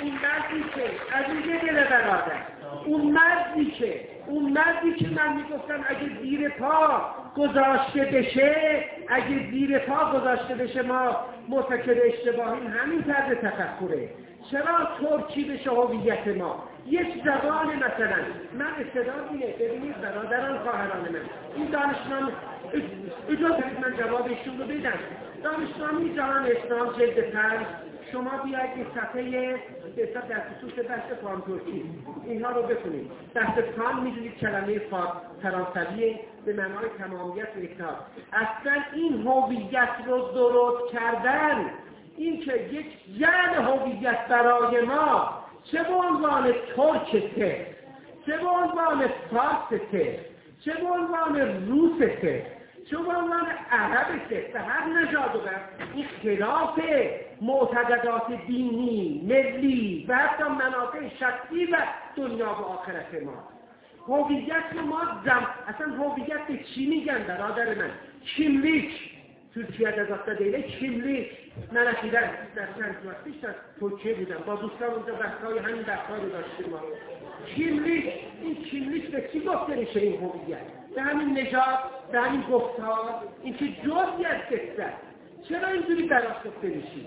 اون مردی که عزیز دل برادر اون مردی که اون مردی که من می‌گفتم اگه زیر پا گذاشته بشه اگه زیر پا گذاشته بشه ما مرتکب اشتباهیم همین طرز تفکره. چرا ترکی بشه هویت ما؟ یک زبان مثلا. من استعداد اینه ببینید برادران خواهران من. این دانشنامه اجازه من جوابشون رو بدم دانشنامه جهان اسلام جلد پنج. شما بیاید این صفحه به در خصوص بحث ترکی اینها رو بکنید بحث فان می‌دونید کلمه فرانسوی به معنای تمامیت و اکتاب اصلا این هویت رو درست کردن. این که یک یعنی هویت برای ما چه به عنوان ترکته چه به عنوان فارسته چه به عنوان روسته چه به عنوان عربته به هر نژاد و این خلاف معتقدات دینی ملی و حتی منافع شخصی و دنیا و آخرت ما. هویت ما زم اصلا هویت به چی میگن برادر من؟ کیملیک وقت پیش در ترکیه بودم. با دوستان اونجا بحثای همین بحثای رو داشتیم ما. کیملیک این کیملیک به چی گفته میشه این هویت؟ به همین نجات به همین گفتار. اینکه جزی از قصه چرا اینجوری براش گفته میشید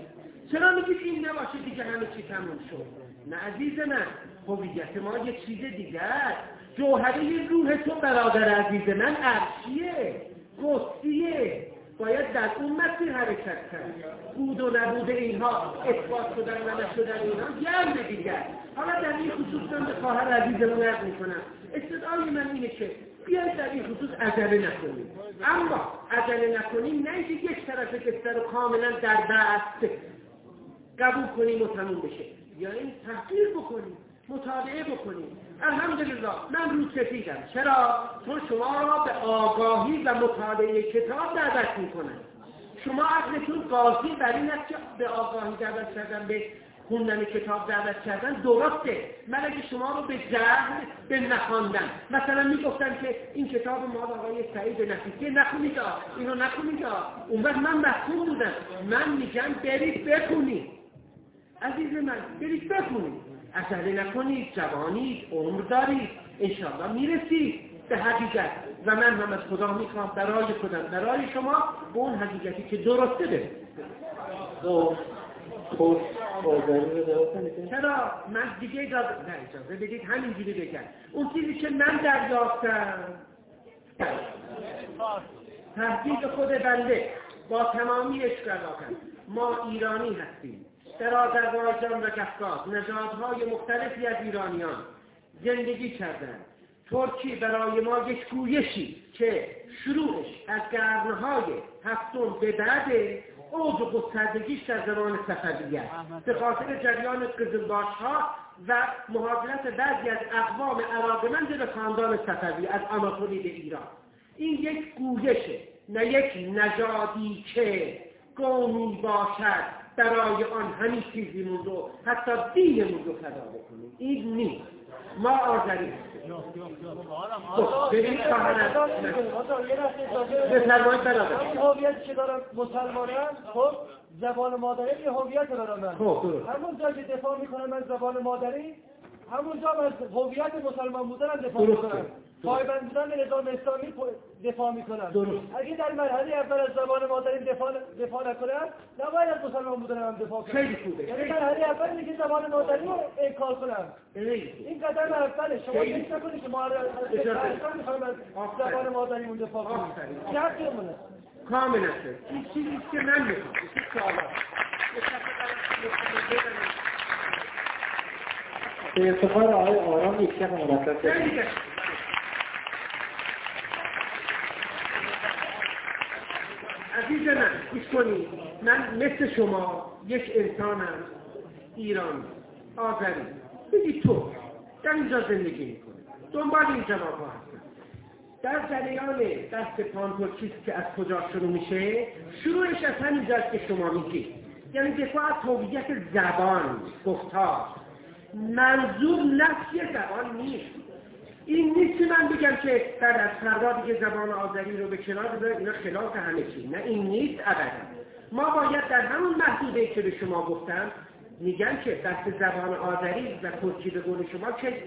چرا میگید این نباشه دیگه همه چی تموم شد؟ نه عزیز من هویت ما یه چیز دیگه است. جوهره روح تو برادر عزیز من عرشیه گفتیه. باید در اون مسیر حرکت کرد. بود و نبود اینها اثبات شدن و نشدن اینها گرم دیگر. حالا در این خصوص من به خواهر عزیزمون عرض می‌کنم. استدعای من اینه که بیاید در این خصوص عجله نکنیم. اما عجله نکنیم نه اینکه یک طرف قصه رو کاملا در بست قبول کنیم و تموم بشه. بیایید تحقیق بکنید مطالعه بکنید الحمدلله من رو سفیدم چرا؟ چون شما را به آگاهی و مطالعه کتاب دعوت می‌کنم. شما عقلتون قاضی بر این است که به آگاهی دعوت کردن به خوندن کتاب دعوت کردن درسته. من اگه شما رو به جهل به نخواندن مثلا می‌گفتم که این کتاب مال آقای سعید نفیسی نخونید اینو نخونید اون وقت من محکوم بودم. من میگم برید بخونید. عزیز من برید بخونید. عجله نکنید جوانید عمر دارید. انشاءالله می‌رسید به حقیقت. و من هم از خدا می‌خوام برای خودم برای شما به اون حقیقتی که درسته برسید خب چرا؟ من دیگه اجازه نه اجازه بدید همینجوری بگم. اون چیزی که من دریافتم. تحقیق خود بنده با تمامی اشکالاتم ما ایرانی هستیم. در آذربایجان و کفکاز نژادهای مختلفی از ایرانیان زندگی کردند. ترکی برای ما یک گویشی که شروعش از قرنهای هفتم به بعد اوج و گستردگیش در زمان صفوی است. به خاطر جریان قزلباش ها و مهاجرت بعضی از اقوام علاقمند به خاندان صفوی از آناتولی به ایران. این یک گویشه نه یک نژادی که قومی باشد. برای آن همین چیزیمون رو حتی دینمون رو فدا بکنیم این نیست ما آذری ببینید خواهرم بفرمایید برادر این هویت که دارم مسلمانم خب زبان مادری یه هویت دارم من خب همون جا که دفاع می‌کنم من زبان مادری همونجا از هویت مسلمان بودنم دفاع. می‌کنم پایبند بودن به نظام اسلامی دفاع می‌کنم درست. اگه در مرحله اول از زبان مادری دفاع دفاع نکنم نباید از مسلمان بودنم هم دفاع کنم خیلی خوبه. یعنی مرحله اول میگه زبان مادری رو انکار خوبه. این قدم اوله شما. فکر نکنید که ما رو از. زبان مادریمون دفاع کنیم. چه حقی منه کاملا این چیزی که من می‌خوام. به افتخار آقای آرام یک شب مرتب خیلی کنید. خوب. عزیز من گوش کنید. من مثل شما یک انسانم ایران آذری. بگید تو در اینجا زندگی می‌کنه دنبال این جواب هستم. در جریان دست پانتورکیست که از کجا شروع میشه شروعش از همینجاست که شما میگید. یعنی دفاع از هویت زبان گفتار. منظور نفی زبان نیست. این نیست که من بگم که بعد از فردا دیگه زبان آذری رو به کنار بذاریم اینا خلاف همه چی. نه این نیست ابدا. ما باید در همون محدوده که به شما گفتم میگن که دست زبان آذری و ترکی به قول شما که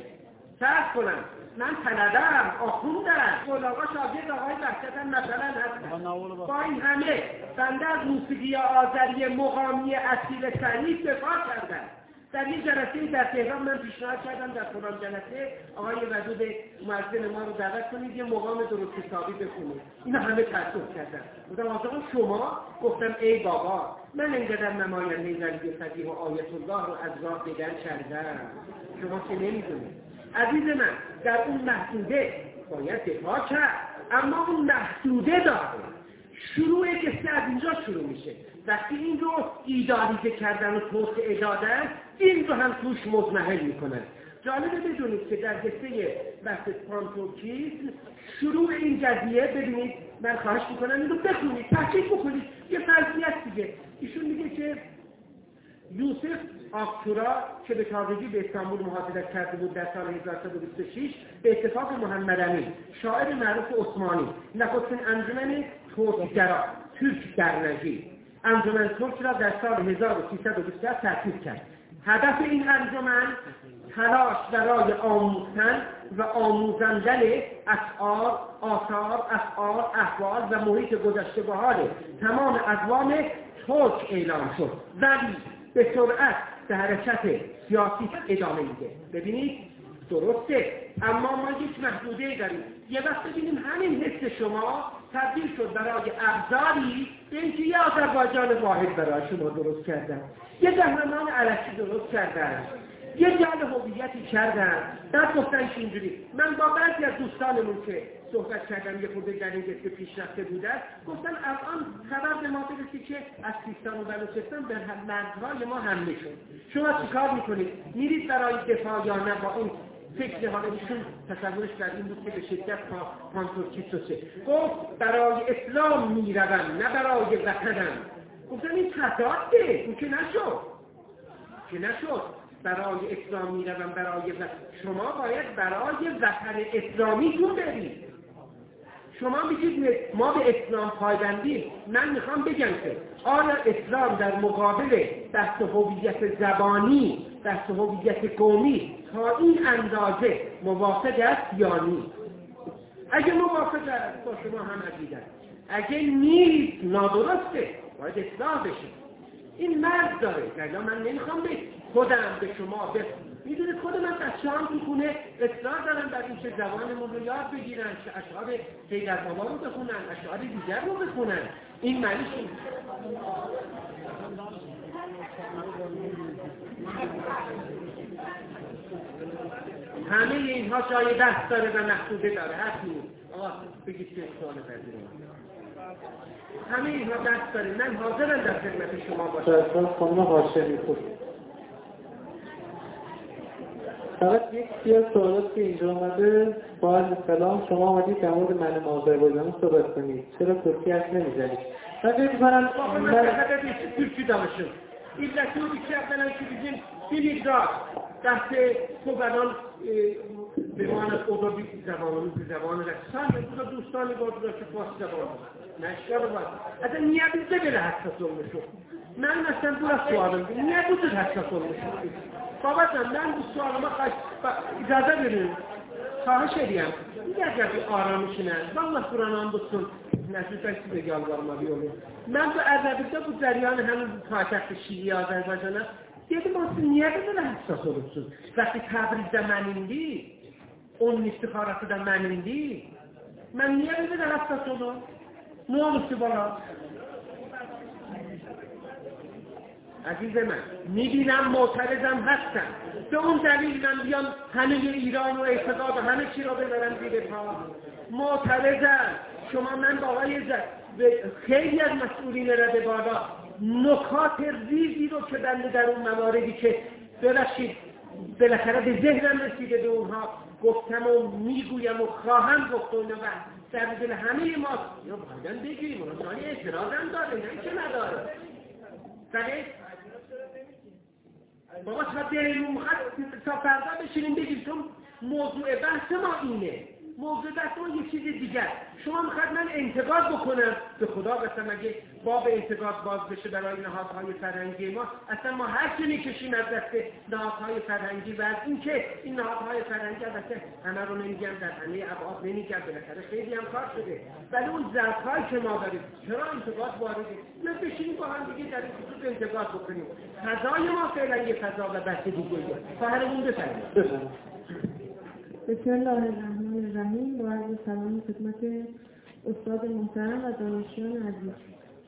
فرض کنم من طلبم آخوندم گلاغا شاگرد آقای بحثتم مثلا هستم با این همه بنده از موسیقی آذری مقامی اصیل سریف دفاع کردم در یک جلسه در تهران من پیشنهاد کردم در فلان جلسه آقای ودود مؤذن ما رو دعوت کنید یه مقام درست حسابی بخونید. اینا همه تأسف کردن. گفتم آقا شما؟ گفتم ای بابا من انقدر نماینده زنگی فقیه و آیت الله رو از راه بدن کردم. شما که نمی‌دونید؟ عزیز من در اون محدوده باید دفاع کرد اما اون محدوده داره. شروع قصه از اینجا شروع میشه. وقتی این رو ایدالیزه کردن و توسعه دادن این رو هم توش مزمحل می‌کنن. جالبه بدونید که در قصه بحث پانتوکیسم شروع این قضیه ببینید من خواهش می‌کنم این رو بخونید تحقیق بکنید. یه فرضیت دیگه. ایشون میگه که یوسف آکتورا که به تازگی به استانبول مهاجرت کرده بود در سال 1326 به اتفاق محمد امین شاعر معروف عثمانی نخستین انجمن ترکگرا ترک درنجی انجمن ترک را در سال 1327 تأسیس کرد. هدف این انجمن تلاش برای آموختن و آموزندن اشعار، آثار، افعال، احوال و محیط گذشته به حال تمام اقوام ترک اعلام شد. ولی به سرعت به حرکت سیاسی ادامه میده. ببینید درسته. اما ما یک محدوده داریم. یه وقت ببینیم همین حس شما تبدیل شد برای ابزاری به اینکه یه آذربایجان واحد برای شما درست کردن. یه قهرمان علکی درست کردن. یه جعل هویتی کردن. بعد گفتن اینجوری. من با بعضی از دوستانمون که صحبت کردم یه خورده در این که پیشرفته بودن گفتن الان خبر به ما برسی که از سیستان و بلوچستان به مرزهای ما حمله شد. شما چیکار می‌کنید؟ میرید برای دفاع یا نه با این فکر حالا ایشون تصورش در این بود که به شدت پانتورکیسوسه گفت برای اسلام می‌روم نه برای وطنم. گفتن این خطاته این که نشد. که نشد. برای اسلام می‌روم برای وطن شما باید برای وطن اسلامی تو برید شما میگید ما به اسلام پایبندیم. من می‌خوام بگم که آیا اسلام در مقابل بحث هویت زبانی بحث هویت قومی تا این اندازه موافق است یا نیست؟ اگه موافق است با شما هم عقیده اگه نیست نادرسته. باید اصلاح بشه این مرد داره. ولی من نمی‌خوام به خودم به شما به می‌دونید خود من بچه هم تو خونه اصلاح دارم در این چه زبانمون رو یاد بگیرن چه اشعار پیدر بابا رو بخونن اشعار دیگر رو بخونن. این معنیش همه اینها جای دست داره و محدوده داره. هست نیست. آقا بگید که سوال همه اینها دست داره. من حاضرم در خدمت شما باشم. خانم هاشمی خود فقط یک از سوالات که اینجا آمده. با از سلام شما آمدید در مورد من آذربایجان صحبت کنید. چرا ترکی حرف نمی‌زنید؟ من فکر می‌کنم من ترکی دانشم İlleti içeriden ki bizim Filipra دست صبحان بماند اوضا بیت زبانمون به زبان رسان bu da دوستانی بود که فاس زبان نشکر باید اصلا niye bizde böyle hassas olmuşum ben mesela burası sualım niye bu tür hassas olmuşum babacığım ben bu sualıma kaç icazə verin Xahiş edirəm, bir dəqiqə bir aram işinə, vallah Quran andısın, nəzirdə sizə yalvarmalı olur. Mən bu Ərdəbildə bu cəryanı həmin bu paytaxtı Şiliyə Azərbaycana dedim, aslında niyə belə həssas olubsun? Vəxti Təbrizdə mən indi, onun istixarası da mən indi, mən niyə belə həssas olum? Nə olub ki, bana? Əzizə mən, midirəm, motərizəm, həssəm. به اون دلیل من بیام همه ایران و اعتقاد و همه چی را ببرم زیر پا. معترضم شما من با آقای خیلی از مسئولین رده بالا نکات ریزی رو که بنده در اون مواردی که ببخشید بالاخره به ذهنم رسیده به اونها. گفتم و می‌گویم و خواهم گفت و اینا. در دل همه ما. یا بایدن بگیریم اونا اعتراض هم داره. نه که نداره. بله بابا تا دلمون تا فردا بشینیم بگیم چون موضوع بحث ما اینه. موضوع ما یه چیز دیگر. شما می‌خواد من انتقاد بکنم؟ به خدا قسم اگه باب انتقاد باز بشه برای نهادهای فرهنگی ما اصلا ما هر چی می‌کشیم از دست نهادهای فرهنگی و از اینکه این نهادهای فرهنگی البته همه رو نمیگم در همه ابعاد نمیگم بالاخره خیلی هم کار شده. ولی اون ظرفهایی که ما داریم چرا انتقاد وارده نه بشینیم با هم دیگه در این خصوص انتقاد بکنیم. فضای ما فعلا یه فضا و بحث دیگه فهرمون بفرمایید. بسم الله الرحمن الرحیم با عرض سلام خدمت استاد محترم و دانشجویان عزیز.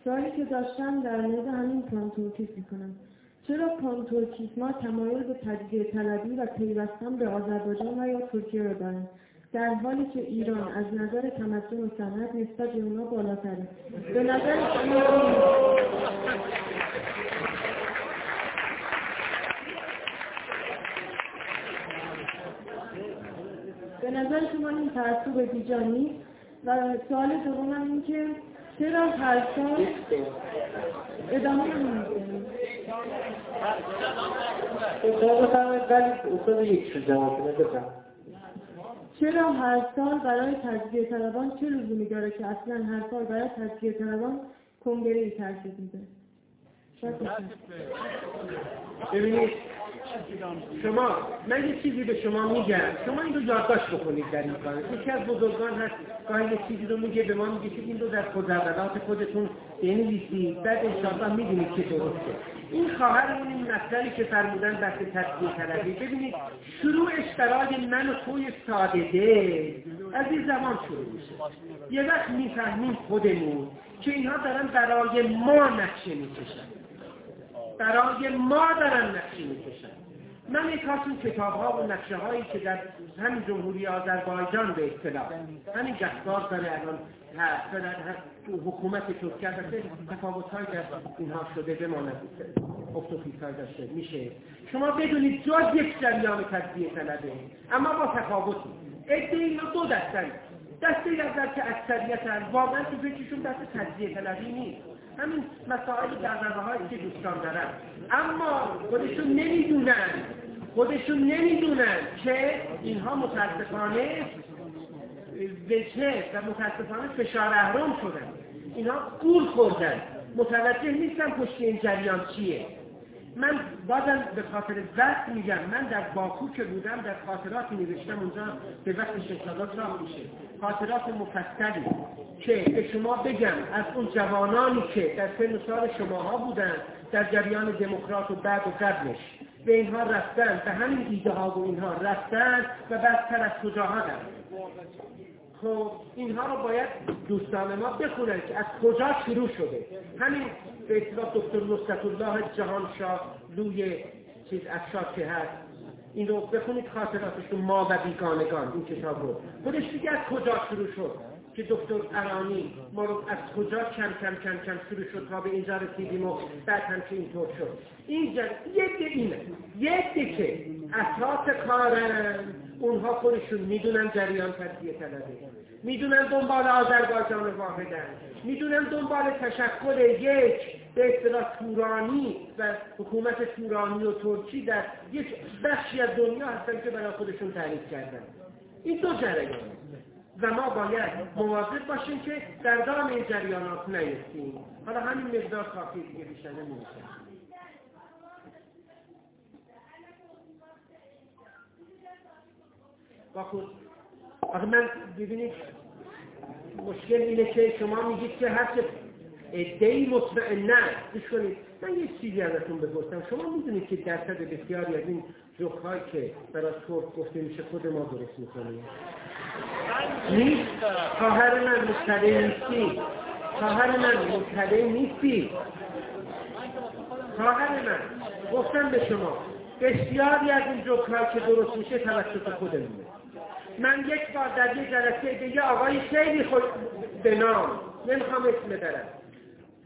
سوالی که داشتم در مورد همین پانتورکیسم. چرا ما تمایل به تجزیه طلبی و پیوستن به آذربایجان و یا ترکیه را دارند در حالی که ایران از نظر تمدن و صنعت نسبت به اونا بالاتره. به نظر شما به نظر شما این تعصب بیجا نیست و سوال دوم این که چرا هر سال ادامه نمی‌دونید چرا هر سال برای تجزیه طلبان چه لزومی داره که اصلا هر سال برای تجزیه طلبان کنگره ای ترتیب میده؟ ببینید شما من یه چیزی به شما میگم. شما این رو یادداشت بکنید در این کار. یکی از بزرگان هست گاهی یه چیزی رو میگه به ما میگه که این رو در خودعبدات خودتون بنویسید. بعد انشاءالله می‌دونید که درسته. این خواهرمون این مطلبی که فرمودن بحث تطبیق طلبی. ببینید شروعش برای من و توی ساده. از این زمان شروع میشه. یه وقت می‌فهمیم خودمون که اینها دارن برای ما نقشه می‌کشن. برای ما دارن نقشه می‌کشن. من یک این کتاب ها و نقشه هایی که در همین جمهوری آذربایجان به اصطلاح همین جهدار داره الان حکومت ترکیه البته تفاوت های در اینها شده بماند افتوفیس های داشته میشه. شما بدونید جز یک جریان تجزیه طلبه اما با تفاوتی عده اینا دو دستن. دسته اول که اکثریت واقعا تو فکرشون دست تجزیه طلبی نیست. همین مسائل دقدقه هایی که دوستان دارن. اما خودشون نمی‌دونن. خودشون نمی‌دونن که اینها متاسفانه وجه و متاسفانه فشار اهرام شدن. اینها گول خوردن. متوجه نیستن پشت این جریان چیه. من بازم به خاطر وقت میگم. من در باکو که بودم در خاطراتی نوشتم اونجا به وقت شکلات را میشه. خاطرات مفصلی که به شما بگم از اون جوانانی که در سن سال شماها بودن در جریان دموکرات و بعد و قبلش. به اینها رفتن به همین ایده ها و اینها رفتن و بعدتر از کجاها خب اینها رو باید دوستان ما بخونن که از کجا شروع شده. همین به اطلاع دکتر نصرت الله جهانشاه لوی چیز افشار که هست. این رو بخونید خاطراتشون ما و بیگانگان این کتاب رو. خودش دیگه از کجا شروع شد که دکتر ارانی ما رو از کجا کم کم کم کم شروع شد تا به اینجا رسیدیم و بعد هم که اینطور شد اینجا یک اینه. یک که اساس کارن اونها خودشون می‌دونن جریان تجزیه طلبه. می‌دونن دنبال آذربایجان واحدن. می‌دونن دنبال تشکل یک. به اصطلاح تورانی و حکومت تورانی و ترکی در یک بخشی از دنیا هستن که برای خودشون تعریف کردن. این دو جریان. و ما باید مواظب باشیم که در دام این جریانات نیستیم. حالا همین مقدار کافی دیگه بیشتر نمیشه آخه من ببینید مشکل اینه که شما میگید که هر چه ادهی مطمئنن گوش کنید. من یه چیزی ازتون بپرسم. شما می‌دونید که درصد بسیاری از این جوکهایی که برای ترک گفته میشه خود ما درست می‌کنیم. نیست. خواهر من مطلع نیستی. خواهر من مطلع نیستی. خواهر من. گفتم به شما بسیاری از این جوکهایی که درست میشه توسط خودمونه. من یک بار در یه جلسه به یه آقای خیلی خود به نام نمی‌خوام اسم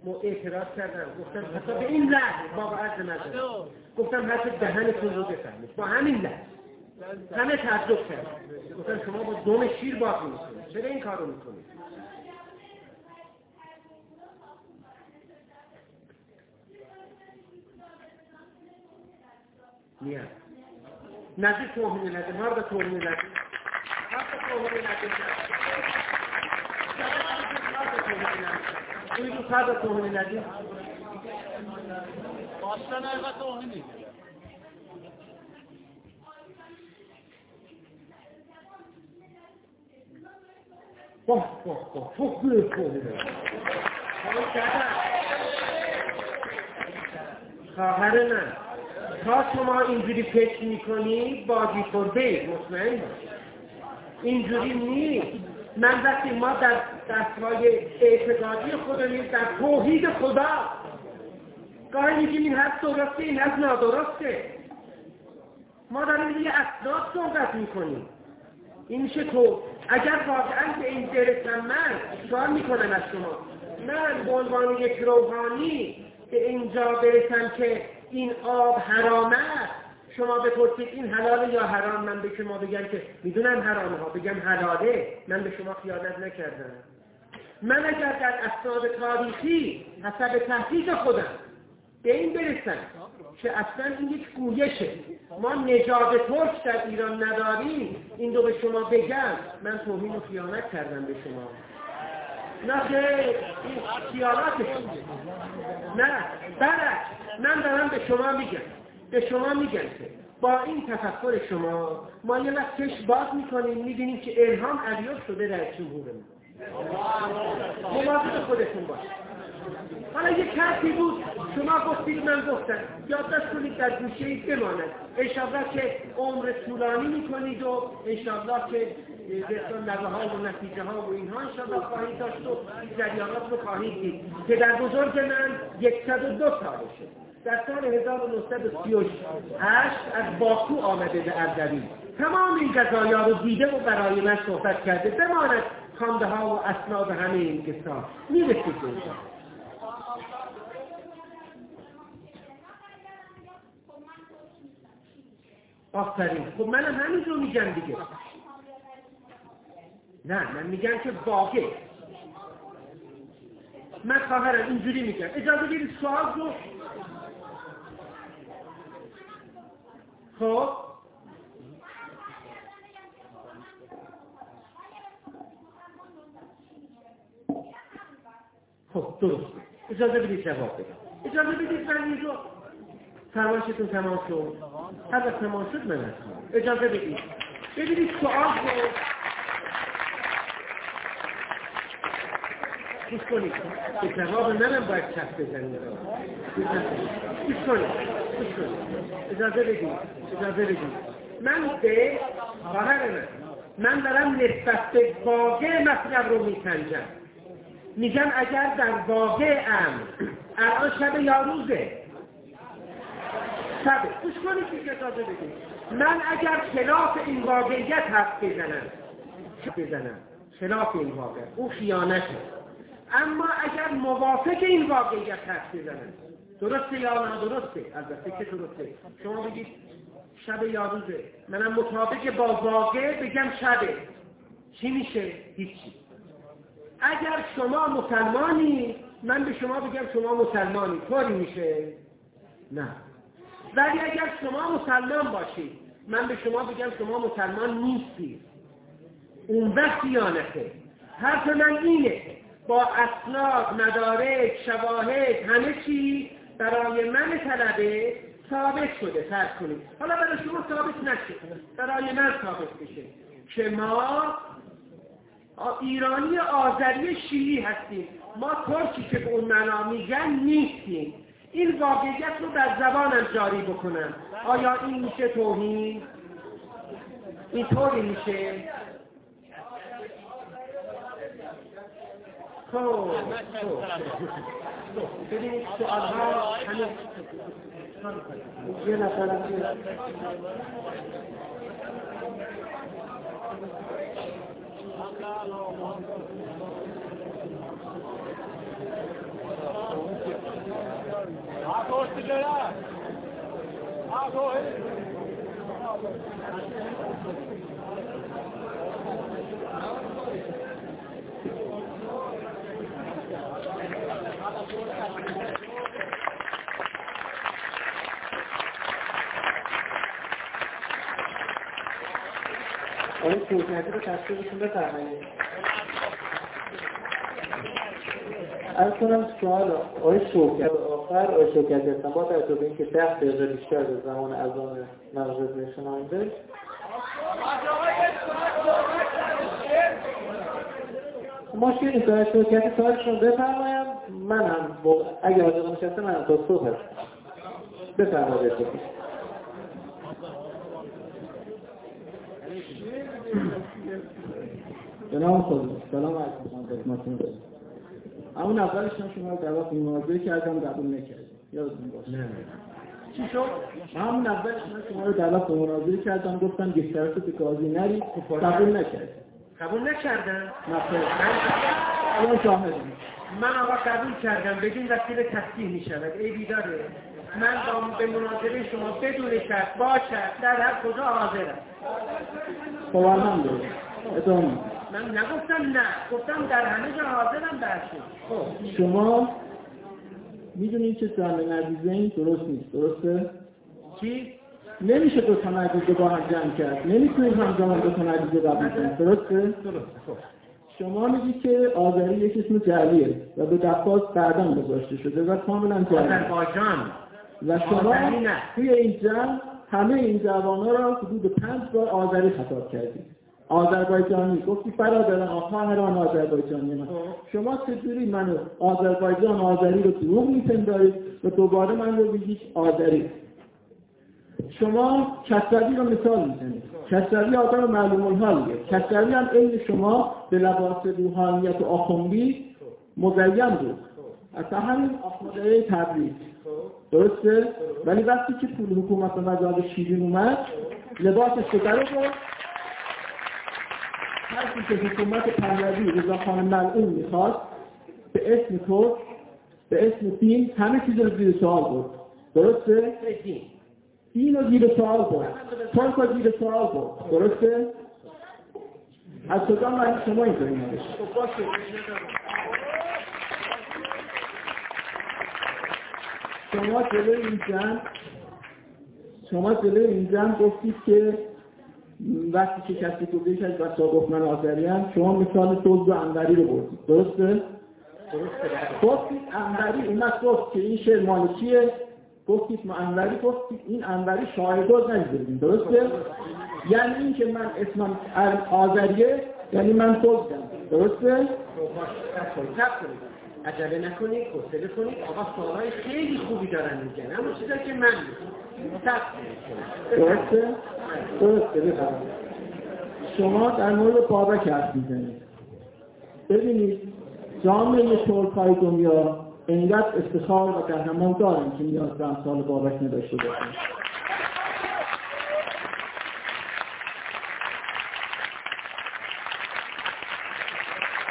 ببرم اعتراض کردم گفتم حتی به این لحظ بابا عرض ندارم گفتم حتی دهنتون رو بفهمید. با همین لحظ. همه تعجب کرد گفتم شما با دوم شیر باقی می‌کنید. چرا این کار رو می‌کنید؟ میاد. نزدیک توهین نده مرد توهین نده مرد توهین نده این تو صد توهین نده Baştan ayağa tohini. واه واه واه çok büyük oluyor. خواهر من تا شما اینجوری فکر می‌کنی بازی خورده مطمئن باش اینجوری نیست من وقتی ما در دستهای اعتقادی خودمون در توحید خدا. گاهی میگیم این هست درسته این هست نادرسته. ما داریم یه اسناد صحبت می‌کنیم. این میشه تو اگر واقعا به این برسم من سوال می‌کنم از شما. من به عنوان یک روحانی به اینجا برسم که این آب حرامه شما بپرسید این حلال یا حرام؟ من به شما بگم که می‌دونم حرامه ها بگم حلاله. من به شما خیانت نکردم. من اگر در اسناد تاریخی حسب تحقیق خودم به این برسن که اصلا این یک گویشه. ما نجات ترک در ایران نداریم. این دو به شما بگم. من توهین و خیانت کردم به شما. نه که این خیانت نه. برعکس. من دارم به شما میگم. به شما میگم که با این تفکر شما ما یه وقت چشم باز می‌کنیم می‌بینیم که الهام علیوب شده در جمهورمون مواظب خودتون باش حالا یه کسی بود شما گفتید من گفتم. یادداشت کنید در گوشه ای بماند. انشاءالله که عمر طولانی می‌کنید و انشاءالله که بهتون نوه ها و نتیجه ها و اینها انشاءالله خواهید داشت و جریانات رو خواهید دید. که در بزرگ من 102 سالشه در سال 1938 از باکو آمده به اردبیل. تمام این جزایا رو دیده و برای من صحبت کرده. بماند خانده ها و اسناد همه این قصه می‌رسید به اینجا. آفرین. خب منم همین رو میگم دیگه. نه من میگم که واقع من خواهرم اینجوری میگم. اجازه بدید سوال رو خب خب درست. اجازه بدید جواب بدم. اجازه بدید من این رو فرمایشتون تمام شد هر وقت تمام شد من اجازه بدید. ببینید سوال گوش کنید. به جواب منم باید چپ بزنید. گوش کنید. گوش کنید. اجازه بدید. اجازه بدید. من به خواهر من. من دارم نسبت به واقع مطلب رو میسنجم میگم اگر در واقع ام الان شب یا روزه شبه گوش کنید که اجازه بدید. من اگر خلاف این واقعیت حرف بزنم. بزنم. خلاف این واقع. او خیانته اما اگر موافق این واقعیت حرف بزنم درسته یا نه؟ درسته. البته که درسته. شما بگید شب یا روزه. منم مطابق با واقع بگم شبه. چی میشه؟ هیچی. اگر شما مسلمانی من به شما بگم شما مسلمانی. طوری میشه؟ نه. ولی اگر شما مسلمان باشید من به شما بگم شما مسلمان نیستید. اون وقت یانته حرف من اینه. با اسناد، مدارک، شواهد همه چی برای من طلبه ثابت شده فرض کنید. حالا برای شما ثابت نشه برای من ثابت بشه که ما ایرانی آذری شیعی هستیم. ما ترکی که به اون معنا میگن نیستیم. این واقعیت رو در زبانم جاری بکنم. آیا این میشه توهین؟ اینطوری میشه؟ خب ببینید سوالها همه یه نفرم آقای شوکتی رو تصویرشون بفرمایید. از کنم سوال آقای شوکت آخر آقای شوکتی هستم با توجه به اینکه ده دقیقه بیشتر به زمان از آن مغزت نشنانده مشکل نیست آقای شوکتی سوالشون بفرمایم. منم اگه حاضر نشسته منم تا صبح هستم. سلام خدا سلام. علیکم. خدمتتون اون اولش شما رو دعوت مواجهه کردم قبول نکردم. یادتون باشه. چی شد؟ همون اولش من شما رو دعوت به مناظره کردم. گفتم گشترات به قاضی نری. قبول نکرد قبول نکردم. نخیر الان شاهدم من آقا قبول کردم. بدون وسیله تصدیح می شود ای بیداره من با به مناظره شما بدون شک با شک در هر کجا حاضرم. خب الحمدلله. ادامه. من نگفتم نه گفتم در همه جا حاضرم برشون خب شما می‌دونید که جمع این درست نیست درسته؟ چی؟ نمیشه دو تا نبیزه با هم جمع کرد نمی‌تونید همزمان دو تا نبیزه قبول کنید درسته؟ درست خب شما میگید که آذری یک اسم جعلیه و به دفاز بعدا گذاشته شده و کاملا جعلی آذربایجان و شما. توی این جمع همه این جوانها را حدود پنج بار آذری خطاب کردید آذربایجانی. گفتی برادران خواهران آذربایجانی من. شما چجوری منو آذربایجان آذری رو دروغ میپندارید و دوباره من رو بگید آذری؟ شما کسروی رو مثال می‌زنید. کسروی آدم معلوم الحالیه کسروی هم عین شما به لباس روحانیت و آخوندی مزین بود. اصلا همین آخونده تبریز. درسته؟ ولی وقتی که پول حکومت و مزاد شیرین اومد لباسش رو بود هرچی که حکومت پهلوی رضا خان ملعون می‌خواست به اسم تو به اسم دین همه چیز رو زیر سوال بود درسته؟ دین. رو زیر سوال بود ترک رو زیر سوال بود درسته؟ از کجا من شما اینطوری نوشت شما جلوی این جمع شما جلوی این جمع گفتید که وقتی که کسی که از بسا گفت من آذریم شما مثال توز و انوری رو بردید درسته؟ گفتید انوری اومد گفت که این شعر مال کیه گفتید ما انوری گفتید این انوری شاهداز نگذاریم درسته؟ یعنی این که من اسمم آذریه یعنی من توزدم درسته؟ عجله نکنید حوصله کنید آقا سوالای خیلی خوبی دارن میگن. اما چیزایی که من شما در مورد بابک حرف می‌زنید. ببینید جامعه ترک های دنیا اینقدر افتخار و قهرمان دارن که نیاز به امثال بابک نداشته باشن.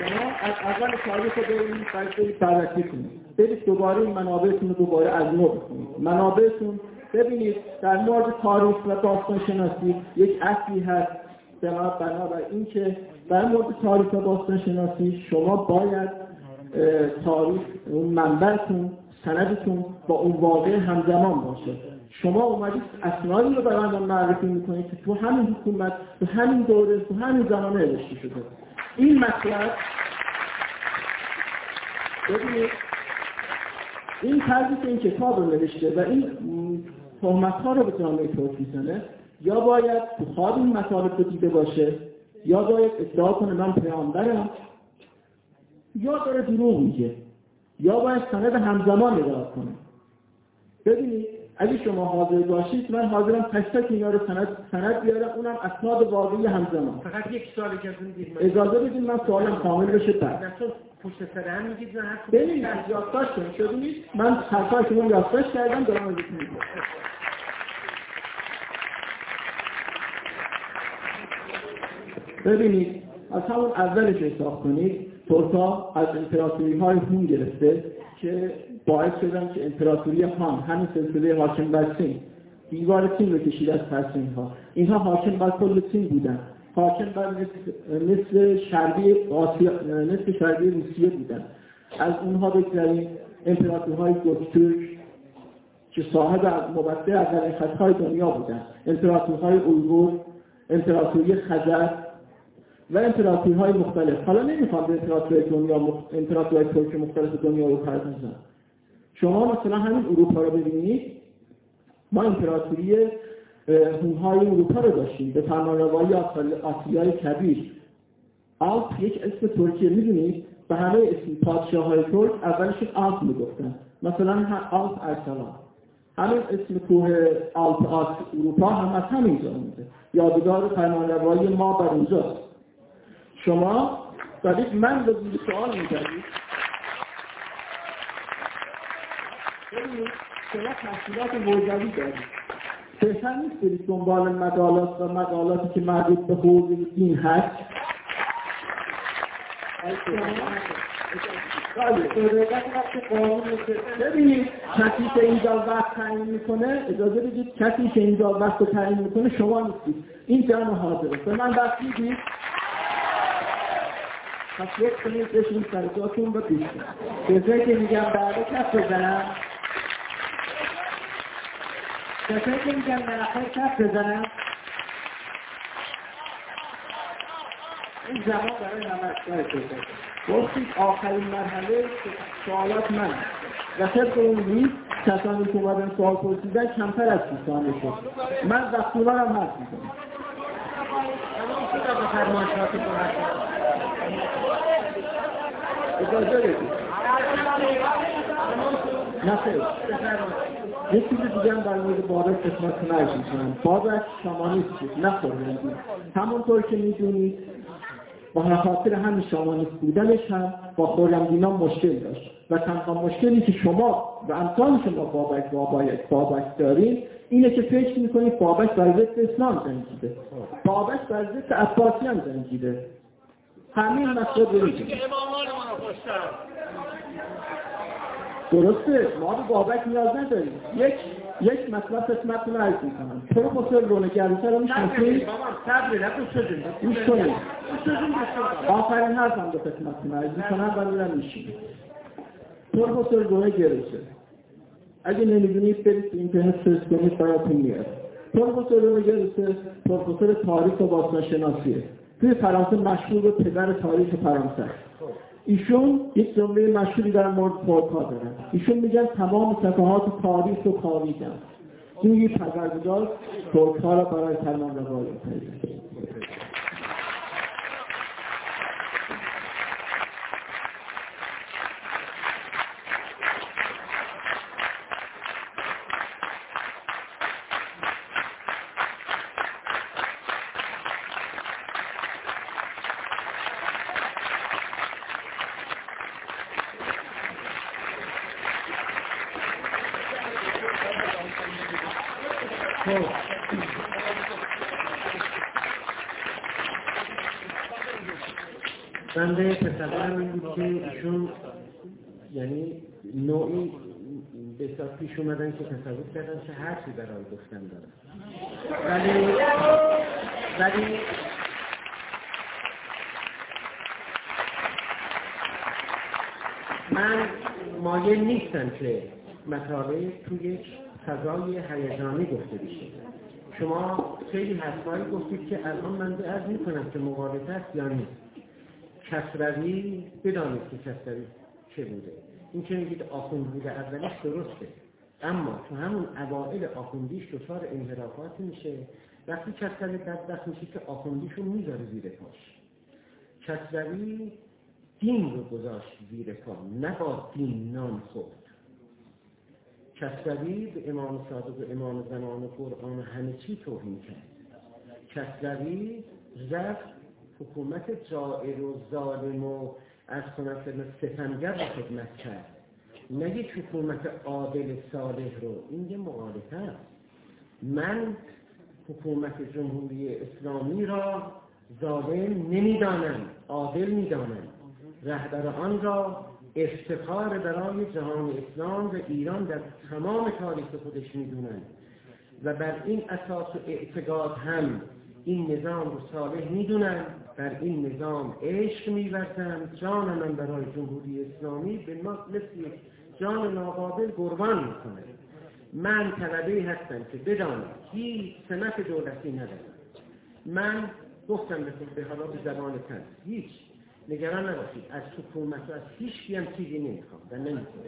شما از اول تاریخ برید برید بررسی کنید برید دوباره این منابعتون رو دوباره از نو بکنید. منابعتون ببینید در مورد تاریخ و داستان شناسی یک اصلی هست بنا بنابر اینکه در مورد تاریخ و داستان شناسی شما باید تاریخ اون منبعتون سندتون با اون واقع همزمان باشه. شما اومدید اسنادی رو برای من معرفی می‌کنید که تو همین حکومت تو همین دوره تو همین زمان نوشته شده. این مطلب ببینید این طرزی که این کتاب رو نوشته و این تهمت ها رو به جامعه ترک می‌زنه یا باید تو خواب این مطالب رو دیده باشه یا باید ادعا کنه من پیامبرم یا داره دروغ میگه یا باید سند همزمان نگاه کنه. ببینید اگه شما حاضر باشید من حاضرم تشتک اینا رو سند, سند بیارم اونم اسناد واقعی همزمان. فقط یک سوالی که اجازه بدید من سوالم کامل بشه بعد. پشت سر هم میگید من حرف ببینید یادداشت کنید. شدید من حرفای شما یادداشت کردم دارم ازتون میگم. ببینید از همون اولش حساب کنید ترکا از امپراتوری های هون گرفته که باعث شدن که امپراتوری هان همین سلسله حاکم بر سین دیوار سین رو کشید از پرسین ها اینها حاکم بر کل سین بودن. حاکم بر مثل شرقی نصف شرقی روسیه بودن. از اونها بگذاریم امپراتورهای گفتورک که صاحب مبدع اولین خطهای دنیا بودن. امپراتورهای اویغور امپراتوری خزر و امپراتورهای مختلف. حالا نمی‌خوام به امپراتورهای دنیا مخ... امپراتورهای ترک مختلف دنیا رو پردازم. شما مثلا همین اروپا رو ببینید ما امپراتوری هونهای اروپا رو داشتیم به فرمانروایی آسیای کبیر. آلپ یک اسم ترکیه می‌دونید؟ به همه اسم پادشاه های ترک اولشون آلپ می‌گفتن. مثلا آلپ ارسلان. همین اسم کوه آلپ آس اروپا هم از همینجا میده یادگار فرمانروایی ما بر اونجاست. شما دارید من زیر سوال میگردید. شما تحصیلات موجودی دارید بهتر نیست برید دنبال مقالات و مقالاتی که مربوط به حوزه دین هست ببینید کسی که اینجا وقت تعیین می‌کنه اجازه بدید کسی که اینجا وقت تعیین می‌کنه شما نیستید. این جمع حاضره. به من وقت می‌دید. پس یک کنید بشین سر جاتون و کنید که میگم بعد کف بزنم بزنم این زمان برای نمکتای شده گفتید آخرین مرحله سوالات من. و طبق اون نیست کسانی که اومدن سوال پرسیدن کمتر از دوستان شد من دستوران هم حرف می‌کنم اجازه بدید. نه خیلی یه چیز دیگه هم در مورد بابک خدمتتون عرض می‌کنم. بابک شامانیست بود نه همونطور که می‌دونید با خاطر همین شامانیست بودنش هم با خورمدینا مشکل داشت. و تنها مشکلی که شما و امثال شما بابک بابک بابک دارید اینه که فکر می‌کنید بابک بر ضد اسلام جنگیده. بابک بر ضد عباسیان جنگیده. همین مسئله برید درسته. ما به بابک نیاز نداریم. یک یک مطلب خدمتتون عرض می‌کنم. پروفسور رونگریسه رو می‌شناسید گوش کنید. آخرین حرفم به خدمتتون عرض می‌کنم و میرم میشینید پروفسور رونگریسه اگه نمی‌دونید برید تو اینترنت سرچ کنید براتون میاد. پروفسور رونگریسه پروفسور تاریخ و باستانشناسیه. توی فرانسه مشهور به پدر تاریخ فرانسه ایشون یک جمله مشهوری در مورد فورکا دارن. ایشون میگن تمام صفحات تاریخ رو خوابیدن دوی پروردگار فورکا را برای فرمان روای پیدا اومدن که تصور کردن که حرفی برای گفتن دارن. ولی ولی من مایل نیستم که مطالعه تو یک فضای هیجانی گفته بشه. شما خیلی حرفایی گفتید که الان من عرض می‌کنم که مقالطه است یا نیست کسروی بدانید که کسروی چه بوده. این که میگید آخوند بوده اولش درسته. اما تو همون اوائل آخوندیش دچار انحرافات میشه. وقتی کسروی بدبخت میشه که آخوندیشون می‌ذاره زیر پاش. کسروی دین رو گذاشت زیر پا نه با دین نان خورد. کسروی به امام صادق و امام زمان و قرآن همه چی توهین کرد. کسروی رفت حکومت جائر و ظالم و از کنم ستمگر رو خدمت کرد. نه یک حکومت عادل صالح رو این یه مقالطه است من حکومت جمهوری اسلامی را ظالم نمی‌دانم عادل می‌دانم. رهبر آن را افتخار برای جهان اسلام و ایران در تمام تاریخ خودش می‌دونند و بر این اساس و اعتقاد هم این نظام رو صالح می‌دونن بر این نظام عشق میورزند جان من برای جمهوری اسلامی به مثل جان ناقابل قربان می‌کنه. من طلبه هستم که بدانم. هیچ سمت دولتی ندارم. من گفتم به حالا به زبان تن. هیچ. نگران نباشید. از حکومت و از هیچ هم چیزی نمی‌خوام. و نمی‌خوام.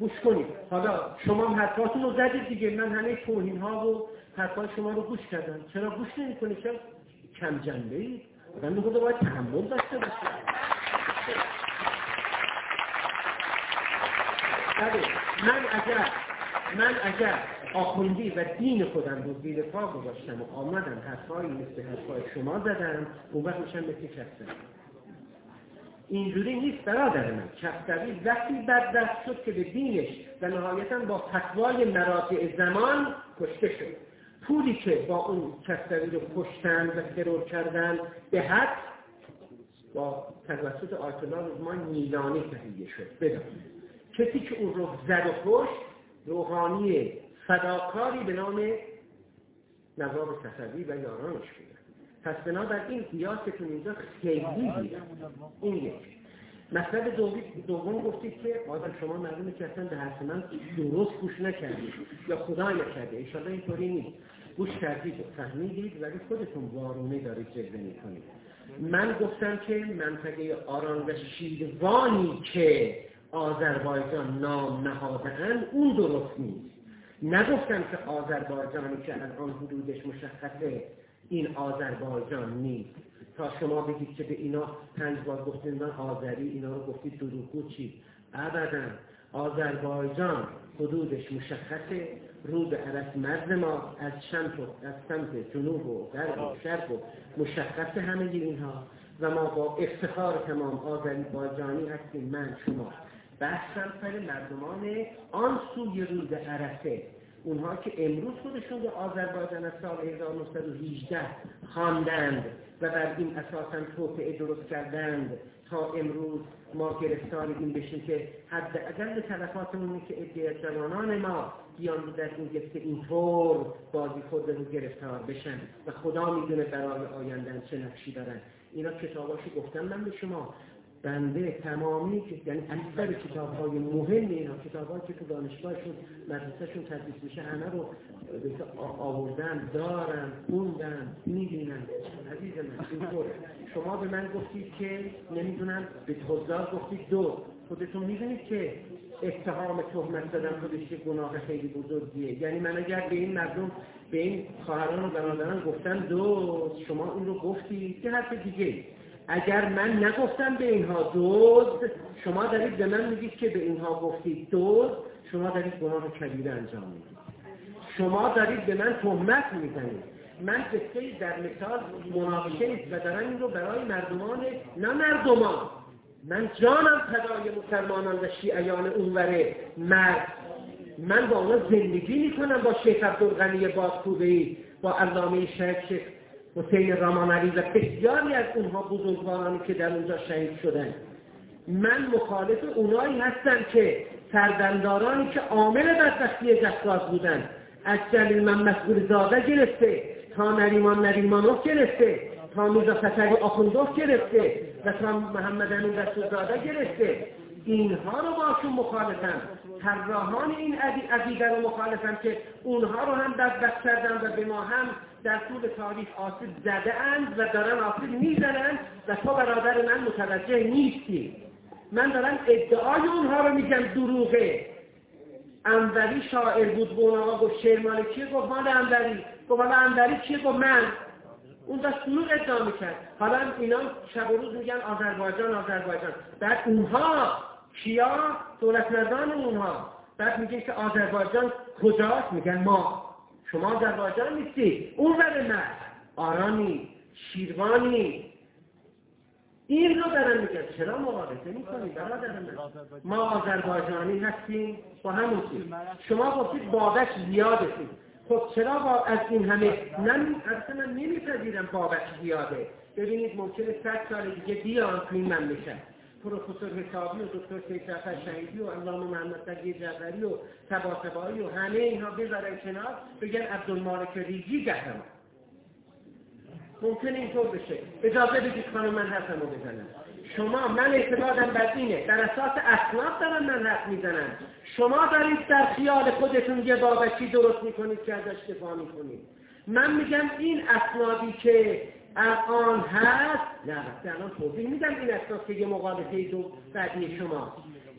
گوش کنید. حالا شما حرفاتون رو زدید دیگه. من همه توهین ها و حرفات شما رو گوش کردم. چرا گوش نمی کنید چرا؟ کم جنبه ای من خدا باید تحمل داشته باشه. بله من اگر من اگر آخوندی و دین خودم رو زیر پا گذاشتم و آمدم حرفایی مثل حرفای شما زدم اون وقت میشم مثل کفتن اینجوری نیست برادر من. کفتوی وقتی بدبخت شد که به دینش و نهایتا با فتوای مراتع زمان کشته شد. پولی که با اون کفتوی رو کشتن و ترور کردن به حد با توسط آیتلا رزمان میلانی تهیه شد. بدانید. کسی که اون رو زد و کشت روحانی فداکاری به نام نظام صفوی و یارانش بودن پس بنابراین قیاستون اینجا خیلی دیدن این یک. مطلب دوم گفتید که آدم شما معلومه که اصلا به حرف من درست گوش نکردید یا خدا نکرده. ایشالله اینطوری نیست. گوش کردید و فهمیدید ولی خودتون وارونه دارید جلوه می‌کنید. من گفتم که منطقه آران و شیروانی که آذربایجان نام نهادن اون درست نیست. نگفتم که آذربایجانی که الان حدودش مشخصه این آذربایجان نیست. تا شما بگید که به اینا پنج بار گفتید من آذری اینا رو گفتید دروغگو چی؟ ابدا آذربایجان حدودش مشخصه رو به عرص مرز ما از شمس و از سمت جنوب و غرب و شرق و مشخص همه اینها. و ما با افتخار تمام آذربایجانی هستیم من شما. بحثم سر مردمان آن سوی رود عرفه. اونها که امروز خودشون به آذربایجان از سال 1918 خواندند و بر این اساسا توطعه درست کردند. تا امروز ما گرفتار این بشیم که حد اقل تلفاتمون که ادعای جوانان ما بیان در این گفته اینطور بازی خود رو گرفتار بشن. و خدا می‌دونه برای آیندن چه نقشی دارن. اینا کتاباشو گفتم من به شما. بنده تمامی یعنی اکثر کتاب های مهم اینا کتاب که تو دانشگاهشون مدرسهشون تدریس میشه همه رو آوردن دارن خوندن می‌بینن. عزیز من اینطوره شما به من گفتید که نمی‌دونم به توزار گفتید دو. خودتون می‌دونید که اتهام تهمت زدن خودش که گناه خیلی بزرگیه. یعنی من اگر به این مردم به این خواهران و برادران گفتم دو شما این رو گفتید که حرف دیگه اگر من نگفتم به اینها دزد شما دارید به من میگید که به اینها گفتید دزد شما دارید گناه کبیره انجام می‌دید. شما دارید به من تهمت می‌زنید. من قصه در مثال مناقشه و دارم این رو برای مردمان نه مردمان من جانم فدای مسلمانان و شیعیان اونوره. مرد من با اونا زندگی می‌کنم با شیخ عبدالغنی بادکوبهی با علامه شیخ حسین رامانعلی و بسیاری از اونها بزرگوارانی که در اونجا شهید شدن. من مخالف اونایی هستم که سردندارانی که عامل بدبختی جساس بودن. از جلیل من مسئول زاده گرفته تا نریمان نریمانوف گرفته تا میزا فتری آخوندوف گرفته و تا محمد امین رسولزاده گرفته. اینها رو باشون مخالفم. طراحان این عقیده رو مخالفم که اونها رو هم بدبخت کردن و به ما هم در طول تاریخ آسیب زده اند و دارن آسیب می‌زنند و تو برادر من متوجه نیستی. من دارم ادعای اونها رو میگم دروغه. انوری شاعر بود به اونها گفت شعر مال کیه گفت مال انوری. گفت مال انوری کیه گفت من. اون داشت دروغ ادعا می‌کرد. حالا اینا شب و روز میگن آذربایجان آذربایجان. بعد اونها کیا؟ دولت مردان اونها. بعد میگه که آذربایجان کجاست؟ میگن ما. شما آذربایجان نیستی. اون ور من. آرانی شیروانی. این رو دارن میگن. چرا مقابله می‌کنی؟ برادر من. ما آذربایجانی هستیم. با همون شما گفتید بابک زیادتید خب چرا با از این همه؟ من اصلا من نمیپذیرم بابک زیاده. ببینید ممکنه صد سال دیگه بیان تو این مملکت پروفسور حسابی و دکتر سید جعفر شهیدی و علامه محمد تقی جعفری و تباتبایی و همه اینها بذارن کنار بگن عبدالمالک ریگی قهرمان ممکنه اینطور بشه. اجازه بدید خانم من حرفمو بزنم. شما من اعتقادم بر اینه در اساس اسناد دارم من حرف می‌زنم شما دارید در خیال خودتون یه بابکی درست می‌کنید که ازش دفاع می‌کنید. من میگم این اسنادی که الان هست؟ نه وقتی الان توضیح میدم این اساس که یه مقابله دو بعدی شما.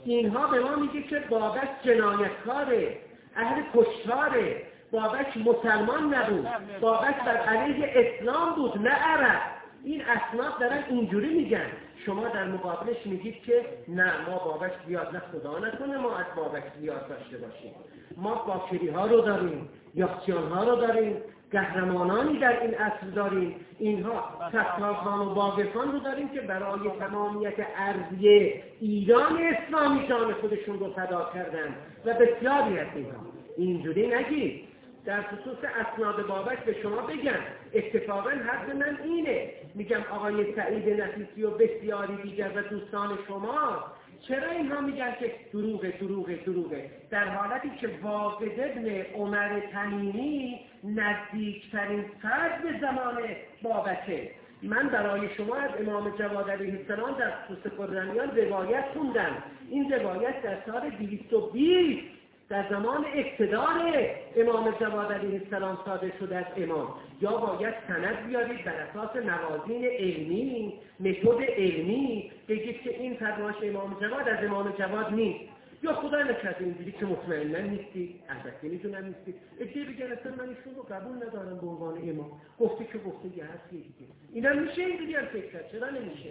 اینها به ما میگه که بابک جنایتکاره اهل کشتاره. بابک مسلمان نبود. بابک بر علیه اسلام بود نه عرب. این اسناد دارن اینجوری میگن. شما در مقابلش میگید که نه ما بابک زیاد نه خدا نکنه ما از بابک زیاد داشته باشیم. ما باکری ها رو داریم یاخچیان ها رو داریم. قهرمانانی در این اصل داریم. اینها ستارخان و باقرخان رو داریم که برای تمامیت ارضیه ایران اسلامی جان خودشون رو فدا کردن و بسیاری از اینها. اینجوری نگید در خصوص اسناد بابک به شما بگم. اتفاقا حرف من اینه. میگم آقای سعید نفیسی و بسیاری دیگر و دوستان شما چرا اینها میگن که دروغه دروغه دروغه؟ در حالتی که واقد ابن عمر تنینی نزدیکترین فرد به زمان بابکه من برای شما از امام جواد علیه السلام در خصوص قرآنیان روایت خوندم. این روایت در سال 220 در زمان اقتدار امام جواد علیه السلام صادر شده از امام. یا باید سند بیارید بر اساس موازین علمی متد علمی بگید که این فرمایش امام جواد از امام جواد نیست. یا خدا نکرده اینجوری که مطمئنا نیستی البته می‌دونم نیستی ادعای بگن اصلا من ایشون رو قبول ندارم به عنوان امام. گفته که گفته یه هستی دیگه. اینا میشه اینجوری هم فکر کرد. چرا نمیشه؟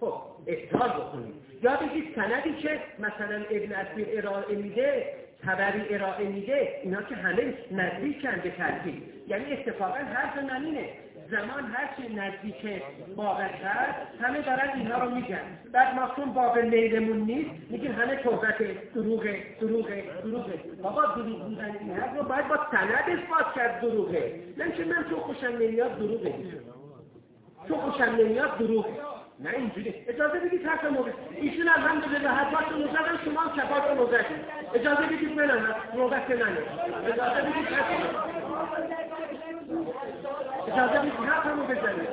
خب ابطال بکنید. یا بگید سندی که مثلا ابن اصیر ارائه میده خبری ارائه میده اینا که همه نزدیکن به ترتیب یعنی اتفاقا حرف من اینه زمان هرچی نزدیک بابک هست همه دارن اینا رو میگن. بعد ما چون باب میلمون نیست میگیم همه توبت دروغه دروغه دروغه. بابا دروغ بودن این حرف رو باید با سند اثبات کرد دروغه. نه که من چون خوشم نمیاد دروغه. چون خوشم نمیاد دروغه. نه اینجوری. اجازه بدید حرف موقع ایشون الحمدلله حرفاشون رو زدن شما هم رو زدید اجازه بدید منم نوبت منه اجازه بدید حرف اجازه بدید حرفمو بزنید.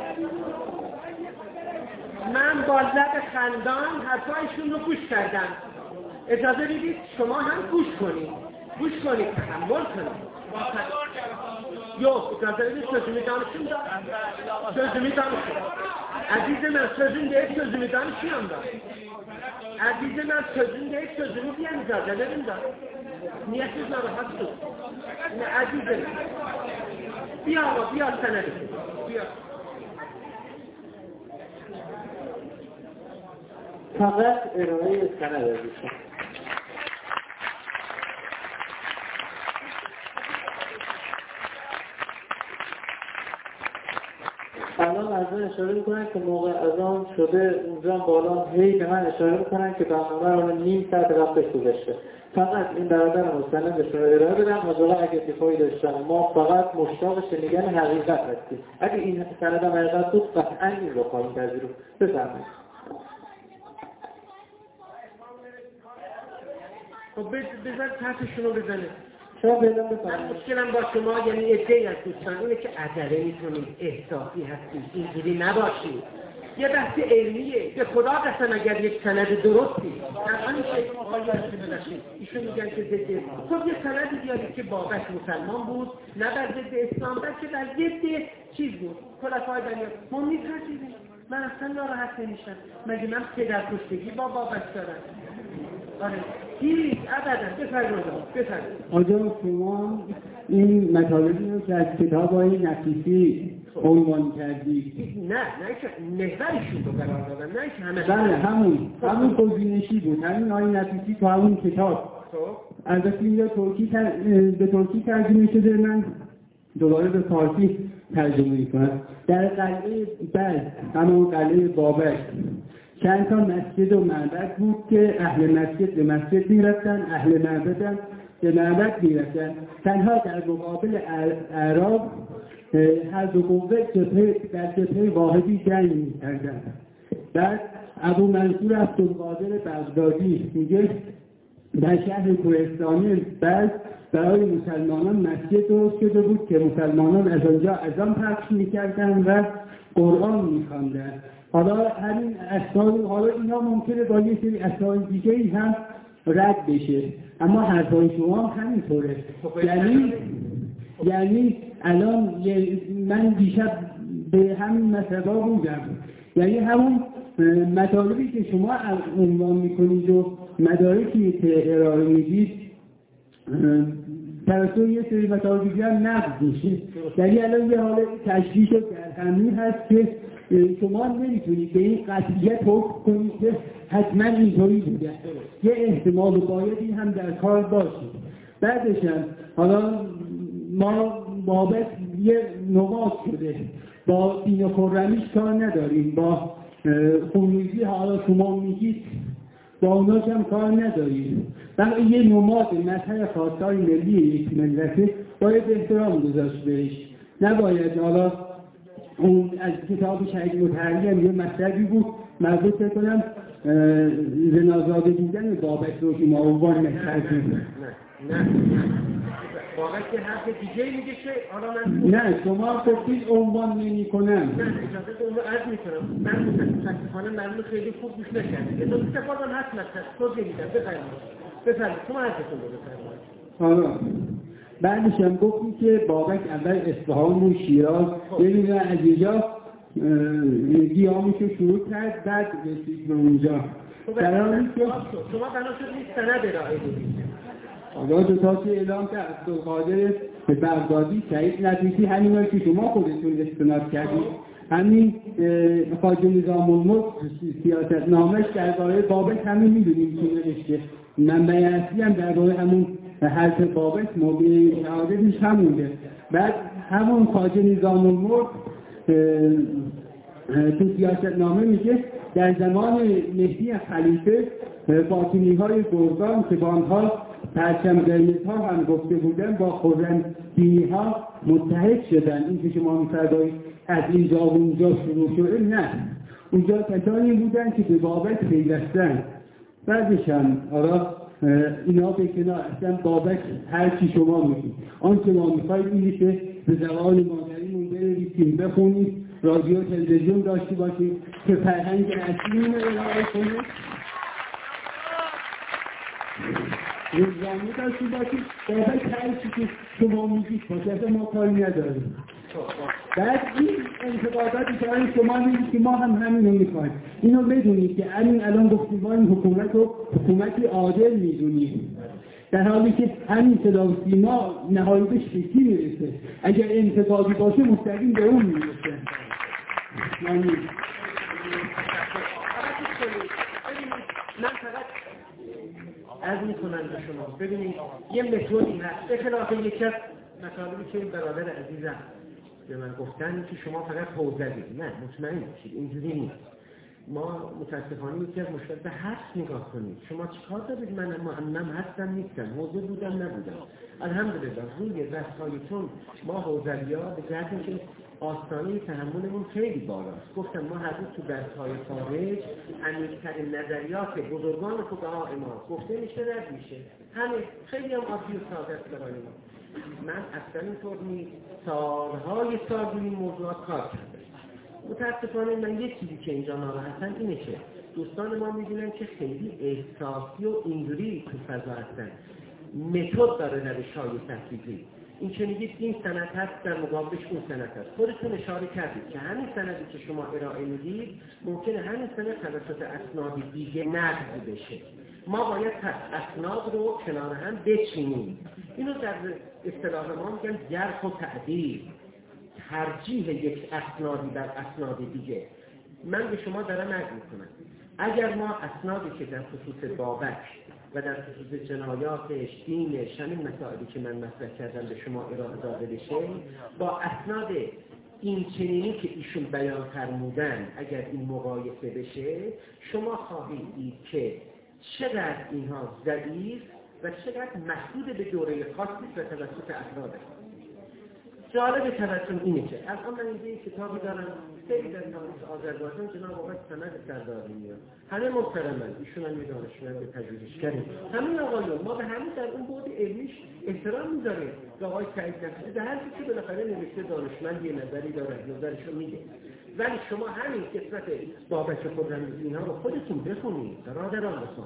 من با لب خندان حرفایشون رو گوش کردم. اجازه بدید شما هم گوش کنید. گوش کنید تحمل کنید. Yok, gazete sözümü danışın da. Sözümü danışın. Əzizimə sözün deyib sözümü danışıram da. Əzizimə sözün deyib sözümü deyəm icazə da. Niyə siz narahatsınız? Nə əzizim. Bir ağa, bir ağa sənədir. Bir ağa. Fakat öyle bir vermişim. الان از من اشاره می‌کنن که موقع از آن شده اونجا بالا هی به من اشاره می‌کنن که برنامه رو نیم ساعت وقتش گذشته. فقط این برادر مستندش رو ارائه بدم. حالا اگه اتفاقی داشتن ما فقط مشتاق شنیدن حقیقت هستیم. اگه این سند هم حقیقت بود قطعا این رو خواهیم پذیرو بفرمایید. خب بذار تحتشون رو بزنه شما پیدا من مشکلم با شما یعنی ادهی از دوستان اینه که عجله می‌کنید احساسی هستید اینجوری نباشید یه بحث علمیه. به خدا قسم اگر یک سند درستی. آقای ایشون میگن که ضد خب یه سندی بیارید که بابک مسلمان بود. نه بر ضد اسلام بلکه بر ضد چیز بود. خلفای بنی ما میترسیدیم. من اصلا ناراحت نمیشم. مگه من پدر کشتگی با بابک دارم؟ آره. هیچ ابدا بفرمایید بفرمایید آجا شما این مطالبی رو که از کتاب های نفیسی عنوان کردی. نه نه که محوریشون رو قرار دادن نه که همه. بله همون همون گزینشی بود. همین های نفیسی تو همون کتاب. خب. البته اینجا ترکی تر... به ترکی ترجمه شده من دوباره به فارسی ترجمه می‌کنم. در قلعه بعد همون قلعه بابک. چند تا مسجد و معبد بود که اهل مسجد به مسجد می‌رفتن اهل معبد به معبد می‌رفتن. تنها در مقابل اعراب هر دو قوه در جبهه واحدی جنگ می‌کردن. بعد ابو منصور عبدالقادر بغدادی میگه در شهر کوهستانی بعد برای مسلمانان مسجد درست شده بود که مسلمانان از آنجا اذان پخش می‌کردن و قرآن میخواندن. حالا همین اسناد حالا اینا ممکنه با یه سری اسناد دیگه ای هم رد بشه. اما حرفای شما هم همینطوره. یعنی یعنی الان من دیشب به همین مسئله بودم. یعنی همون مطالبی که شما عنوان می‌کنید و مدارکی که ارائه می‌دید توسط یه سری مطالب دیگه هم نقض میشه. یعنی الان یه حال تشکیش و هست که شما نمی‌تونید به این قطعیت حکم کنید که حتما اینطوری بوده. یه احتمال باید این هم در کار باشه. بعدش هم حالا ما بابت یه نماز شده. با دین خورمیش کار نداریم. با خونریزی حالا شما میگید با اوناش هم کار نداریم. بلکه یه نماز مذهب خواستای ملی یک ملته باید احترام گذاشت بهش. نباید حالا اون از کتاب شهید متحریم یه مطلبی بود. مربوط کنم زنازاده دیدن بابک رو که ما عنوان کردیم نه نه بابک حرف دیگه میگه که حالا من نه شما گفتید عنوان نمی کنم. نه اجازه اون رو عرض می‌کنم. من متاسفانه معلوم خیلی خوب گوش نکردم دو استفاده هست مثلا توضیح میدم. بفرمایید. بفرمایید. شما عرضتون رو بفرمایید. حالا بعدش هم گفتیم که بابک اول اصفهان و شیراز دونه از اینجا گیامش رو شروع کرد بعد رسید به اونجا. در حالی که شما بنا شد نیست سند ارائه بدید. حالا دو اعلام که عبدالقادر به بغدادی شهید نفیسی همین که شما خودتون استناد کردید. همین خواجه نظام الملک سیاست نامش درباره بابک همین می‌دونیم که نوشته. منبع اصلی هم درباره همون حضرت بابک موقع شهادتش همونده. بعد همون خاجه نظام الملک تو سیاست نامه میگه در زمان مهدی خلیفه فاطمی های گرگان که با پرچم قرمز ها هم گفته بودن با خورم دینی ها متحد شدن. این که شما میفرمایید از اینجا و اونجا شروع شده نه. اونجا کسانی بودن که به بابک پیوستن. بعدش هم اینا به کنار اصلا بابک هر چی شما میگید آنچه ما می‌خواید اینه که به زبان مادریمون بنویسیم بخونید رادیو تلویزیون داشته باشیم که فرهنگ اصلی رو ارائه کنه. روزنامه داشته باشیم. بابک هر چی که شما میگید باشه ما کاری نداریم. بعد این انتقادات که شما میگید که ما هم همین رو می‌خوایم. اینو بدونید که همین الان گفتیم ما این حکومت رو حکومتی عادل می‌دونیم. در حالی که همین صدا و سیما نهایتش به کی می‌رسه. اگر انتقادی باشه مستقیم به اون می‌رسه. من فقط از می‌کنم به شما. ببینید یه متدی هست. به خلاف یکی از مطالبی که این برادر عزیزم به من گفتن که شما فقط حوزه نه مطمئن باشید اینجوری نیست. ما متاسفانه یکی از مشکل به هست نگاه کنید. شما چیکار دارید؟ من معمم هستم نیستم. حوزه بودم نبودم. الحمدلله روی رسایتون ما حوزلیا به جهتی که آستانه تحملمون خیلی بالاست. گفتم ما هر روز تو درسهای خارج عمیقترین نظریات بزرگان فقها ما گفته میشه رد میشه. همه خیلی هم عادی و ساده است ما. من اصلا اینطور نیست سالهای سال روی این موضوعات کار کردم متاسفانه من یه چیزی که اینجا ناراحتم اینه که دوستان ما می‌دونن که خیلی احساسی و اینجوری تو فضا هستن. متد داره روش های تحقیقی. این که میگید؟ این سند هست در مقابلش اون سند هست. خودتون اشاره کردید که همین سندی که شما ارائه می‌دید ممکنه همین سند توسط اسناد دیگه نقض بشه. ما باید پس اسناد رو کنار هم بچینیم. اینو در اصطلاح ما میگن جرح و تعدیل. ترجیح یک اسنادی بر اسناد دیگه. من به شما دارم عرض می‌کنم. اگر ما اسنادی که در خصوص بابک و در خصوص جنایاتش دینش همین مسائلی که من مطرح کردم به شما ارائه داده بشه با اسناد این چنینی که ایشون بیان فرمودن اگر این مقایسه بشه شما خواهید دید که چقدر اینها ضعیف و چقدر محدود به دوره خاصی و توسط افراد. جالب توجه اینه که الان من اینجا کتابی دارم خیلی در تاریخ آذربایجان جناب آقای سند سرداری میاد. همه محترمن ایشون هم دانشمند پژوهشگری. همین آقایون ما به همین در اون بود علمیش احترام می‌ذاریم. به آقای سعید نفسی به هر که بالاخره نوشته دانشمند یه نظری داره نظرشو میگه. ولی شما همین قسمت بابک خودرمیزی اینها رو خودتون بخونید برادران رسول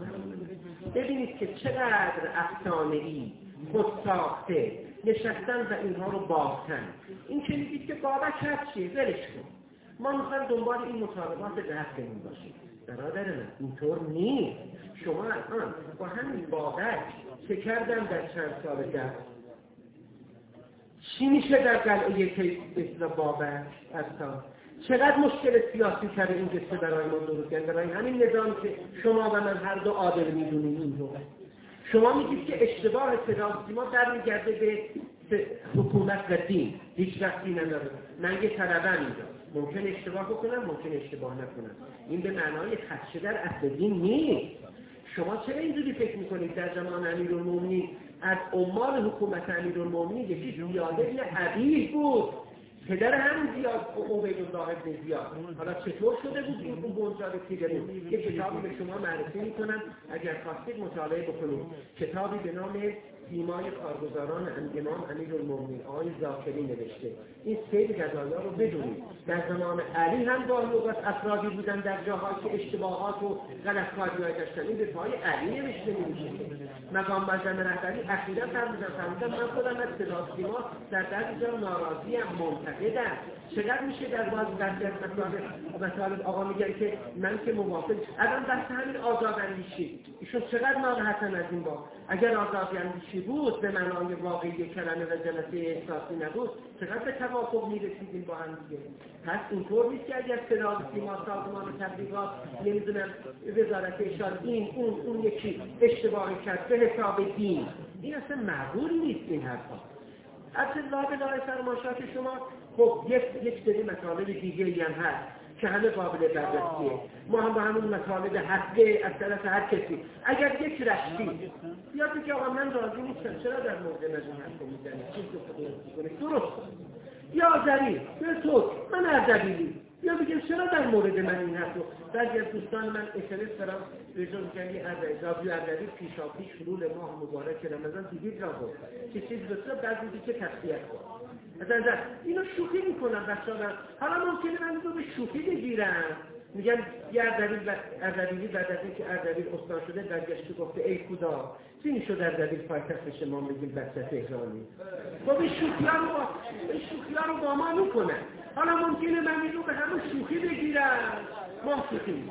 ببینید که چقدر افسانه ای خود ساخته نشستن و اینها رو باختن. این که میگید که بابک هست چیه ولش کن. ما می‌خوایم دنبال این مطالبات دستمون باشیم. برادر من اینطور نیست. شما الان با همین بابک چه کردن در چند سال ده چی میشه در قلعه اسم بابک اصلا چقدر مشکل سیاسی کرده این قصه برای ما درست برای همین نظام که شما و من هر دو عادل می‌دونیم این رو شما میگید که اشتباه ما در میگرده به حکومت و دین. هیچ وقتی نداره. من یه طلبه اینجا. ممکن اشتباه بکنم ممکن اشتباه نکنم. این به معنای خدشه در اصل دین نیست. شما چرا اینجوری فکر می‌کنید در زمان امیرالمومنین؟ از عمال حکومت امیرالمومنین یکی زیاده عبیل بود. پدر هم زیاد عبید ابن زیاد. حالا چطور شده بود این تیره بود؟ یه کتابی به شما معرفی می‌کنم. اگر خواستید مطالعه بکنید. کتابی به نام سیمای کارگزاران امام امیر المومنین آقای زاکری نوشته. این سیر گزایا رو بدونید. در زمان علی هم گاهی اوقات افرادی بودن در جاهایی که اشتباهات و غلط کاری داشتن. این به پای علی نوشته میشه مقام بزن رهبری اخیرا فرمودن فرمودن من خودم از صدا سیما در در جا ناراضی هم منتقدم چقدر میشه در باز در مثال آقا میگن که من که موافق الان بحث همین آزاداندیشی. ایشون چقدر ناراحتن از این با اگر آزاداندیشی بود به معنای واقعی کلمه و جلسه احساسی نبود چقدر به توافق می‌رسیدیم با هم دیگه؟ پس اینطور نیست که اگر صدا سیما سازمان تبلیغات نمی‌دونم وزارت اشار این اون اون یکی اشتباهی کرد به حساب دین. این اصلا معقول نیست این حرفا. اصلا لابلای فرماشات شما خب یک یک سری مطالب دیگه هم هست. که همه قابل بررسیه. ما هم با همون مطالب هسته از طرف هر کسی. اگر یک رشتی یا بگه آقا من راضی نیستم چرا در مورد این حرف می‌زنی؟ چیز رو درست. یا زری یا تو من اردبیلی یا بگم چرا در مورد من این رو بعضی از دوستان من اسمس دارم رجوع میگن یه اردبی اردبی پیشا پیش ماه مبارک رمضان دیدید را بود که چیز بسیار بعضی که تصفیت کن. مثلا اینو شوخی می‌کنم بچه ها حالا ممکنه من رو به شوخی بگیرم. میگن یه اردبیل اردبیلی بعد از اینکه اردبیل استان شده برگشته گفته ای خدا چی شد اردبیل پایتخت ما میگیم بچه تهرانی؟ خب این شوخی رو با رو با ما حالا ممکنه من این رو به همون شوخی بگیرم. ما شوخی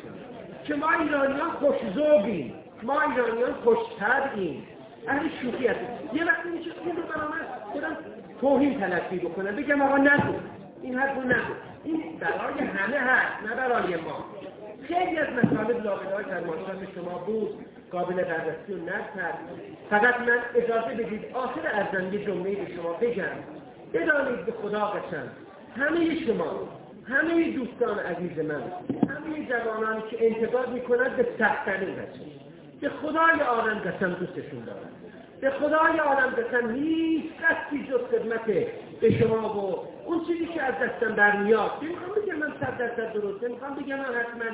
که ما ایرانیان خوشزوگیم ما ایرانیان خوشتریم اهل شوخی هستیم. یه وقتی میشه این رو برامه خودم توهین تلقی بکنم. بگم آقا نگو. این حرف رو نگو. این برای همه هست نه برای ما. خیلی از مطالب در ماشات شما بود. قابل بررسی و نرد فقط من اجازه بدید آخر ارزم یه جمله به شما بگم. بدانید به خدا قسم همه شما همه دوستان عزیز من همه جوانانی که انتقاد می‌کنند به سختترین بچه به خدای عالم قسم دوستشون دارم. به خدای عالم قسم هیچ قصدی جز خدمت به شما و اون چیزی که از دستم برمیاد. می‌خوام بگم من صد درصد درسته می‌خوام بگم من حتما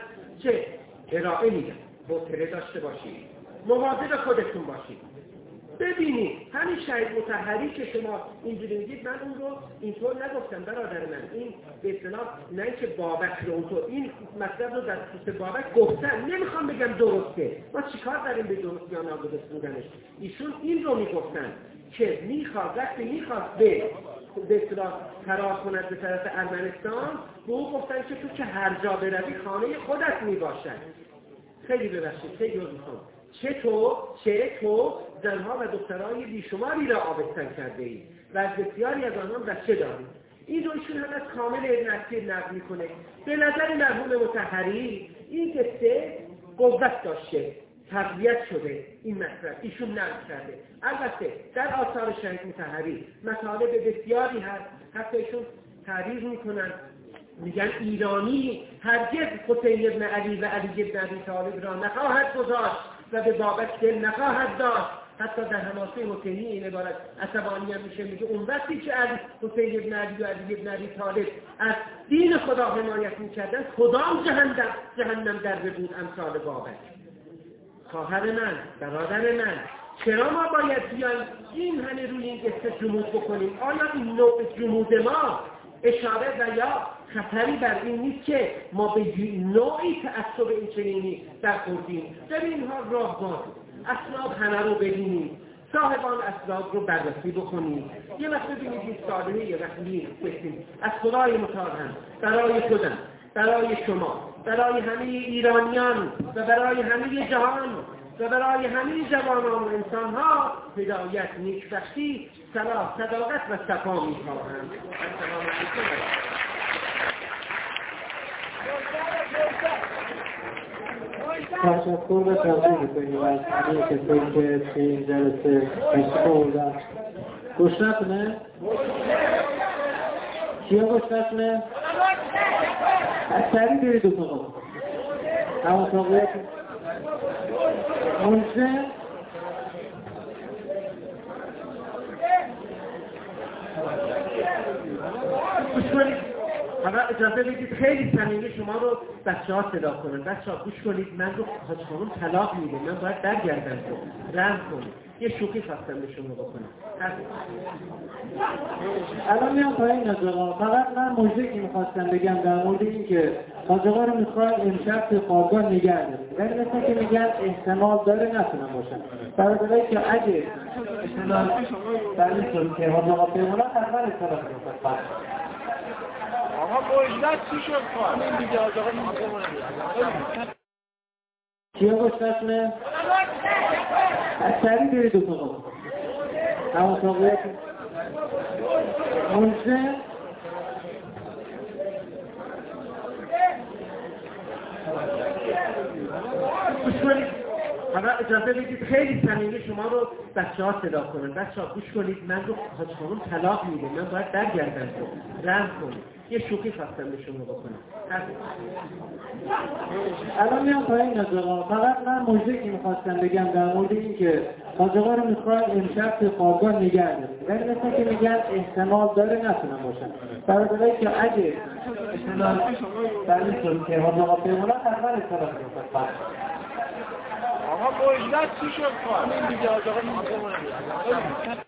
چه ارائه میدم. حوصله داشته باشید. مواظب خودتون باشید. ببینید همین شهید متحری که شما اینجوری میگید من اون رو اینطور نگفتم برادر من. این به اصطلاح نه اینکه بابک رو اونطور این مطلب رو در خصوص بابک گفتن نمی‌خوام بگم درسته. ما چیکار داریم به درست یا نادرست بودنش؟ ایشون این رو می‌گفتن که می‌خواد وقتی می‌خواد به به اصطلاح فرار کند به طرف ارمنستان به او گفتن که تو که هر جا بروی خانه خودت می‌باشد. خیلی ببخشید خیلی چه تو چه تو زنها و دخترهای بیشماری را آبستن کرده ای و از بسیاری از آنان بچه دارید این رو هم از کامل ابن اصیر نقل می‌کنه. به نظر مرحوم متحری این قصه قوت داشته تقویت شده این مطلب ایشون نقل کرده. البته در آثار شهید متحری مطالب بسیاری هست. حتی ایشون تعریض می‌کنن میگن ایرانی هرگز حسین ابن علی و علی ابن عبی طالب را نخواهد گذاشت. و به بابک دل نخواهد داشت. حتی در حماسه حسینی این عبارت عصبانی هم میشه میگه اون وقتی که علی حسین ابن علی و علی ابن علی طالب از دین خدا حمایت می‌کردن کدام جهنم جهنم در بود امثال بابک. خواهر من برادر من چرا ما باید بیایم این همه روی این قصه جمود بکنیم؟ آیا این نوع جمود ما اشاره و یا خطری بر این نیست که ما به نوعی تعصب این چنینی برخوردیم در اینها راه باز اسناد همه رو ببینیم. صاحبان اسناد رو بررسی بکنیم. یه وقت ببینید این ساله یه وقت بسیم از خدای متعال. برای خودم. برای شما. برای همه ایرانیان. و برای همه جهان. و برای همه جوانان و انسانها هدایت نیکبختی صلاح صداقت و صفا می‌خواهند السلام علیکم تشکر و توضیح می‌کنیم از همه کسایی که توی این جلسه تشریف آوردن گشنف نه؟ کیا گشنف نه؟ از سریع برید اتاقا همون اتاقیت منشه گوش کنید فقط اجازه بدید این برای برای برای همه ایرانیان و خیلی صمیمی شما رو بچه ها صدا کنن. بچه ها گوش کنید. من رو حاج خانم طلاق میده. من باید برگردم تو. رحم کنید. یه شوخی خواستم به شما بکنم. الان میام پایین نجاقا فقط من موضوعی که می‌خواستم بگم در مورد این که حاجقا رو می‌خوایم امشب تو خوابگاه نگه داریم ولی مثل که میگن احتمال داره نتونم باشن برای که اگه احتمال در این که حاجقا بمونن حتما احتمال کیا باش رسمه؟ از سریع برید اتاقا. همون اتاقیت. منشه گوش کنید. حالا اجازه بدید خیلی صمیمی شما رو بچه ها صدا کنن. بچه ها گوش کنید. من رو حاج خانم طلاق میده. من باید برگردم. رحم کنید. یه شوخی خواستم به شما بکنم الان میام پایین آقا. فقط من موضوعی که می‌خواستم بگم در مورد این که آقا رو می‌خواد امشب تو خوابگاه نگه داریم ولی مثل که میگن احتمال داره نتونم باشن. برای که اگه احتمال در این صورت که حاج آقا بمونن حتما اطلاع میفرد آقا مجلس چی شد؟ این دیگه آقا